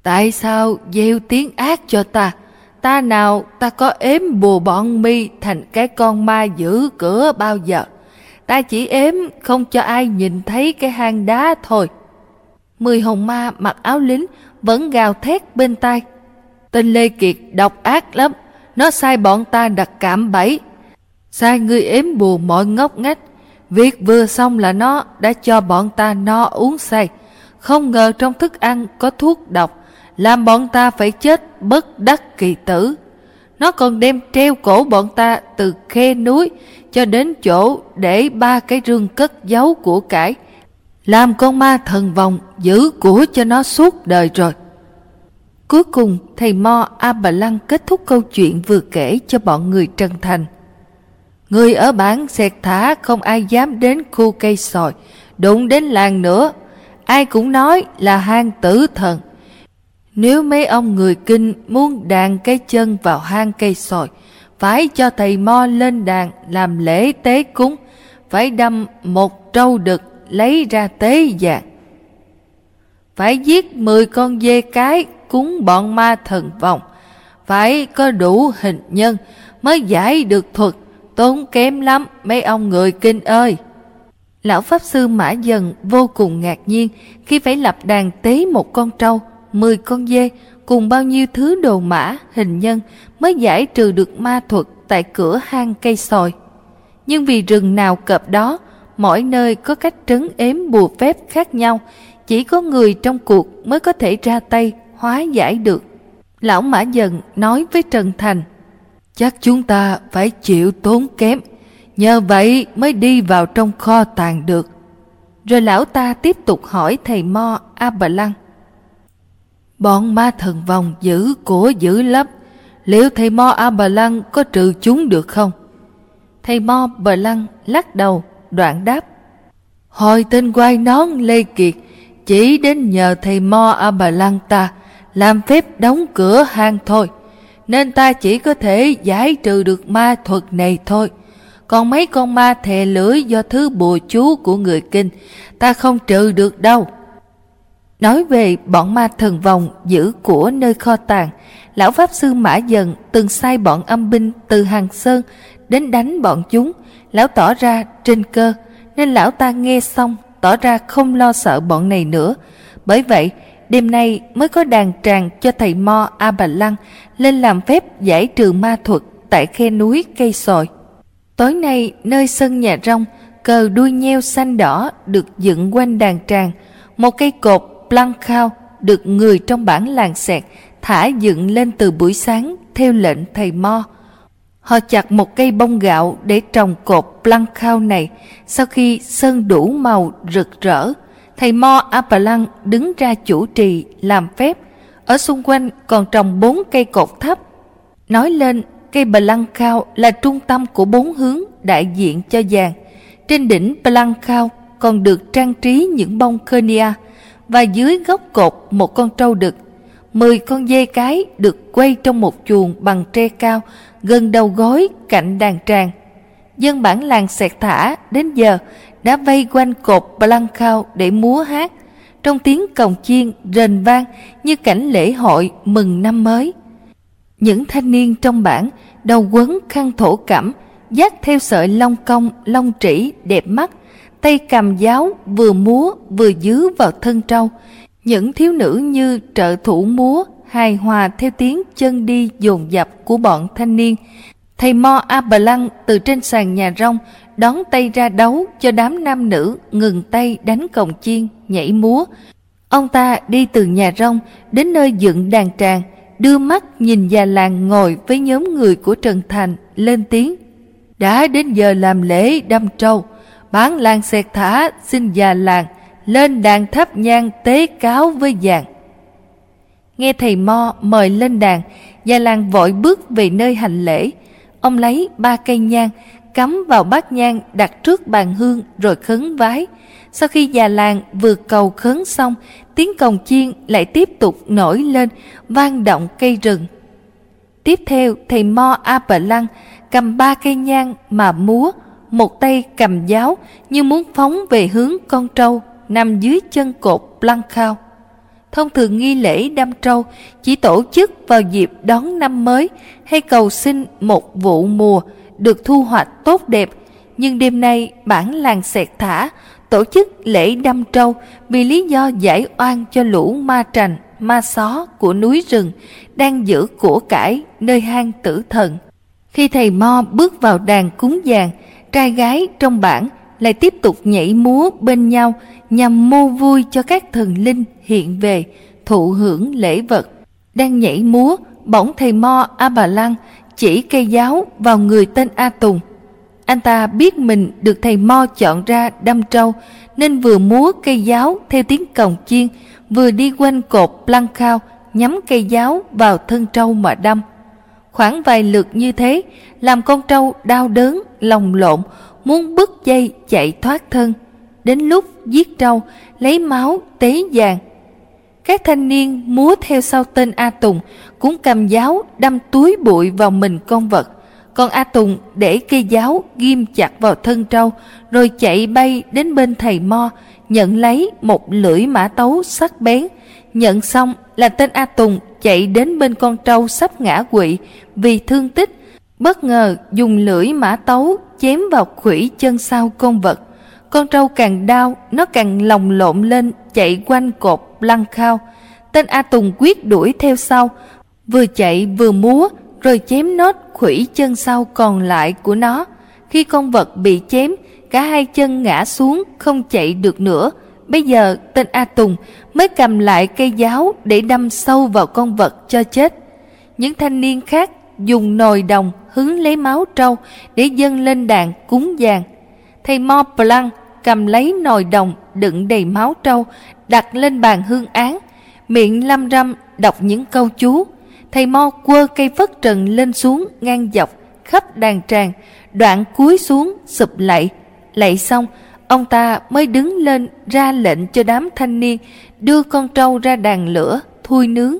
[SPEAKER 1] Tại sao gieo tiếng ác cho ta? Ta nào ta có ếm bùa bọn mi thành cái con ma giữ cửa bao giờ? Ta chỉ ếm không cho ai nhìn thấy cái hang đá thôi. Mười hồn ma mặc áo lính vẫn gào thét bên tai. Tên Lê Kiệt độc ác lắm, nó sai bọn ta đặt cảm bẫy. Sai ngươi ếm bùa mọi ngốc ngách, việc vừa xong là nó đã cho bọn ta no uống say. Không ngờ trong thức ăn có thuốc độc, làm bọn ta phải chết bất đắc kỳ tử. Nó còn đem treo cổ bọn ta từ khe núi cho đến chỗ để ba cái rương cất giấu của cải. Làm con ma thần vòng giữ của cho nó suốt đời rồi. Cuối cùng, thầy Mo A Bà Lăng kết thúc câu chuyện vừa kể cho bọn người Trần Thành. Người ở bản xẹt thả không ai dám đến khu cây sòi, đụng đến làng nữa. Ai cũng nói là hang tử thần. Nếu mấy ông người kinh muốn đàn cái chân vào hang cây sồi phải cho thầy Mo lên đàn làm lễ tế cúng, phải đâm một trâu đực lấy ra tế dạng. Phải giết 10 con dê cái cúng bọn ma thần vọng phải có đủ hình nhân mới giải được thuật, tốn kém lắm mấy ông người kinh ơi. Lão Pháp Sư Mã Dần vô cùng ngạc nhiên khi phải lập đàn tế một con trâu, 10 con dê cùng bao nhiêu thứ đồ mã, hình nhân mới giải trừ được ma thuật tại cửa hang cây sòi. Nhưng vì rừng nào cập đó, mỗi nơi có cách trấn ếm bùa phép khác nhau, chỉ có người trong cuộc mới có thể ra tay hóa giải được. Lão Mã Dần nói với Trần Thành, chắc chúng ta phải chịu tốn kém, nhờ vậy mới đi vào trong kho tàng được. Rồi lão ta tiếp tục hỏi thầy Mo A Bà Lăng. Bọn ma thần vòng giữ của giữ lắm, liệu thầy Mo A Bà Lăng có trừ chúng được không? Thầy Mo Bà Lăng lắc đầu, đoạn đáp. Hồi tên quay nón Lê Kiệt chỉ đến nhờ thầy Mo A Bà Lăng ta làm phép đóng cửa hang thôi, nên ta chỉ có thể giải trừ được ma thuật này thôi. Còn mấy con ma thè lưỡi do thứ bùa chú của người kinh, ta không trừ được đâu. Nói về bọn ma thần vòng giữ của nơi kho tàng, lão Pháp Sư Mã Dần từng sai bọn âm binh từ Hàng Sơn đến đánh bọn chúng, lão tỏ ra trên cơ, nên lão ta nghe xong tỏ ra không lo sợ bọn này nữa. Bởi vậy, đêm nay mới có đàn tràng cho thầy Mo A Bà Lăng lên làm phép giải trừ ma thuật tại khe núi cây sồi. Tối nay, nơi sân nhà rong cờ đuôi nheo xanh đỏ được dựng quanh đàn tràng, một cây cột lăng khao được người trong bản làng sẹt thả dựng lên từ buổi sáng theo lệnh thầy Mo. Họ chặt một cây bông gạo để trồng cột Blankhao này. Sau khi sơn đủ màu rực rỡ, thầy Mo Apalang đứng ra chủ trì làm phép. Ở xung quanh còn trồng bốn cây cột thấp. Nói lên, cây bờ lăng khao là trung tâm của bốn hướng đại diện cho vàng. Trên đỉnh Blankhao còn được trang trí những bông Kenya và dưới gốc cột một con trâu đực. Mười con dê cái được quay trong một chuồng bằng tre cao gần đầu gối cạnh đàn tràng. Dân bản làng sẹt thả đến giờ đã vây quanh cột Blankhao để múa hát, trong tiếng cồng chiên rền vang như cảnh lễ hội mừng năm mới. Những thanh niên trong bản đầu quấn khăn thổ cẩm, dắt theo sợi lông công lông trĩ đẹp mắt tay cầm giáo vừa múa vừa dứ vào thân trâu. Những thiếu nữ như trợ thủ múa, hài hòa theo tiếng chân đi dồn dập của bọn thanh niên. Thầy mo a bờ lăng từ trên sàn nhà rông đón tay ra đấu cho đám nam nữ ngừng tay đánh cồng chiên nhảy múa. Ông ta đi từ nhà rông đến nơi dựng đàn tràng, đưa mắt nhìn già làng ngồi với nhóm người của trần thành lên tiếng. Đã đến giờ làm lễ đâm trâu bán làng xẹt thả xin già làng, lên đàn thắp nhang tế cáo với vàng. Nghe thầy mo mời lên đàn, già làng vội bước về nơi hành lễ. Ông lấy ba cây nhang, cắm vào bát nhang đặt trước bàn hương rồi khấn vái. Sau khi già làng vừa cầu khấn xong, tiếng cồng chiên lại tiếp tục nổi lên, vang động cây rừng. Tiếp theo, thầy mo a bờ lăng cầm ba cây nhang mà múa một tay cầm giáo như muốn phóng về hướng con trâu nằm dưới chân cột Blankhao. Thông thường nghi lễ đâm trâu chỉ tổ chức vào dịp đón năm mới hay cầu xin một vụ mùa được thu hoạch tốt đẹp. Nhưng đêm nay bản làng sẹt thả tổ chức lễ đâm trâu vì lý do giải oan cho lũ ma trành, ma xó của núi rừng đang giữ của cải nơi hang tử thần. Khi thầy Mo bước vào đàn cúng dường, trai gái trong bản lại tiếp tục nhảy múa bên nhau nhằm mua vui cho các thần linh hiện về thụ hưởng lễ vật. Đang nhảy múa, bỗng thầy Mo A Bà Lăng chỉ cây giáo vào người tên A Tùng. Anh ta biết mình được thầy Mo chọn ra đâm trâu nên vừa múa cây giáo theo tiếng cồng chiên vừa đi quanh cột lăng khao nhắm cây giáo vào thân trâu mà đâm. Khoảng vài lượt như thế làm con trâu đau đớn, lòng lộn, muốn bứt dây chạy thoát thân. Đến lúc giết trâu, lấy máu tế vàng. Các thanh niên múa theo sau tên A Tùng cũng cầm giáo đâm túi bụi vào mình con vật. Còn A Tùng để cây giáo ghim chặt vào thân trâu rồi chạy bay đến bên thầy Mo nhận lấy một lưỡi mã tấu sắc bén. Nhận xong là tên A Tùng chạy đến bên con trâu sắp ngã quỵ vì thương tích bất ngờ dùng lưỡi mã tấu chém vào khủy chân sau con vật. Con trâu càng đau, nó càng lồng lộn lên chạy quanh cột lăn khao. Tên A Tùng quyết đuổi theo sau, vừa chạy vừa múa rồi chém nốt khủy chân sau còn lại của nó. Khi con vật bị chém, cả hai chân ngã xuống không chạy được nữa. Bây giờ tên A Tùng mới cầm lại cây giáo để đâm sâu vào con vật cho chết. Những thanh niên khác dùng nồi đồng hứng lấy máu trâu để dâng lên đàn cúng vàng. Thầy Mo Blanc cầm lấy nồi đồng đựng đầy máu trâu đặt lên bàn hương án, miệng lăm răm đọc những câu chú. Thầy Mo quơ cây phất trần lên xuống ngang dọc khắp đàn tràng, đoạn cúi xuống sụp lại Lạy xong, ông ta mới đứng lên ra lệnh cho đám thanh niên đưa con trâu ra đàn lửa, thui nướng.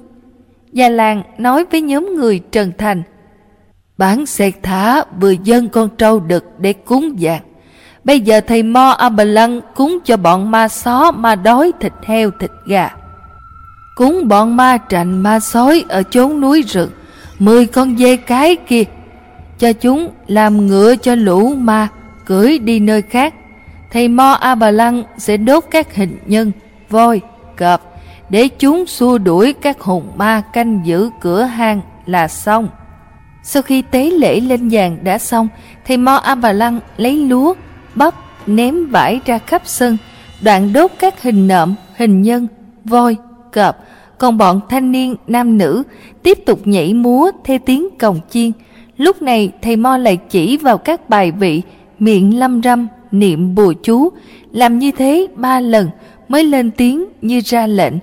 [SPEAKER 1] Già làng nói với nhóm người Trần Thành. Bán xẹt thả vừa dân con trâu đực để cúng dạng. Bây giờ thầy Mo A Bà Lăng cúng cho bọn ma xó ma đói thịt heo thịt gà. Cúng bọn ma trành ma sói ở chốn núi rừng, mười con dê cái kia. Cho chúng làm ngựa cho lũ ma, cưỡi đi nơi khác. Thầy Mo A Bà Lăng sẽ đốt các hình nhân, voi, cọp, để chúng xua đuổi các hồn ma canh giữ cửa hang là xong. Sau khi tế lễ lên vàng đã xong, thầy Mo A Bà Lăng lấy lúa, bắp, ném vải ra khắp sân, đoạn đốt các hình nợm, hình nhân, voi, cọp, còn bọn thanh niên nam nữ tiếp tục nhảy múa theo tiếng cồng chiên. Lúc này thầy Mo lại chỉ vào các bài vị miệng lâm râm, niệm bùa chú, làm như thế ba lần mới lên tiếng như ra lệnh.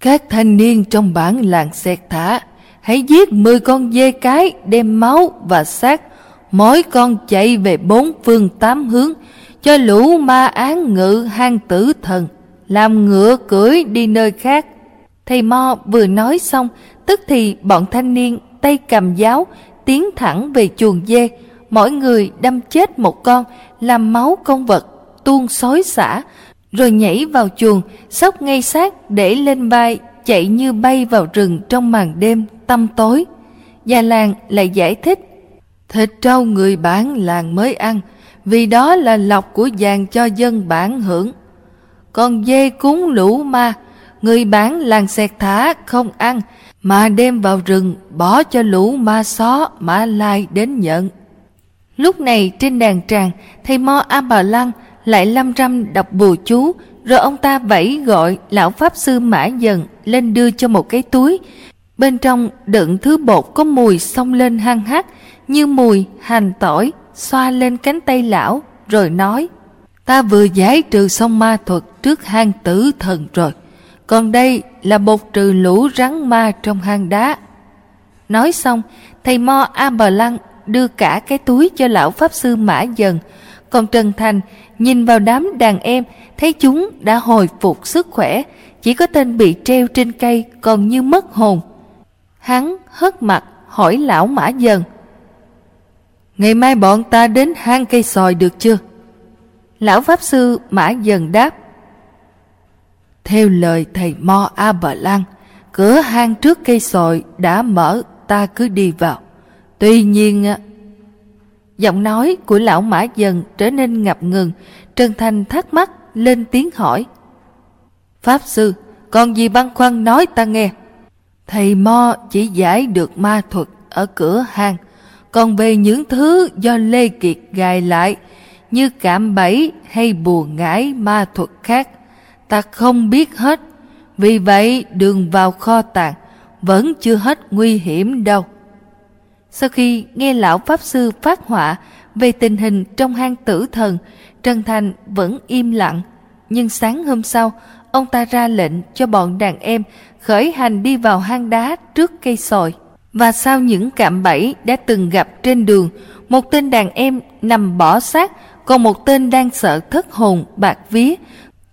[SPEAKER 1] Các thanh niên trong bản làng xẹt thả, hãy giết 10 con dê cái đem máu và xác, mỗi con chạy về bốn phương tám hướng, cho lũ ma án ngự hang tử thần, làm ngựa cưỡi đi nơi khác. Thầy Mo vừa nói xong, tức thì bọn thanh niên tay cầm giáo tiến thẳng về chuồng dê, mỗi người đâm chết một con, làm máu con vật, tuôn xối xả, rồi nhảy vào chuồng, sóc ngay sát để lên vai, chạy như bay vào rừng trong màn đêm tăm tối. Già làng lại giải thích, thịt trâu người bản làng mới ăn, vì đó là lọc của vàng cho dân bản hưởng. Còn dê cúng lũ ma, người bán làng xẹt thả không ăn, mà đem vào rừng bỏ cho lũ ma xó mã lai đến nhận. Lúc này trên đàn tràng, thầy Mo A Bà Lăng lại lâm râm đọc bùa chú, rồi ông ta vẫy gọi lão pháp sư Mã Dần lên đưa cho một cái túi. Bên trong đựng thứ bột có mùi xông lên hăng hắc như mùi hành tỏi, xoa lên cánh tay lão, rồi nói Ta vừa giải trừ xong ma thuật trước hang tử thần rồi, còn đây là bột trừ lũ rắn ma trong hang đá. Nói xong, thầy Mo A Bờ Lăng đưa cả cái túi cho lão pháp sư Mã Dần, còn Trần Thành nhìn vào đám đàn em, thấy chúng đã hồi phục sức khỏe, chỉ có tên bị treo trên cây còn như mất hồn. Hắn hất mặt hỏi lão Mã Dần. Ngày mai bọn ta đến hang cây sòi được chưa? Lão Pháp Sư Mã Dần đáp. Theo lời thầy Mo A Bờ Lan, cửa hang trước cây sòi đã mở, ta cứ đi vào. Tuy nhiên, giọng nói của lão Mã Dần trở nên ngập ngừng, Trần Thành thắc mắc lên tiếng hỏi. Pháp Sư, còn gì băn khoăn nói ta nghe. Thầy Mo chỉ giải được ma thuật ở cửa hàng, còn về những thứ do Lê Kiệt gài lại như cảm bẫy hay bùa ngải ma thuật khác, ta không biết hết. Vì vậy đường vào kho tàng vẫn chưa hết nguy hiểm đâu. Sau khi nghe lão Pháp Sư phát họa về tình hình trong hang tử thần, Trần Thành vẫn im lặng. Nhưng sáng hôm sau, ông ta ra lệnh cho bọn đàn em khởi hành đi vào hang đá trước cây sồi. Và sau những cạm bẫy đã từng gặp trên đường, một tên đàn em nằm bỏ xác, còn một tên đang sợ thất hồn bạc vía,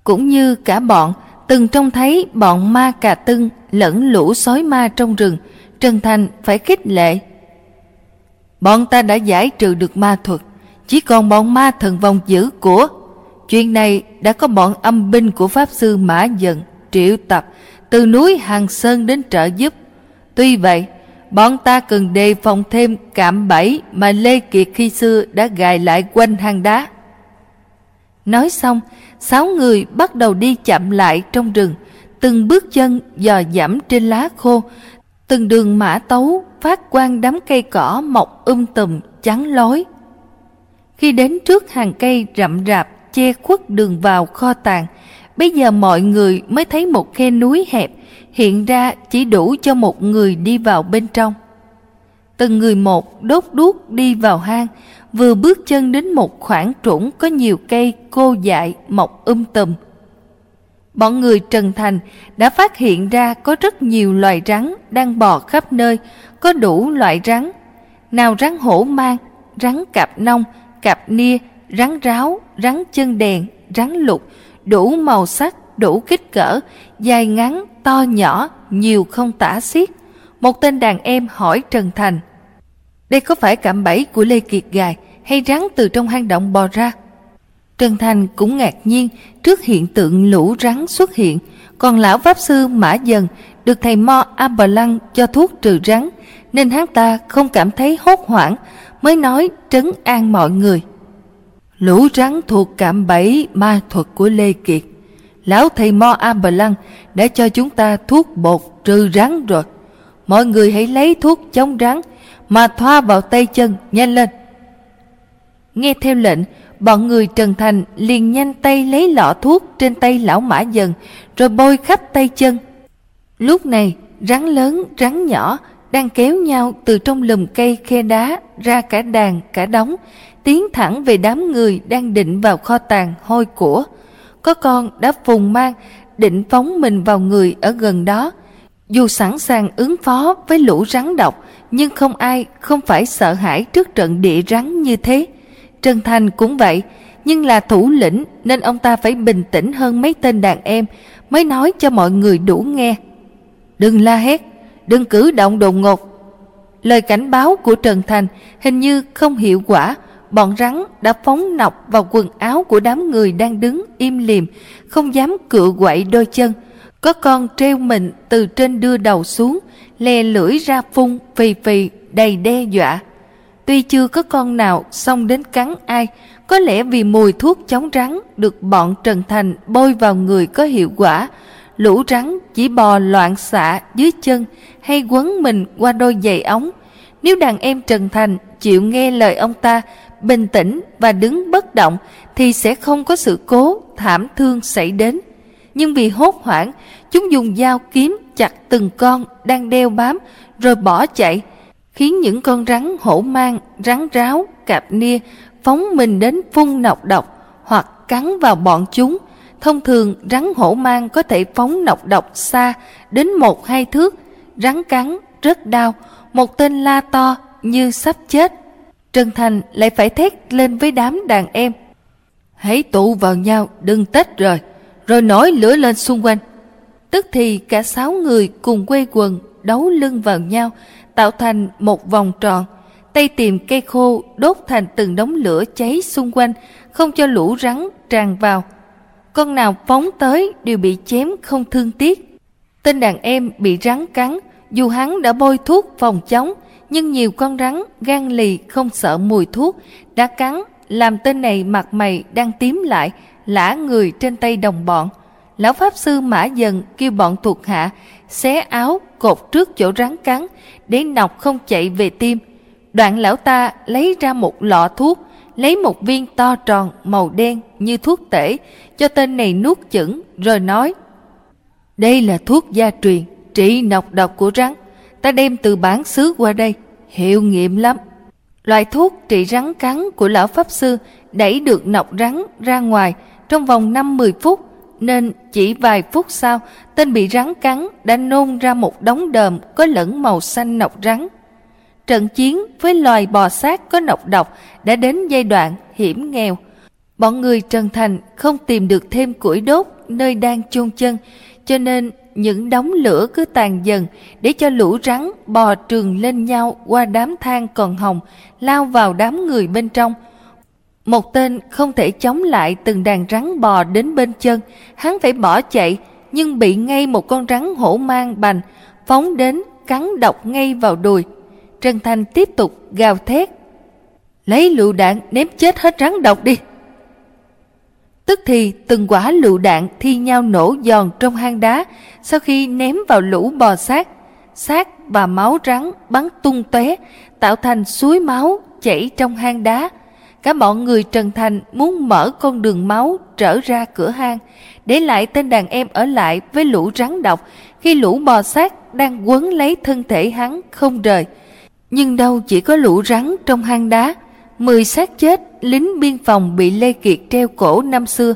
[SPEAKER 1] cũng như cả bọn từng trông thấy bọn ma cà tưng lẫn lũ sói ma trong rừng, Trần Thành phải khích lệ. Bọn ta đã giải trừ được ma thuật, chỉ còn bọn ma thần vong dữ của. Chuyện này đã có bọn âm binh của Pháp Sư Mã Dần triệu tập từ núi Hàng Sơn đến trợ giúp. Tuy vậy, bọn ta cần đề phòng thêm cạm bẫy mà Lê Kiệt khi xưa đã gài lại quanh hang đá. Nói xong, sáu người bắt đầu đi chậm lại trong rừng, từng bước chân dò dẫm trên lá khô, từng đường mã tấu phát quang đám cây cỏ mọc um tùm trắng lối. Khi đến trước hàng cây rậm rạp che khuất đường vào kho tàng, bây giờ mọi người mới thấy một khe núi hẹp hiện ra chỉ đủ cho một người đi vào bên trong. Từng người một đốt đuốc đi vào hang, vừa bước chân đến một khoảng trũng có nhiều cây cô dại mọc um tùm. Bọn người Trần Thành đã phát hiện ra có rất nhiều loài rắn đang bò khắp nơi, có đủ loại rắn. Nào rắn hổ mang, rắn cạp nông, cạp nia, rắn ráo, rắn chân đèn, rắn lục, đủ màu sắc, đủ kích cỡ, dài ngắn, to nhỏ, nhiều không tả xiết. Một tên đàn em hỏi Trần Thành. Đây có phải cạm bẫy của Lê Kiệt Gài hay rắn từ trong hang động bò ra? Trần Thành cũng ngạc nhiên trước hiện tượng lũ rắn xuất hiện, còn lão Pháp Sư Mã Dần được thầy Mo A Bờ Lăng cho thuốc trừ rắn, nên hắn ta không cảm thấy hốt hoảng, mới nói trấn an mọi người. Lũ rắn thuộc cạm bẫy ma thuật của Lê Kiệt. Lão thầy Mo A Bờ Lăng đã cho chúng ta thuốc bột trừ rắn rồi. Mọi người hãy lấy thuốc chống rắn mà thoa vào tay chân nhanh lên. Nghe theo lệnh, bọn người Trần Thành liền nhanh tay lấy lọ thuốc trên tay lão mã dần rồi bôi khắp tay chân. Lúc này, rắn lớn, rắn nhỏ đang kéo nhau từ trong lùm cây khe đá ra cả đàn cả đống, tiến thẳng về đám người đang định vào kho tàng hôi của. Có con đã phùng mang, định phóng mình vào người ở gần đó. Dù sẵn sàng ứng phó với lũ rắn độc, nhưng không ai không phải sợ hãi trước trận địa rắn như thế. Trần Thành cũng vậy, nhưng là thủ lĩnh nên ông ta phải bình tĩnh hơn mấy tên đàn em mới nói cho mọi người đủ nghe. Đừng la hét, đừng cử động đột ngột. Lời cảnh báo của Trần Thành hình như không hiệu quả, bọn rắn đã phóng nọc vào quần áo của đám người đang đứng im lìm, không dám cựa quậy đôi chân. Có con treo mình từ trên đưa đầu xuống, lè lưỡi ra phun phì phì đầy đe dọa. Tuy chưa có con nào xông đến cắn ai, có lẽ vì mùi thuốc chống rắn được bọn Trần Thành bôi vào người có hiệu quả, lũ rắn chỉ bò loạn xạ dưới chân hay quấn mình qua đôi giày ống. Nếu đàn em Trần Thành chịu nghe lời ông ta, bình tĩnh và đứng bất động thì sẽ không có sự cố thảm thương xảy đến. Nhưng vì hốt hoảng, chúng dùng dao kiếm chặt từng con đang đeo bám rồi bỏ chạy, khiến những con rắn hổ mang, rắn ráo, cạp nia phóng mình đến phun nọc độc hoặc cắn vào bọn chúng. Thông thường rắn hổ mang có thể phóng nọc độc xa đến một hai thước, rắn cắn rất đau, một tên la to như sắp chết. Trần Thành lại phải thét lên với đám đàn em. Hãy tụ vào nhau, đừng tách rời, rồi nổi lửa lên xung quanh. Tức thì cả sáu người cùng quay quần đấu lưng vào nhau, tạo thành một vòng tròn. Tay tìm cây khô đốt thành từng đống lửa cháy xung quanh, không cho lũ rắn tràn vào. Con nào phóng tới đều bị chém không thương tiếc. Tên đàn em bị rắn cắn, dù hắn đã bôi thuốc phòng chống, nhưng nhiều con rắn gan lì không sợ mùi thuốc đã cắn làm tên này mặt mày đang tím lại, lả người trên tay đồng bọn. Lão Pháp Sư Mã Dần kêu bọn thuộc hạ xé áo cột trước chỗ rắn cắn để nọc không chạy về tim. Đoạn lão ta lấy ra một lọ thuốc, lấy một viên to tròn màu đen như thuốc tể cho tên này nuốt chửng rồi nói Đây là thuốc gia truyền, trị nọc độc của rắn. Ta đem từ bản xứ qua đây, hiệu nghiệm lắm. Loại thuốc trị rắn cắn của lão Pháp Sư đẩy được nọc rắn ra ngoài trong vòng 5-10 phút nên chỉ vài phút sau, tên bị rắn cắn đã nôn ra một đống đờm có lẫn màu xanh nọc rắn. Trận chiến với loài bò sát có nọc độc đã đến giai đoạn hiểm nghèo. Bọn người Trần Thành không tìm được thêm củi đốt nơi đang chôn chân, cho nên những đống lửa cứ tàn dần để cho lũ rắn bò trường lên nhau qua đám than còn hồng, lao vào đám người bên trong, một tên không thể chống lại từng đàn rắn bò đến bên chân, hắn phải bỏ chạy, nhưng bị ngay một con rắn hổ mang bành, phóng đến cắn độc ngay vào đùi. Trần Thành tiếp tục gào thét. Lấy lựu đạn ném chết hết rắn độc đi. Tức thì từng quả lựu đạn thi nhau nổ giòn trong hang đá sau khi ném vào lũ bò sát. Sát và máu rắn bắn tung tóe tạo thành suối máu chảy trong hang đá Cả bọn người Trần Thành muốn mở con đường máu trở ra cửa hang, để lại tên đàn em ở lại với lũ rắn độc khi lũ bò sát đang quấn lấy thân thể hắn không rời. Nhưng đâu chỉ có lũ rắn trong hang đá, mười xác chết lính biên phòng bị Lê Kiệt treo cổ năm xưa,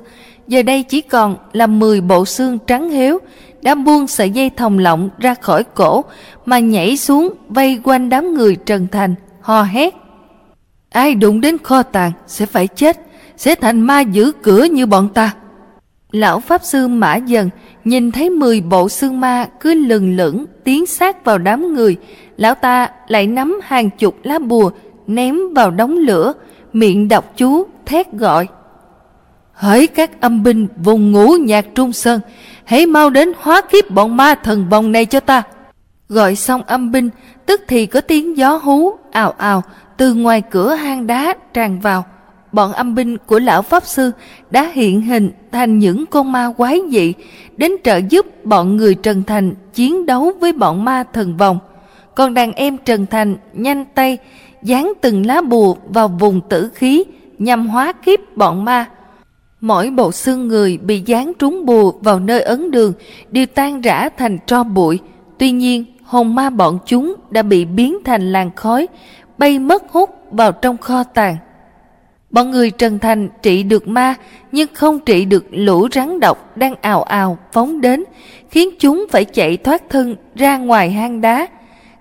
[SPEAKER 1] giờ đây chỉ còn là mười bộ xương trắng héo, đã buông sợi dây thòng lọng ra khỏi cổ mà nhảy xuống vây quanh đám người Trần Thành, hò hét. Ai đụng đến kho tàng sẽ phải chết, sẽ thành ma giữ cửa như bọn ta. Lão Pháp Sư Mã Dần nhìn thấy mười bộ xương ma cứ lừng lửng tiến sát vào đám người. Lão ta lại nắm hàng chục lá bùa ném vào đống lửa, miệng đọc chú, thét gọi. Hỡi các âm binh vùng ngũ nhạc trung sơn, hãy mau đến hóa kiếp bọn ma thần vòng này cho ta. Gọi xong âm binh, tức thì có tiếng gió hú, ào ào, từ ngoài cửa hang đá tràn vào, bọn âm binh của lão Pháp Sư đã hiện hình thành những con ma quái dị đến trợ giúp bọn người Trần Thành chiến đấu với bọn ma thần vòng. Còn đàn em Trần Thành nhanh tay dán từng lá bùa vào vùng tử khí nhằm hóa kiếp bọn ma. Mỗi bộ xương người bị dán trúng bùa vào nơi ấn đường đều tan rã thành tro bụi. Tuy nhiên, hồn ma bọn chúng đã bị biến thành làn khói, bay mất hút vào trong kho tàng. Bọn người Trần Thành trị được ma nhưng không trị được lũ rắn độc đang ào ào phóng đến, khiến chúng phải chạy thoát thân ra ngoài hang đá.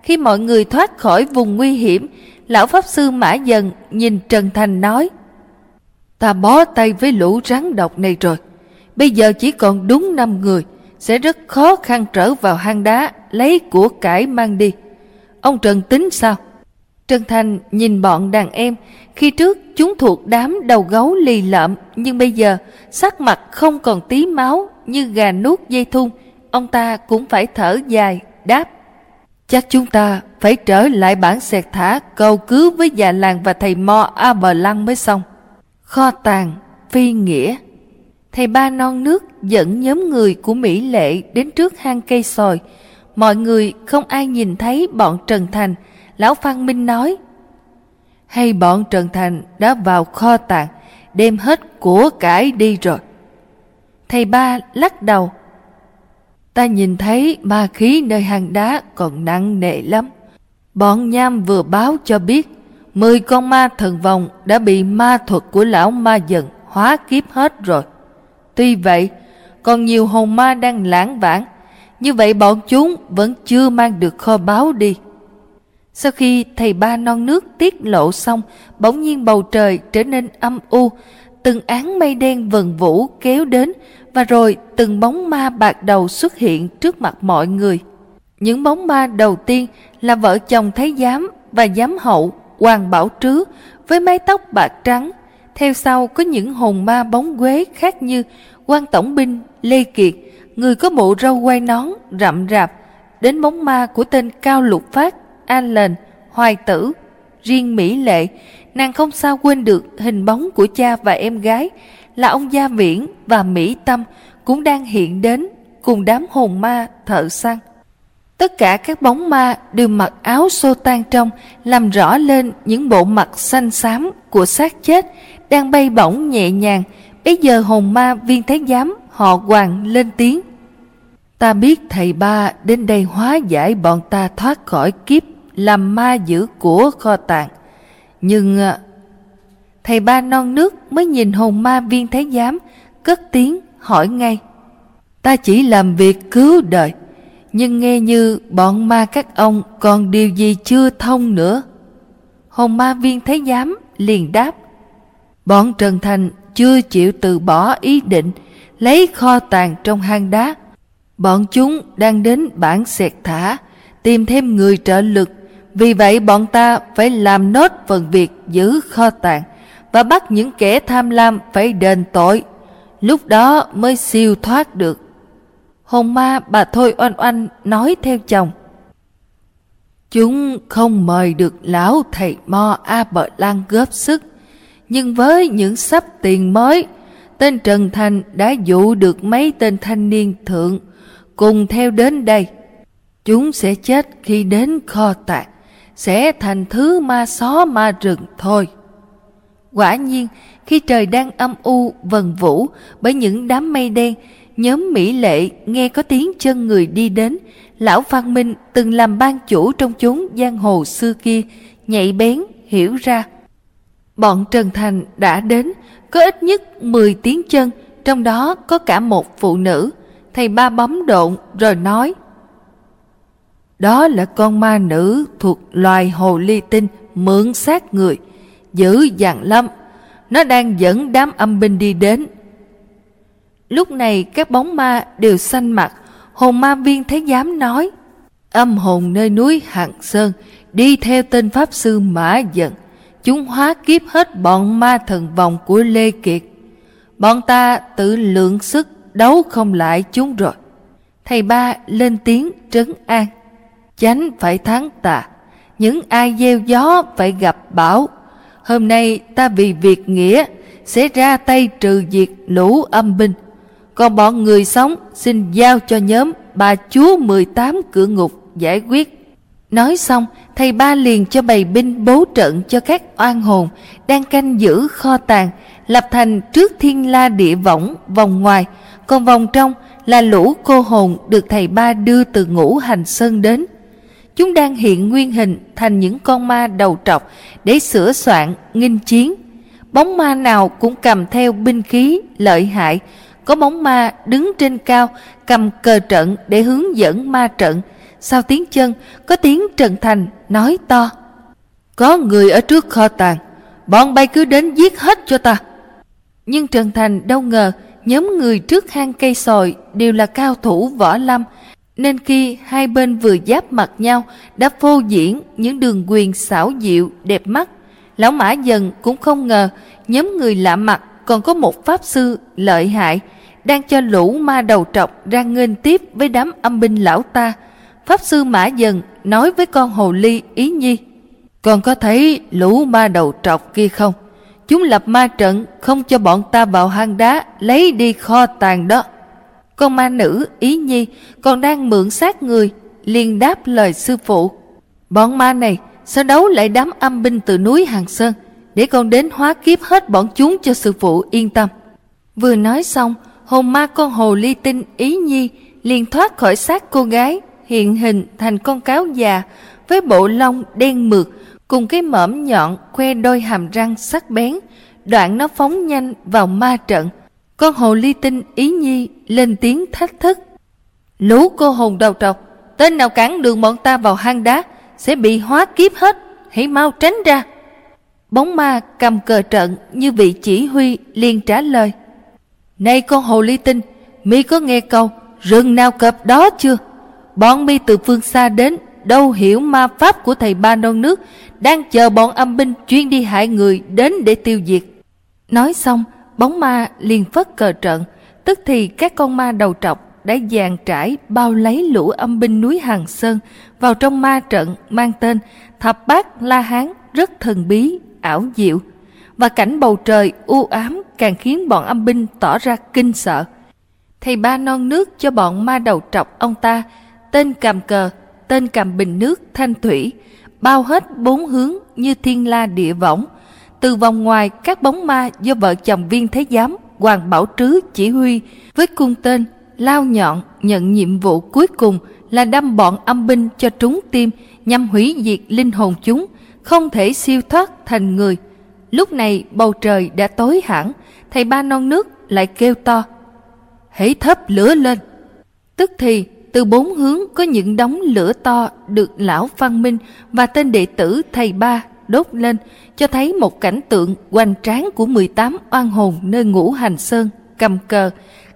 [SPEAKER 1] Khi mọi người thoát khỏi vùng nguy hiểm, lão Pháp Sư Mã Dần nhìn Trần Thành nói Ta bó tay với lũ rắn độc này rồi, bây giờ chỉ còn đúng năm người, sẽ rất khó khăn trở vào hang đá lấy của cải mang đi. Ông Trần tính sao? Trần Thành nhìn bọn đàn em, khi trước chúng thuộc đám đầu gấu lì lợm, nhưng bây giờ sắc mặt không còn tí máu như gà nuốt dây thun, ông ta cũng phải thở dài, đáp. Chắc chúng ta phải trở lại bản xẹt thả cầu cứu với già làng và thầy Mo A Bờ Lăng mới xong. Kho tàng, phi nghĩa. Thầy ba non nước dẫn nhóm người của Mỹ Lệ đến trước hang cây sòi. Mọi người không ai nhìn thấy bọn Trần Thành. Lão Phan Minh nói, hay bọn Trần Thành đã vào kho tàng, đem hết của cải đi rồi. Thầy ba lắc đầu, ta nhìn thấy ma khí nơi hang đá còn nặng nề lắm. Bọn nham vừa báo cho biết, mười con ma thần vòng đã bị ma thuật của lão ma dần hóa kiếp hết rồi. Tuy vậy, còn nhiều hồn ma đang lãng vãng, như vậy bọn chúng vẫn chưa mang được kho báu đi. Sau khi thầy ba non nước tiết lộ xong, bỗng nhiên bầu trời trở nên âm u, từng án mây đen vần vũ kéo đến và rồi từng bóng ma bạc đầu xuất hiện trước mặt mọi người. Những bóng ma đầu tiên là vợ chồng Thái Giám và Giám hậu Hoàng Bảo Trứ với mái tóc bạc trắng. Theo sau có những hồn ma bóng quế khác như quan tổng binh Lê Kiệt, người có bộ râu quay nón rậm rạp, đến bóng ma của tên Cao Lục Phát, An Lền, Hoài Tử. Riêng Mỹ Lệ, nàng không sao quên được hình bóng của cha và em gái là ông Gia Viễn và Mỹ Tâm cũng đang hiện đến cùng đám hồn ma thợ săn. Tất cả các bóng ma đều mặc áo xô tan trong, làm rõ lên những bộ mặt xanh xám của xác chết đang bay bổng nhẹ nhàng. Bây giờ hồn ma viên thái giám họ hoàng lên tiếng. Ta biết thầy ba đến đây hóa giải bọn ta thoát khỏi kiếp làm ma giữ của kho tàng. Nhưng à, thầy ba non nước mới nhìn hồn ma viên thái giám, cất tiếng hỏi ngay. Ta chỉ làm việc cứu đời, nhưng nghe như bọn ma các ông còn điều gì chưa thông nữa. Hồn ma viên thái giám liền đáp. Bọn Trần Thành chưa chịu từ bỏ ý định lấy kho tàng trong hang đá. Bọn chúng đang đến bản xẹt thả, tìm thêm người trợ lực. Vì vậy bọn ta phải làm nốt phần việc giữ kho tàng và bắt những kẻ tham lam phải đền tội. Lúc đó mới siêu thoát được. Hồn ma bà Thôi oanh oanh nói theo chồng. Chúng không mời được lão thầy Mo A Bờ Lan góp sức, nhưng với những sắp tiền mới, tên Trần Thành đã dụ được mấy tên thanh niên thượng cùng theo đến đây. Chúng sẽ chết khi đến kho tàng, sẽ thành thứ ma xó ma rừng thôi. Quả nhiên, khi trời đang âm u vần vũ bởi những đám mây đen, nhóm Mỹ Lệ nghe có tiếng chân người đi đến. Lão Phan Minh từng làm ban chủ trong chốn giang hồ xưa kia, nhạy bén, hiểu ra. Bọn Trần Thành đã đến, có ít nhất 10 tiếng chân, trong đó có cả một phụ nữ. Thầy ba bấm độn rồi nói. Đó là con ma nữ thuộc loài hồ ly tinh mượn xác người, giữ dạng lâm Nó đang dẫn đám âm binh đi đến. Lúc này các bóng ma đều xanh mặt, hồn ma viên thấy dám nói. Âm hồn nơi núi Hạng Sơn đi theo tên Pháp Sư Mã giận Chúng hóa kiếp hết bọn ma thần vòng của Lê Kiệt. Bọn ta tự lượng sức đấu không lại chúng rồi. Thầy ba lên tiếng trấn an. Chánh phải thắng tà, những ai gieo gió phải gặp bão. Hôm nay ta vì việc nghĩa sẽ ra tay trừ diệt lũ âm binh. Còn bọn người sống xin giao cho nhóm bà chúa 18 cửa ngục giải quyết. Nói xong, thầy ba liền cho bầy binh bố trận cho các oan hồn đang canh giữ kho tàng, lập thành trước thiên la địa võng vòng ngoài, còn vòng trong là lũ cô hồn được thầy ba đưa từ ngũ hành sơn đến. Chúng đang hiện nguyên hình thành những con ma đầu trọc để sửa soạn, nghinh chiến. Bóng ma nào cũng cầm theo binh khí, lợi hại. Có bóng ma đứng trên cao, cầm cờ trận để hướng dẫn ma trận. Sau tiếng chân, có tiếng Trần Thành nói to. Có người ở trước kho tàng, bọn bay cứ đến giết hết cho ta. Nhưng Trần Thành đâu ngờ nhóm người trước hang cây sồi đều là cao thủ võ lâm, nên khi hai bên vừa giáp mặt nhau, đã phô diễn những đường quyền xảo diệu, đẹp mắt. Lão Mã Dần cũng không ngờ nhóm người lạ mặt còn có một pháp sư lợi hại, đang cho lũ ma đầu trọc ra nghênh tiếp với đám âm binh lão ta. Pháp sư Mã Dần nói với con hồ ly ý nhi. Còn có thấy lũ ma đầu trọc kia không? Chúng lập ma trận không cho bọn ta vào hang đá lấy đi kho tàng đó. Con ma nữ ý nhi còn đang mượn xác người liền đáp lời sư phụ. Bọn ma này sao đấu lại đám âm binh từ núi Hàng Sơn để con đến hóa kiếp hết bọn chúng cho sư phụ yên tâm. Vừa nói xong, hồn ma con hồ ly tinh ý nhi liền thoát khỏi xác cô gái hiện hình thành con cáo già với bộ lông đen mượt cùng cái mõm nhọn khoe đôi hàm răng sắc bén, đoạn nó phóng nhanh vào ma trận. Con hồ ly tinh ý nhi lên tiếng thách thức. Lũ cô hồn đầu trọc, tên nào cản đường bọn ta vào hang đá sẽ bị hóa kiếp hết, hãy mau tránh ra. Bóng ma cầm cờ trận như vị chỉ huy liền trả lời. Này con hồ ly tinh, mi có nghe câu rừng nào cập đó chưa? Bọn mi từ phương xa đến đâu hiểu ma pháp của thầy ba non nước đang chờ bọn âm binh chuyên đi hại người đến để tiêu diệt. Nói xong, bóng ma liền phất cờ trận, tức thì các con ma đầu trọc đã dàn trải bao lấy lũ âm binh núi Hàng Sơn vào trong ma trận mang tên Thập Bát La Hán rất thần bí, ảo diệu. Và cảnh bầu trời u ám càng khiến bọn âm binh tỏ ra kinh sợ. Thầy ba non nước cho bọn ma đầu trọc ông ta, tên cầm cờ, tên cầm bình nước thanh thủy, bao hết bốn hướng như thiên la địa võng. Từ vòng ngoài các bóng ma do vợ chồng viên thế giám Hoàng Bảo Trứ chỉ huy với cung tên lao nhọn nhận nhiệm vụ cuối cùng là đâm bọn âm binh cho trúng tim nhằm hủy diệt linh hồn chúng, không thể siêu thoát thành người. Lúc này bầu trời đã tối hẳn, thầy ba non nước lại kêu to. Hãy thấp lửa lên. Tức thì từ bốn hướng có những đống lửa to được lão văn minh và tên đệ tử thầy ba đốt lên, cho thấy một cảnh tượng hoành tráng của 18 oan hồn nơi ngũ hành sơn, cầm cờ,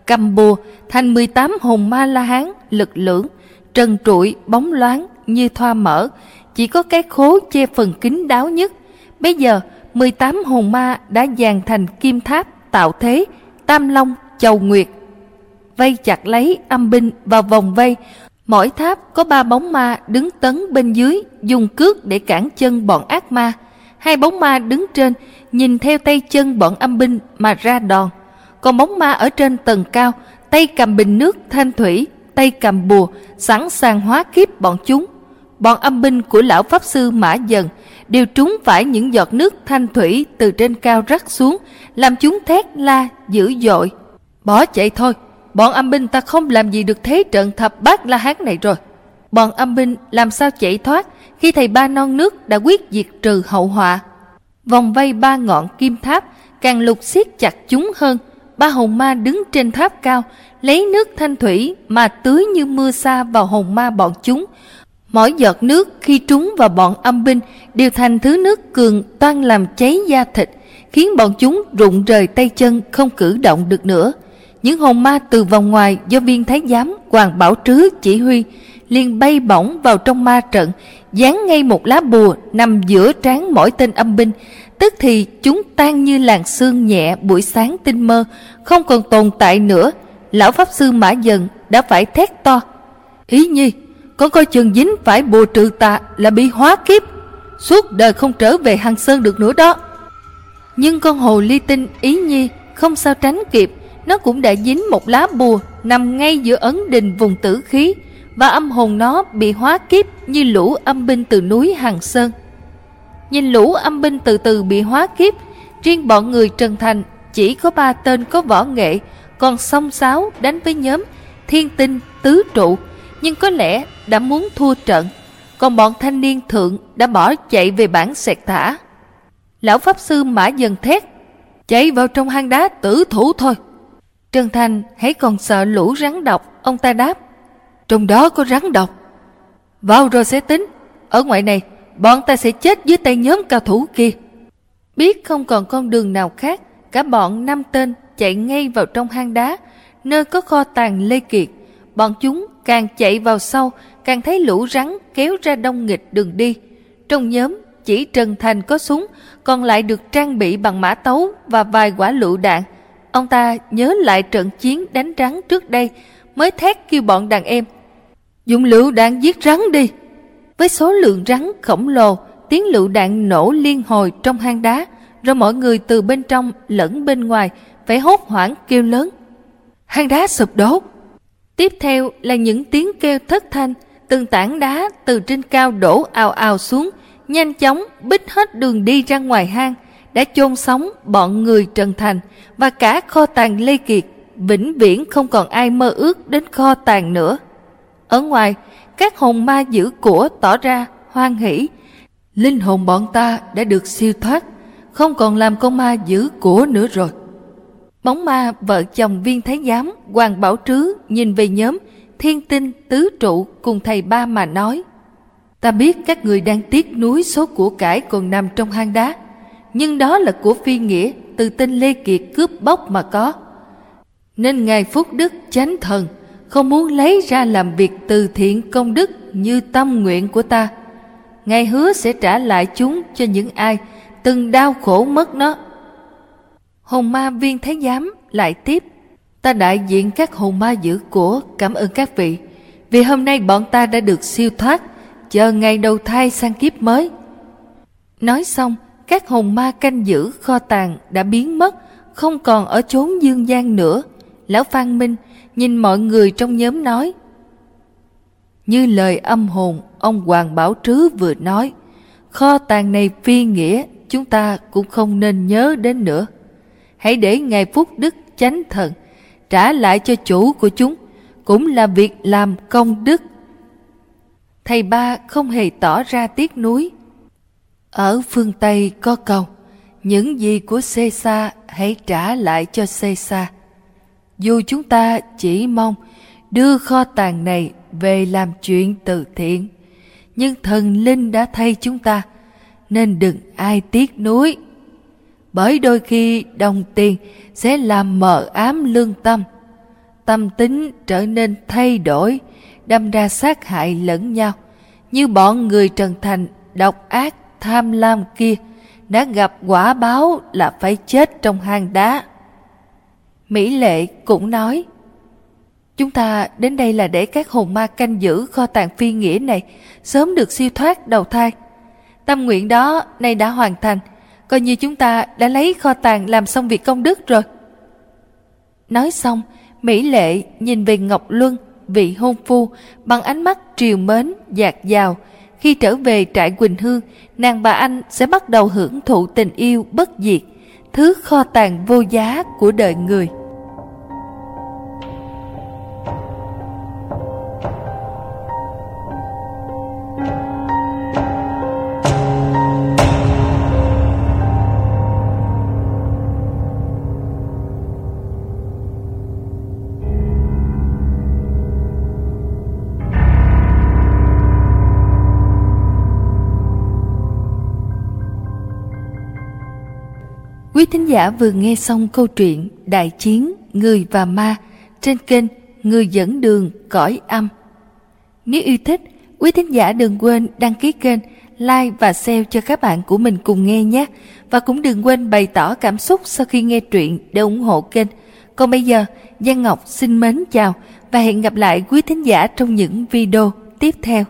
[SPEAKER 1] cầm bùa, thành 18 hồn ma la hán, lực lưỡng, trần trụi, bóng loáng như thoa mỡ chỉ có cái khố che phần kín đáo nhất bây giờ 18 hồn ma đã dàn thành kim tháp, tạo thế, tam long, chầu nguyệt, vây chặt lấy âm binh vào vòng vây. Mỗi tháp có ba bóng ma đứng tấn bên dưới, dùng cước để cản chân bọn ác ma. Hai bóng ma đứng trên, nhìn theo tay chân bọn âm binh mà ra đòn. Còn bóng ma ở trên tầng cao, tay cầm bình nước thanh thủy, tay cầm bùa, sẵn sàng hóa kiếp bọn chúng. Bọn âm binh của lão pháp sư Mã Dần đều trúng phải những giọt nước thanh thủy từ trên cao rắc xuống, làm chúng thét la dữ dội. Bỏ chạy thôi, bọn âm binh ta không làm gì được thế trận thập bát la hán này rồi. Bọn âm binh làm sao chạy thoát khi thầy ba non nước đã quyết diệt trừ hậu họa. Vòng vây ba ngọn kim tháp càng lục siết chặt chúng hơn. Ba hồn ma đứng trên tháp cao, lấy nước thanh thủy mà tưới như mưa xa vào hồn ma bọn chúng. Mỗi giọt nước khi trúng vào bọn âm binh đều thành thứ nước cường toan làm cháy da thịt, khiến bọn chúng rụng rời tay chân không cử động được nữa. Những hồn ma từ vòng ngoài do viên thái giám Hoàng Bảo Trứ chỉ huy liền bay bổng vào trong ma trận, dán ngay một lá bùa nằm giữa trán mỗi tên âm binh, tức thì chúng tan như làn sương nhẹ buổi sáng tinh mơ, không còn tồn tại nữa. Lão Pháp Sư Mã Dần đã phải thét to. Ý nhi, con coi chừng dính phải bùa trừ tà là bị hóa kiếp, suốt đời không trở về hằng sơn được nữa đó. Nhưng con hồ ly tinh ý nhi không sao tránh kịp, nó cũng đã dính một lá bùa nằm ngay giữa ấn đình vùng tử khí và âm hồn nó bị hóa kiếp như lũ âm binh từ núi Hàng Sơn. Nhìn lũ âm binh từ từ bị hóa kiếp, riêng bọn người Trần Thành chỉ có ba tên có võ nghệ, còn song sáo đánh với nhóm thiên tinh tứ trụ, nhưng có lẽ đã muốn thua trận. còn bọn thanh niên thượng đã bỏ chạy về bản sẹt thả. Lão Pháp Sư mã dần thét, chạy vào trong hang đá tử thủ thôi. Trần Thành hãy còn sợ lũ rắn độc, ông ta đáp. Trong đó có rắn độc. Vào rồi sẽ tính, ở ngoài này bọn ta sẽ chết dưới tay nhóm cao thủ kia. Biết không còn con đường nào khác, cả bọn năm tên chạy ngay vào trong hang đá, nơi có kho tàng Lê Kiệt. Bọn chúng càng chạy vào sau, càng thấy lũ rắn kéo ra đông nghịch đường đi. Trong nhóm, chỉ Trần Thành có súng, còn lại được trang bị bằng mã tấu và vài quả lựu đạn. Ông ta nhớ lại trận chiến đánh rắn trước đây, mới thét kêu bọn đàn em. Dùng lựu đạn giết rắn đi! Với số lượng rắn khổng lồ, tiếng lựu đạn nổ liên hồi trong hang đá, rồi mọi người từ bên trong lẫn bên ngoài phải hốt hoảng kêu lớn. Hang đá sụp đổ! Tiếp theo là những tiếng kêu thất thanh, từng tảng đá từ trên cao đổ ào ào xuống, nhanh chóng bích hết đường đi ra ngoài hang, đã chôn sống bọn người Trần Thành và cả kho tàng Lê Kiệt, vĩnh viễn không còn ai mơ ước đến kho tàng nữa. Ở ngoài, các hồn ma giữ của tỏ ra hoan hỷ. Linh hồn bọn ta đã được siêu thoát, không còn làm con ma giữ của nữa rồi. Bóng ma vợ chồng viên thái giám Hoàng Bảo Trứ nhìn về nhóm thiên tinh tứ trụ cùng thầy ba mà nói Ta biết các người đang tiếc núi số của cải còn nằm trong hang đá nhưng đó là của phi nghĩa từ tên Lê Kiệt cướp bóc mà có. Nên Ngài Phúc Đức chánh thần, Không muốn lấy ra làm việc từ thiện công đức như tâm nguyện của ta. Ngài hứa sẽ trả lại chúng cho những ai từng đau khổ mất nó. Hồn ma viên thái giám lại tiếp, Ta đại diện các hồn ma giữ của, cảm ơn các vị. Vì hôm nay bọn ta đã được siêu thoát, Chờ ngày đầu thai sang kiếp mới. Nói xong các hồn ma canh giữ, kho tàng đã biến mất, Không còn ở chốn dương gian nữa. Lão Phan Minh nhìn mọi người trong nhóm nói, Như lời âm hồn, ông Hoàng Bảo Trứ vừa nói, Kho tàng này phi nghĩa, chúng ta cũng không nên nhớ đến nữa. Hãy để ngài phúc đức chánh thần trả lại cho chủ của chúng, cũng là việc làm công đức. Thầy ba không hề tỏ ra tiếc nuối ở phương tây có câu, những gì của xê xa hãy trả lại cho xê xa dù chúng ta chỉ mong đưa kho tàng này về làm chuyện từ thiện, nhưng thần linh đã thay chúng ta, nên đừng ai tiếc nuối. Bởi đôi khi đồng tiền sẽ làm mờ ám lương tâm tâm tính trở nên thay đổi, đâm ra sát hại lẫn nhau, như bọn người trần thành độc ác tham lam kia đã gặp quả báo là phải chết trong hang đá mỹ lệ cũng nói chúng ta đến đây là để các hồn ma canh giữ kho tàng phi nghĩa này sớm được siêu thoát đầu thai tâm nguyện đó nay đã hoàn thành coi như chúng ta đã lấy kho tàng làm xong việc công đức rồi. Nói xong, Mỹ Lệ nhìn về Ngọc Luân, vị hôn phu, bằng ánh mắt triều mến, dạt dào. Khi trở về trại Quỳnh Hương, nàng bà Anh sẽ bắt đầu hưởng thụ tình yêu bất diệt, thứ kho tàng vô giá của đời người. Quý thính giả vừa nghe xong câu chuyện Đại chiến Người và Ma trên kênh Người dẫn đường cõi âm. Nếu yêu thích, quý thính giả đừng quên đăng ký kênh, like và share cho các bạn của mình cùng nghe nhé. Và cũng đừng quên bày tỏ cảm xúc sau khi nghe truyện để ủng hộ kênh. Còn bây giờ, Giang Ngọc xin mến chào và hẹn gặp lại quý thính giả trong những video tiếp theo.